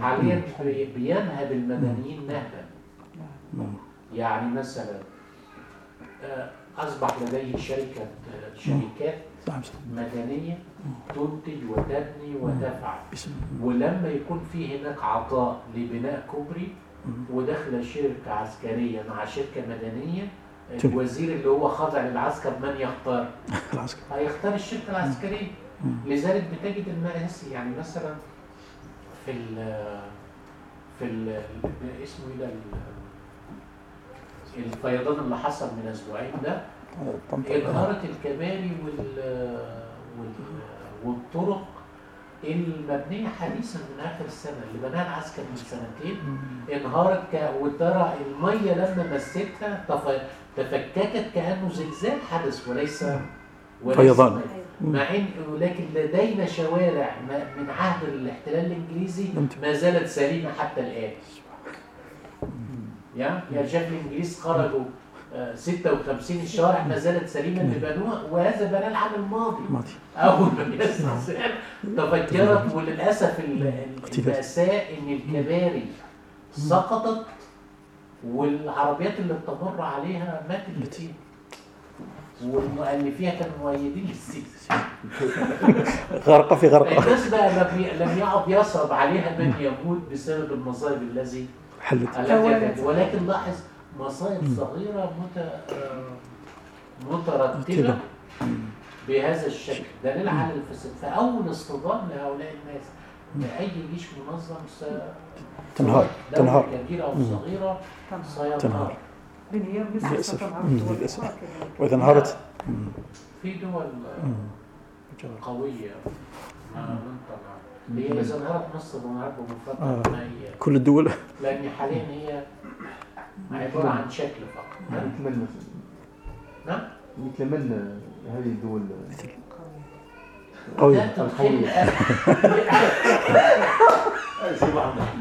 Speaker 1: حاليا بي- بينهب المدنيين نهبا. يعني مثلا أصبح لديه شركة آه، شركات
Speaker 2: نعم.
Speaker 1: مدنية تنتج وتبني وتفعل.
Speaker 2: بسم
Speaker 1: ولما يكون في هناك عطاء لبناء كوبري وداخله شركة عسكرية مع شركة مدنية
Speaker 2: تم.
Speaker 1: الوزير اللي هو خاضع للعسكر من يختار؟ [LAUGHS]
Speaker 2: العسكر.
Speaker 1: هيختار الشركة العسكرية. لذلك بتجد المآسي يعني مثلا في ال في ال اسمه إيه ده الفيضان اللي حصل من أسبوعين ده
Speaker 2: طنطا
Speaker 1: انهارت الكباري وال وال- والطرق المبنية حديثا من آخر السنة اللي بناها العسكر من سنتين انهارت ك... وترى المية لما مستها تف... تفككت كأنه زلزال حدث وليس
Speaker 2: فيضان.
Speaker 1: مع إن ولكن لدينا شوارع من عهد الاحتلال
Speaker 2: الإنجليزي.
Speaker 1: ما زالت سليمة حتى الآن. يا يا شاف الإنجليز خرجوا آه، 56 الشوارع ما زالت سليمة اللي بنوها وهذا بناه العام الماضي.
Speaker 2: ماضي.
Speaker 1: أول ما تفجرت
Speaker 2: وللأسف.
Speaker 1: المأساة إن الكباري سقطت والعربيات اللي بتمر عليها مات اللي فيها والمؤلفيها كانوا مؤيدين للسيسي
Speaker 2: غرقة في غرقة.
Speaker 1: الناس بقى لم يعد يصعب عليها من يموت بسبب المصائب الذي
Speaker 2: حلت.
Speaker 1: ولكن لاحظ مصائب صغيرة مت... مترتبة بهذا الشكل. دليل على الفساد. فأول اصطدام لهؤلاء الناس بأي جيش منظم س...
Speaker 2: تنهار. تنهار.
Speaker 1: كبيرة أو صغيرة
Speaker 4: تنهار.
Speaker 1: سينهار
Speaker 2: للأسف. للأسف. وإذا انهارت؟
Speaker 1: في دول. قوية. ما منطقة هي مصر
Speaker 2: آه.
Speaker 1: ما هي.
Speaker 2: كل الدول.
Speaker 1: لأن حاليا هي عبارة عن شكل فقط.
Speaker 3: مثل من
Speaker 1: نعم؟
Speaker 3: مثل من هذه الدول.
Speaker 2: قوي.
Speaker 1: لا تتخيل [LAUGHS]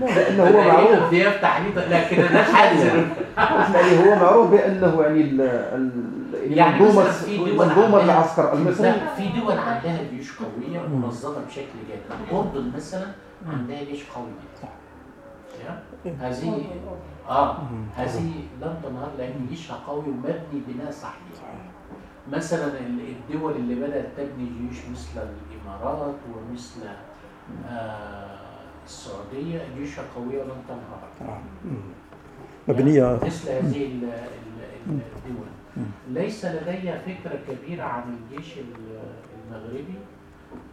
Speaker 3: لأنه هو معروف.
Speaker 1: تحديدا لكن أنا حذر [LAUGHS]
Speaker 3: يعني هو معروف بأنه يعني ال- ال-
Speaker 1: يعني
Speaker 3: منظومة
Speaker 1: عندها-
Speaker 3: العسكر المصري.
Speaker 1: في دول عندها جيوش قويه منظمه بشكل جيد. الأردن مثلا عندها جيش قوي. جدا يا؟ هذه آه هذه لم تنهار لأن جيشها قوي ومبني بناء صحيح. مثلا ال- الدول اللي بدأت تبني جيوش مثل الإمارات ومثل آه السعودية جيوشها قوية ولم تنهار.
Speaker 2: مم. مبنية.
Speaker 1: مثل هذه ال- ال- الدول. ليس لدي فكرة كبيرة عن الجيش ال- المغربي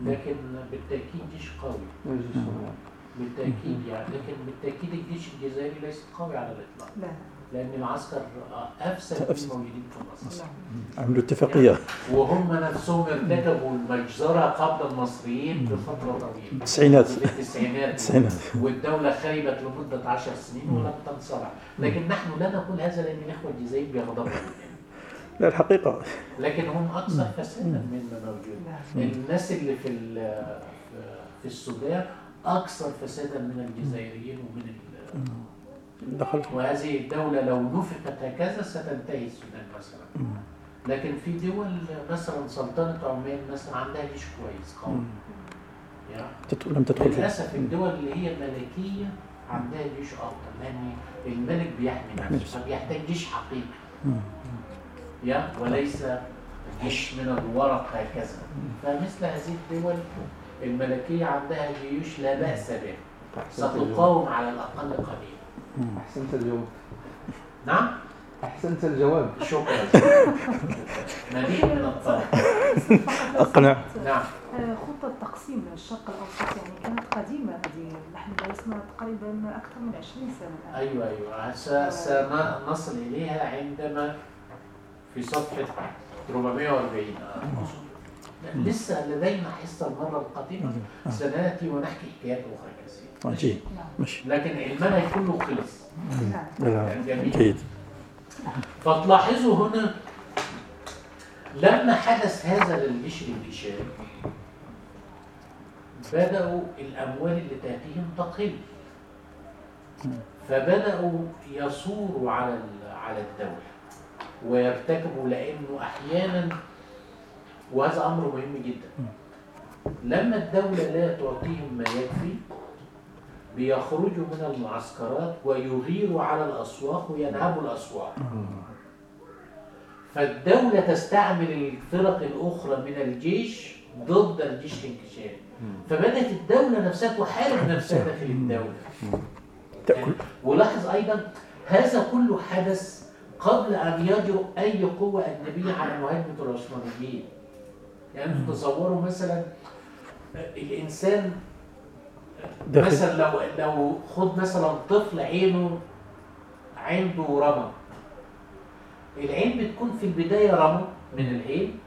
Speaker 1: لكن بالتأكيد جيش قوي. بالتأكيد يعني لكن بالتأكيد الجيش الجزائري ليس قوي على الإطلاق.
Speaker 4: لا
Speaker 1: لأن العسكر أفسد
Speaker 2: أفسد.
Speaker 1: الموجودين في مصر.
Speaker 2: عملوا اتفاقية.
Speaker 1: وهم نفسهم ارتكبوا المجزرة قبل المصريين بفترة طويلة.
Speaker 2: التسعينات.
Speaker 1: في التسعينات. والدولة خربت لمدة عشر سنين ولم تنصرع. لكن نحن لا نقول هذا لأن الإخوة الجزائريين بيغضبوا.
Speaker 2: لا الحقيقة.
Speaker 1: لكن هم أكثر فسادا مما موجود. الناس اللي في في السودان أكثر فسادا من الجزائريين ومن ال-
Speaker 2: دخل
Speaker 1: وهذه الدولة لو نفقت هكذا ستنتهي السودان مثلا. لكن في دول مثلا سلطنة عمان مثلا عندها جيش كويس قوي.
Speaker 2: لم تدخل في
Speaker 1: للأسف الدول اللي هي ملكيه عندها جيش افضل لأن الملك بيحمي نفسه فبيحتاج جيش حقيقي. يا. وليس جيش من الورق هكذا. فمثل هذه الدول الملكية عندها جيوش لا بأس بها. ستقاوم على الأقل قليلا.
Speaker 3: أحسنت الجواب.
Speaker 1: نعم؟
Speaker 3: أحسنت الجواب.
Speaker 1: شكرا. مليء من الطاقة
Speaker 2: أقنع.
Speaker 1: نعم.
Speaker 4: آه، خطة تقسيم الشرق الأوسط يعني كانت قديمة هذه نحن درسنا تقريبا أكثر من 20 سنة
Speaker 1: أيوة أيوة. س- سنصل إليها عندما في صفحة 440 لسه لدينا حصة المرة القادمة. سنأتي ونحكي حكايات أخرى.
Speaker 4: نعم.
Speaker 2: ماشي.
Speaker 1: لكن المنهج كله خلص.
Speaker 4: نعم.
Speaker 1: جميل.
Speaker 2: جيد.
Speaker 1: فتلاحظوا هنا لما حدث هذا للجيش الانكشافي بدأوا الأموال اللي تأتيهم تقل. فبدأوا يصوروا على ال- على الدولة ويرتكبوا لأنه أحيانا وهذا أمر مهم جدا. لما الدولة لا تعطيهم ما يكفي بيخرجوا من المعسكرات ويغيروا على الأسواق وينهبوا الأسواق. فالدولة تستعمل الفرق الأخرى من الجيش ضد الجيش الانكشافي. فبدأت الدولة نفسها تحارب نفسها داخل الدولة. ولاحظ أيضا هذا كله حدث قبل أن يجرؤ أي قوة أجنبية على مهاجمة العثمانيين يعني تصوروا مثلا الإنسان مثلا لو لو خد مثلا طفل عينه عنده رمد العين بتكون في البداية رمل من العين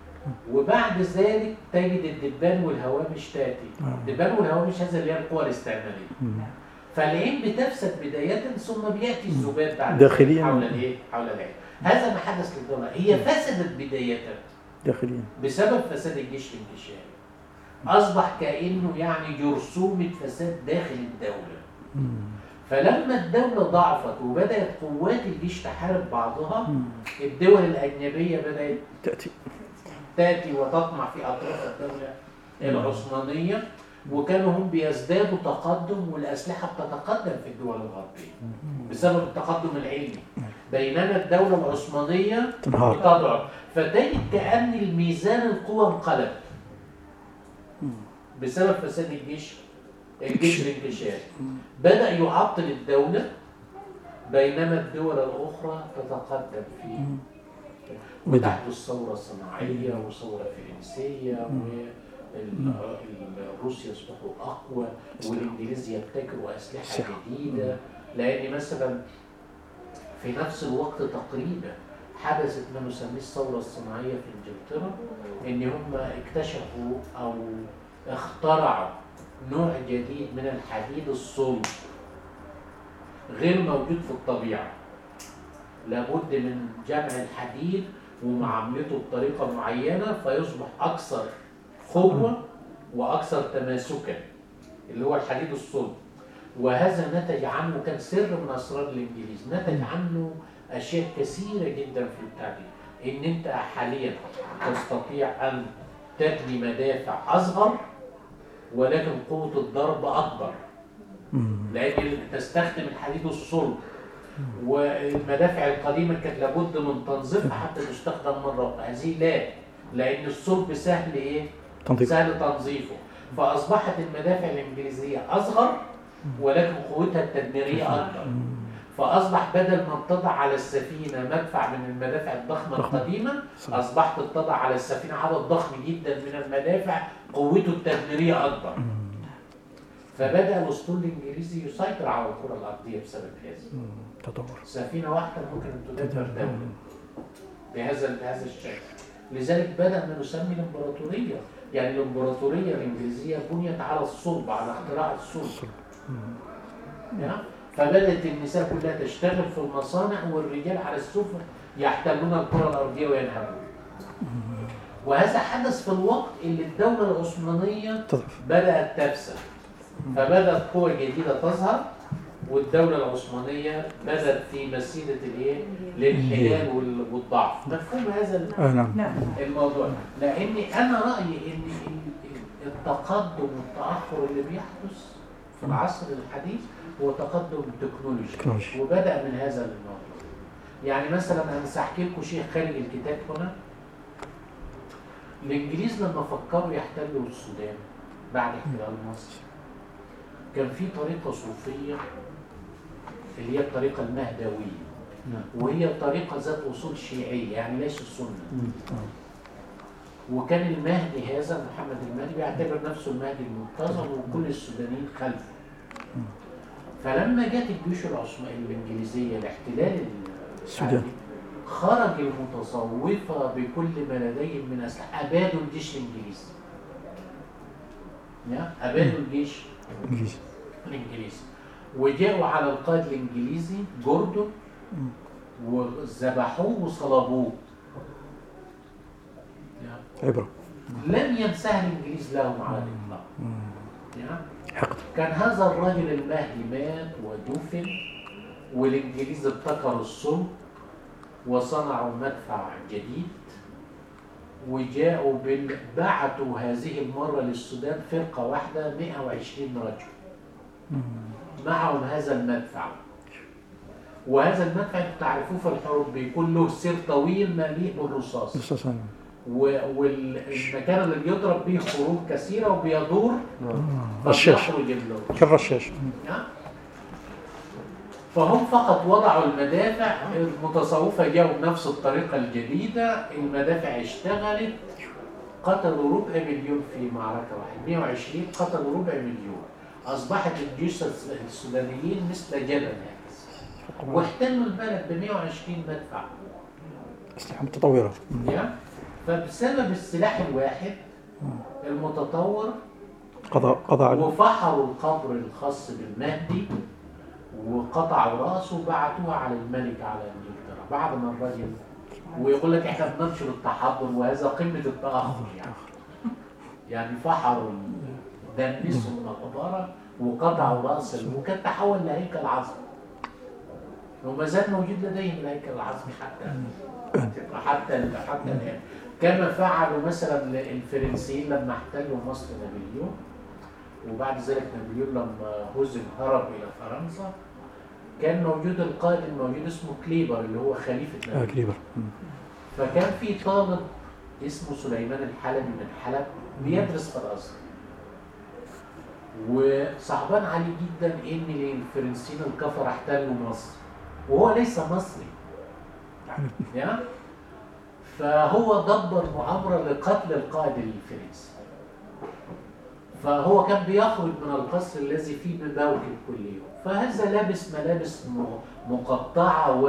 Speaker 1: وبعد ذلك تجد الدبان والهوامش تأتي. الدبان والهوامش هذا اللي هي القوى الاستعمارية. فالعين بتفسد بداية ثم بيأتي الذباب بعد
Speaker 2: داخلياً.
Speaker 1: حول الإيه؟ حول العين. هذا ما حدث للدولة. هي فسدت بداية.
Speaker 2: داخليا.
Speaker 1: بسبب فساد الجيش الانكشافي. أصبح كأنه يعني جرثومة فساد داخل الدولة. فلما الدولة ضعفت وبدأت قوات الجيش تحارب بعضها الدول الأجنبية بدأت
Speaker 2: تأتي.
Speaker 1: تأتي وتطمع في أطراف الدولة العثمانية وكانوا هم بيزدادوا تقدم والأسلحة بتتقدم في الدول الغربية بسبب التقدم العلمي. بينما الدولة العثمانية
Speaker 2: تنهار.
Speaker 1: تضعف فتجد كأن الميزان القوى انقلب بسبب فساد الجيش الجيش الانكشافي بدأ يعطل الدولة بينما الدول الأخرى تتقدم فيه. وتحدث ثورة صناعية وثورة فرنسية وروسيا يصبحوا أقوى والإنجليز يبتكروا أسلحة. جديدة. لأن مثلا في نفس الوقت تقريبا حدثت ما نسميه الثورة الصناعية في إنجلترا إن هم اكتشفوا أو اخترعوا نوع جديد من الحديد الصلب غير موجود في الطبيعة. لابد من جمع الحديد ومعاملته بطريقة معينة فيصبح أكثر قوة وأكثر تماسكا اللي هو الحديد الصلب. وهذا نتج عنه كان سر من أسرار الإنجليز نتج عنه أشياء كثيرة جدا في التعليم إن أنت حاليا تستطيع أن تبني مدافع أصغر ولكن قوة الضرب أكبر. لأن تستخدم الحديد الصلب والمدافع القديمة كانت لابد من تنظيفها حتى تستخدم مرة أخرى هذه لا لأن الصلب سهل إيه؟
Speaker 2: تنظيف
Speaker 1: سهل تنظيفه. فأصبحت المدافع الإنجليزية أصغر ولكن قوتها التدميرية أكبر. فأصبح بدل ما تضع على السفينة مدفع من المدافع الضخمة
Speaker 2: ضخمة.
Speaker 1: القديمة. أصبحت تضع على السفينة عدد ضخم جدا من المدافع قوته التدميرية أكبر. فبدأ الأسطول الإنجليزي يسيطر على الكرة الأرضية بسبب هذا.
Speaker 2: تطور.
Speaker 1: سفينة واحدة ممكن أن تدمر دولة بهذا بهذا الشكل. لذلك بدأ ما نسمي الإمبراطورية. يعني الإمبراطورية الإنجليزية بنيت على الصلب على اختراع الصلب. فبدأت النساء كلها تشتغل في المصانع والرجال على السفن يحتلون الكرة الأرضية وينهبون. وهذا حدث في الوقت اللي الدولة العثمانية بدأت تفسد. فبدأت قوى جديدة تظهر والدولة العثمانية بدأت في مسيرة الإيه؟ الانحلال وال- والضعف. مفهوم هذا
Speaker 2: آه نعم.
Speaker 4: نعم.
Speaker 1: الموضوع. لأني أنا رأيي إن ال- التقدم والتأخر اللي بيحدث في العصر الحديث هو تقدم تكنولوجي. وبدأ من هذا الموضوع يعني مثلا أنا سأحكي لكم شيء خارج الكتاب هنا. الإنجليز لما فكروا يحتلوا السودان بعد احتلال مصر كان في طريقة صوفية اللي هي الطريقة المهدوية وهي طريقة ذات أصول شيعية يعني ليس سنة. وكان المهدي هذا محمد المهدي بيعتبر نفسه المهدي المنتظر وكل السودانيين خلفه. فلما جت الجيوش العثمانية الإنجليزية لاحتلال
Speaker 2: السودان.
Speaker 1: خرج المتصوفة بكل ما لديهم من أسلحة. أبادوا الجيش الإنجليزي. يا أبادوا الجيش
Speaker 2: إنجليزي.
Speaker 1: الإنجليزي. وجاءوا على القائد الإنجليزي جوردون وذبحوه وصلبوه. يا.
Speaker 2: عبرة.
Speaker 1: لم ينسها الإنجليز لهم على الإطلاق.
Speaker 2: حقد.
Speaker 1: كان هذا الرجل المهدي مات ودفن والإنجليز ابتكروا الصلب وصنعوا مدفع جديد وجاءوا بال... بعتوا هذه المرة للسودان فرقة واحدة 120 رجل. معهم هذا المدفع. وهذا المدفع أنتوا تعرفوه في الحروب بيكون له سير طويل مليء بالرصاص. والمكان اللي بيضرب به خروج كثيرة وبيدور
Speaker 2: رشاش
Speaker 1: فبيخرج اللون
Speaker 2: كالرشاش
Speaker 1: فهم فقط وضعوا المدافع المتصوفة جاءوا بنفس الطريقة الجديدة. المدافع اشتغلت قتلوا ربع مليون في معركة واحدة. 120 قتلوا ربع مليون. أصبحت الجيوش السودانيين مثل جبل واحتلوا البلد ب 120 مدفع.
Speaker 2: أسلحة متطورة.
Speaker 1: فبسبب السلاح الواحد المتطور
Speaker 2: قضاء على
Speaker 1: وفحروا القبر الخاص بالمهدي وقطعوا راسه وبعتوه على الملك على إنجلترا. بعد ما الراجل ويقول لك إحنا بننشر التحضر وهذا قمة التأخر يعني. يعني فحروا دنسوا المقبره وقطعوا رأس وكان تحول لهيكل عظمي وما زال موجود لديهم الهيكل العظمي حتى حتى حتى الآن. كما فعلوا مثلا الفرنسيين لما احتلوا مصر نابليون وبعد ذلك نابليون لما هزم هرب إلى فرنسا كان موجود القائد الموجود اسمه كليبر اللي هو خليفة
Speaker 2: آه
Speaker 1: نابليون.
Speaker 2: كليبر.
Speaker 1: فكان في طالب اسمه سليمان الحلبي من حلب بيدرس في الأزهر. وصعبان عليه جدا إن الفرنسيين الكفر احتلوا مصر وهو ليس مصري. [LAUGHS] يا؟ فهو دبر مؤامره لقتل القائد الفرنسي. فهو كان بيخرج من القصر الذي فيه بموكب كل يوم. فهذا لابس ملابس م- مقطعة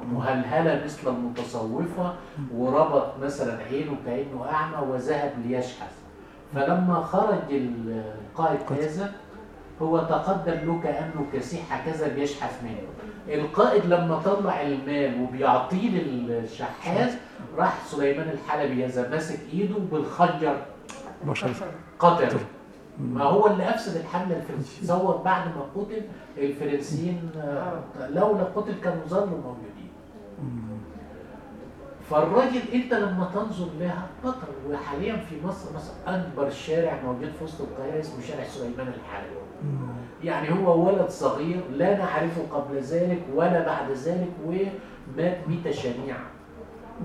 Speaker 1: ومهلهلة مثل المتصوفة وربط مثلا عينه كأنه أعمى وذهب ليشحذ؟ فلما خرج القائد هذا هو تقدم له كأنه كسيح هكذا بيشحذ منه. القائد لما طلع المال وبيعطيه للشحاذ راح سليمان الحلبي هذا ماسك إيده بالخنجر. قتله ما هو اللي أفسد الحمله الفرنسيه تصور بعد ما قتل الفرنسيين آه، لولا قتل كانوا ظلوا موجودين. فالراجل أنت لما تنظر لها بطل وحاليا في مصر مثلا أكبر شارع موجود في وسط القاهرة اسمه شارع سليمان الحلبي. يعني هو ولد صغير لا نعرفه قبل ذلك ولا بعد ذلك ومات ميتة شنيعة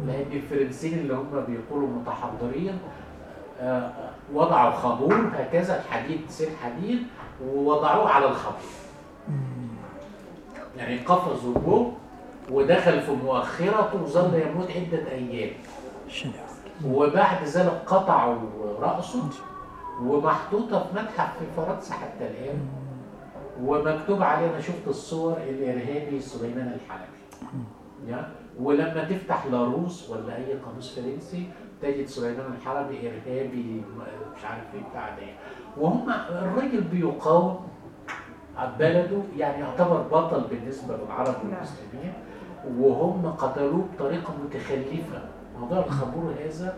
Speaker 1: لأن الفرنسيين اللي هم بيقولوا متحضرين آه، وضعوا خابور هكذا الحديد سير حديد ووضعوه على الخابور يعني قفزوا جوه ودخل في مؤخرته وظل يموت عدة أيام. وبعد ذلك قطعوا رأسه. ومحطوطة في متحف في فرنسا حتى الآن. ومكتوب عليه أنا شفت الصور الإرهابي سليمان الحلبي. ولما تفتح لاروس ولا أي قاموس فرنسي تجد سليمان الحلبي إرهابي مش عارف إيه بتاع ده. وهم الراجل بيقاوم بلده يعني يعتبر بطل بالنسبة للعرب والمسلمين. وهم قتلوه بطريقة متخلفة. موضوع الخمور هذا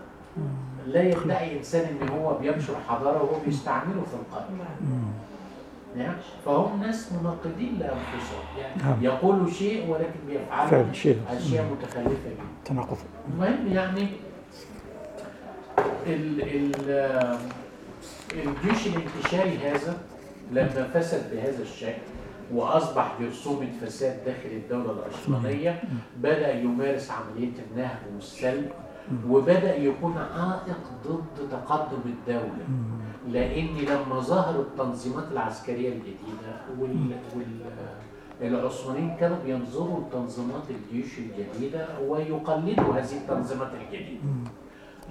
Speaker 1: لا يدعي انسان إن هو بينشر حضارة وهو بيستعمله في القتل نعم. فهم ناس مناقضين لأنفسهم. يعني
Speaker 2: نعم.
Speaker 1: يقولوا شيء ولكن بيفعلوا أشياء متخلفة جدا
Speaker 2: تناقض.
Speaker 1: المهم يعني ال ال الجيش الانتشاري هذا لما فسد بهذا الشكل وأصبح جرثومة فساد داخل الدولة العثمانية بدأ يمارس عملية النهب والسلب. وبدأ يكون عائق ضد تقدم الدولة. لأن لما ظهرت التنظيمات العسكرية الجديدة وال, وال العثمانيين كانوا بينظروا لتنظيمات الجيوش الجديدة ويقلدوا هذه التنظيمات الجديدة.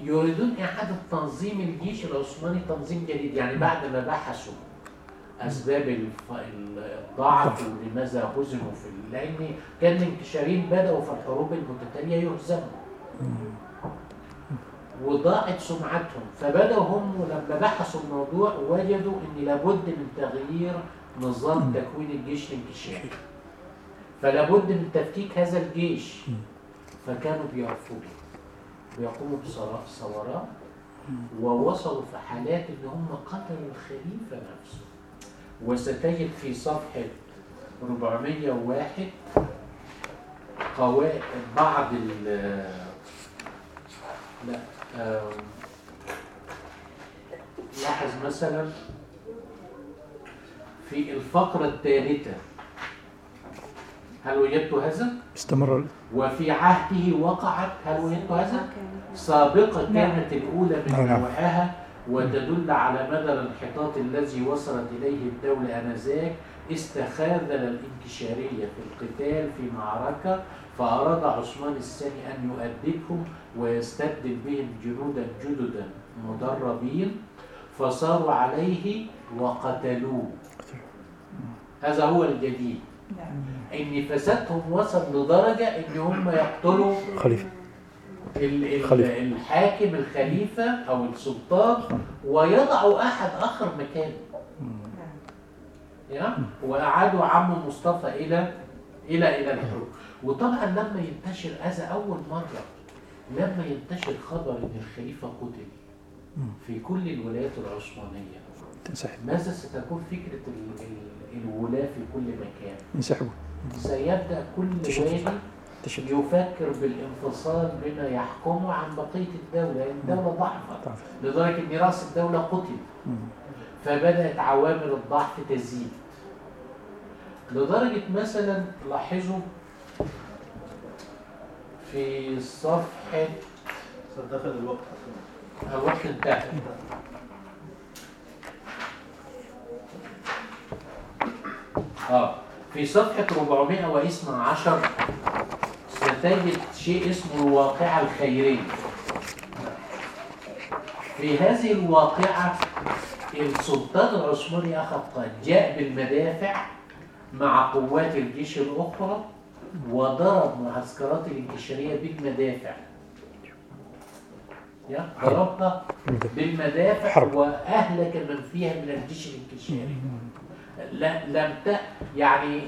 Speaker 1: يريدون إعادة تنظيم الجيش العثماني تنظيم جديد يعني بعد ما بحثوا أسباب الضعف ولماذا هزموا في لأن كان الانكشاريين بدأوا في الحروب المتتالية يهزموا وضاعت سمعتهم. فبدأوا هم لما بحثوا الموضوع وجدوا أن لابد من تغيير نظام تكوين الجيش الانكشاري فلابد من تفكيك هذا الجيش. فكانوا بيرفضوا بيقوموا بثورات ثورات ووصلوا في حالات إن هم قتلوا الخليفة نفسه. وستجد في صفحة 401 قواعد بعض ال لا. لاحظ مثلا في الفقرة الثالثة هل وجدت هذا؟
Speaker 2: استمر
Speaker 1: وفي عهده وقعت هل وجدت هذا؟ سابقة كانت الأولى من
Speaker 2: نعم.
Speaker 1: نوعها وتدل على مدى الانحطاط الذي وصلت إليه الدولة آنذاك استخاذل الانكشارية في القتال في معركة فأراد عثمان الثاني أن يؤدبهم ويستبدل بهم جنودا جددا مدربين فصاروا عليه وقتلوه. هذا هو الجديد.
Speaker 4: نعم.
Speaker 1: إن فسادهم وصل لدرجة إن هم يقتلوا
Speaker 2: خليفة.
Speaker 1: ال- ال-
Speaker 2: خليفة.
Speaker 1: الحاكم الخليفة أو السلطان ويضعوا أحد آخر مكانه.
Speaker 4: نعم.
Speaker 1: يا؟ وأعادوا عم مصطفى إلى إلى إلى الحروب. وطبعا لما ينتشر هذا أول مرة لما ينتشر خبر إن الخليفة قتل في كل الولايات العثمانية
Speaker 2: تنسحب.
Speaker 1: ماذا ستكون فكرة ال- ال- الولاة في كل مكان؟
Speaker 2: ينسحبوا
Speaker 1: سيبدأ كل. والي يفكر بالانفصال بما يحكمه عن بقية الدولة لأن الدولة ضعفت. لدرجة إن رأس الدولة قتل.
Speaker 2: مم.
Speaker 1: فبدأت عوامل الضعف تزيد. لدرجة مثلا لاحظوا في صفحة
Speaker 5: دخل الوقت
Speaker 1: الوقت انتهى. آه في صفحة 412 ستجد شيء اسمه الواقعة الخيرية. في هذه الواقعة السلطان العثماني أخذ قائد جاء بالمدافع مع قوات الجيش الأخرى وضرب معسكرات الانكشارية بالمدافع. يا ضربها بالمدافع
Speaker 2: حرب.
Speaker 1: وأهلك من فيها من الجيش الانكشاري لا لم ت... يعني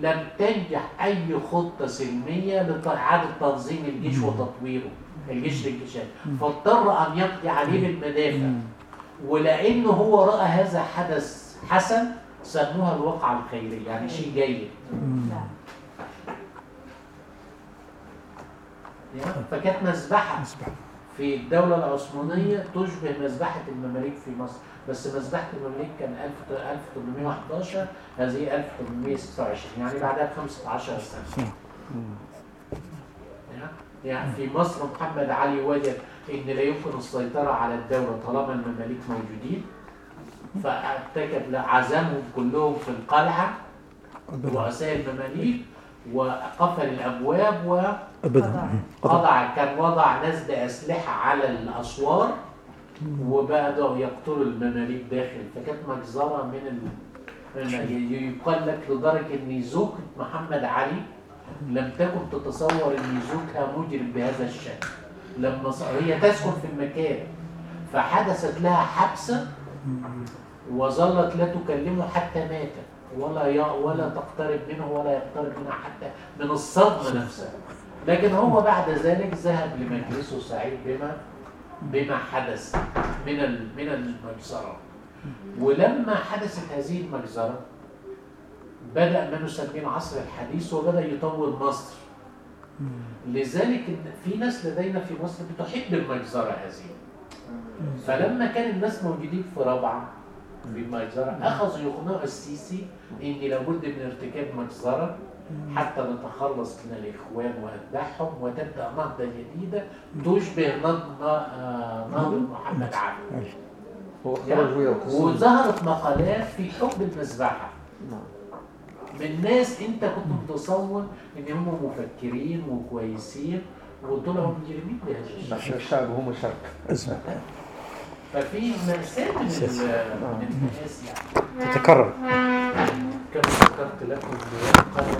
Speaker 1: لم تنجح أي خطة سلمية لاعاده تنظيم الجيش وتطويره الجيش الانكشاري فاضطر أن يقضي عليه بالمدافع. ولأنه هو رأى هذا حدث حسن سموها الواقعه الخيرية يعني شيء جيد
Speaker 4: نعم
Speaker 1: يا؟ فكانت
Speaker 2: أصبح
Speaker 1: في الدولة العثمانية تشبه مذبحة المماليك في مصر. بس مذبحة المماليك كان 1000 1811 هذه 1826 يعني بعدها ب 15 سنة. يعني في مصر محمد علي وجد إن لا يمكن السيطرة على الدولة طالما المماليك موجودين. فارتكب عزمهم كلهم في القلعة رؤساء المماليك. وقفل الأبواب و
Speaker 2: أبدا. قطع
Speaker 1: وضع. كان وضع ناس بأسلحة على الأسوار وبدأوا يقتلوا المماليك داخل. فكانت مجزرة من ال... يقال لك لدرجة إن زوجة محمد علي لم تكن تتصور إن زوجها مجرم بهذا الشكل. لما هي تسكن في المكان فحدثت لها حبسة وظلت لا تكلمه حتى مات. ولا. ولا تقترب منه ولا يقترب منها حتى من الصدمة نفسها لكن هو بعد ذلك ذهب لمجلسه سعيد بما بما حدث من من المجزرة. ولما حدثت هذه المجزرة بدأ ما نسميه العصر الحديث وبدأ يطور مصر. لذلك في ناس لدينا في مصر بتحب المجزرة هذه. فلما كان الناس موجودين في رابعة بالمجزرة أخذوا يقنعوا السيسي إن لابد من ارتكاب مجزرة حتى نتخلص من الإخوان وأتباعهم وتبدأ نهضة جديدة تشبه نهضة آه، نهضة محمد علي.
Speaker 3: ويقصد
Speaker 1: وظهرت مقالات في حب المذبحة.
Speaker 3: نعم.
Speaker 1: من ناس أنت كنت متصور إن هم مفكرين وكويسين وطلعوا مجرمين بهذا الشكل.
Speaker 3: الشعب هم الشعب
Speaker 2: أزمة.
Speaker 1: ففي مأساة من ال- من المآسي يعني.
Speaker 2: تتكرر.
Speaker 1: كما ذكرت لكم قبل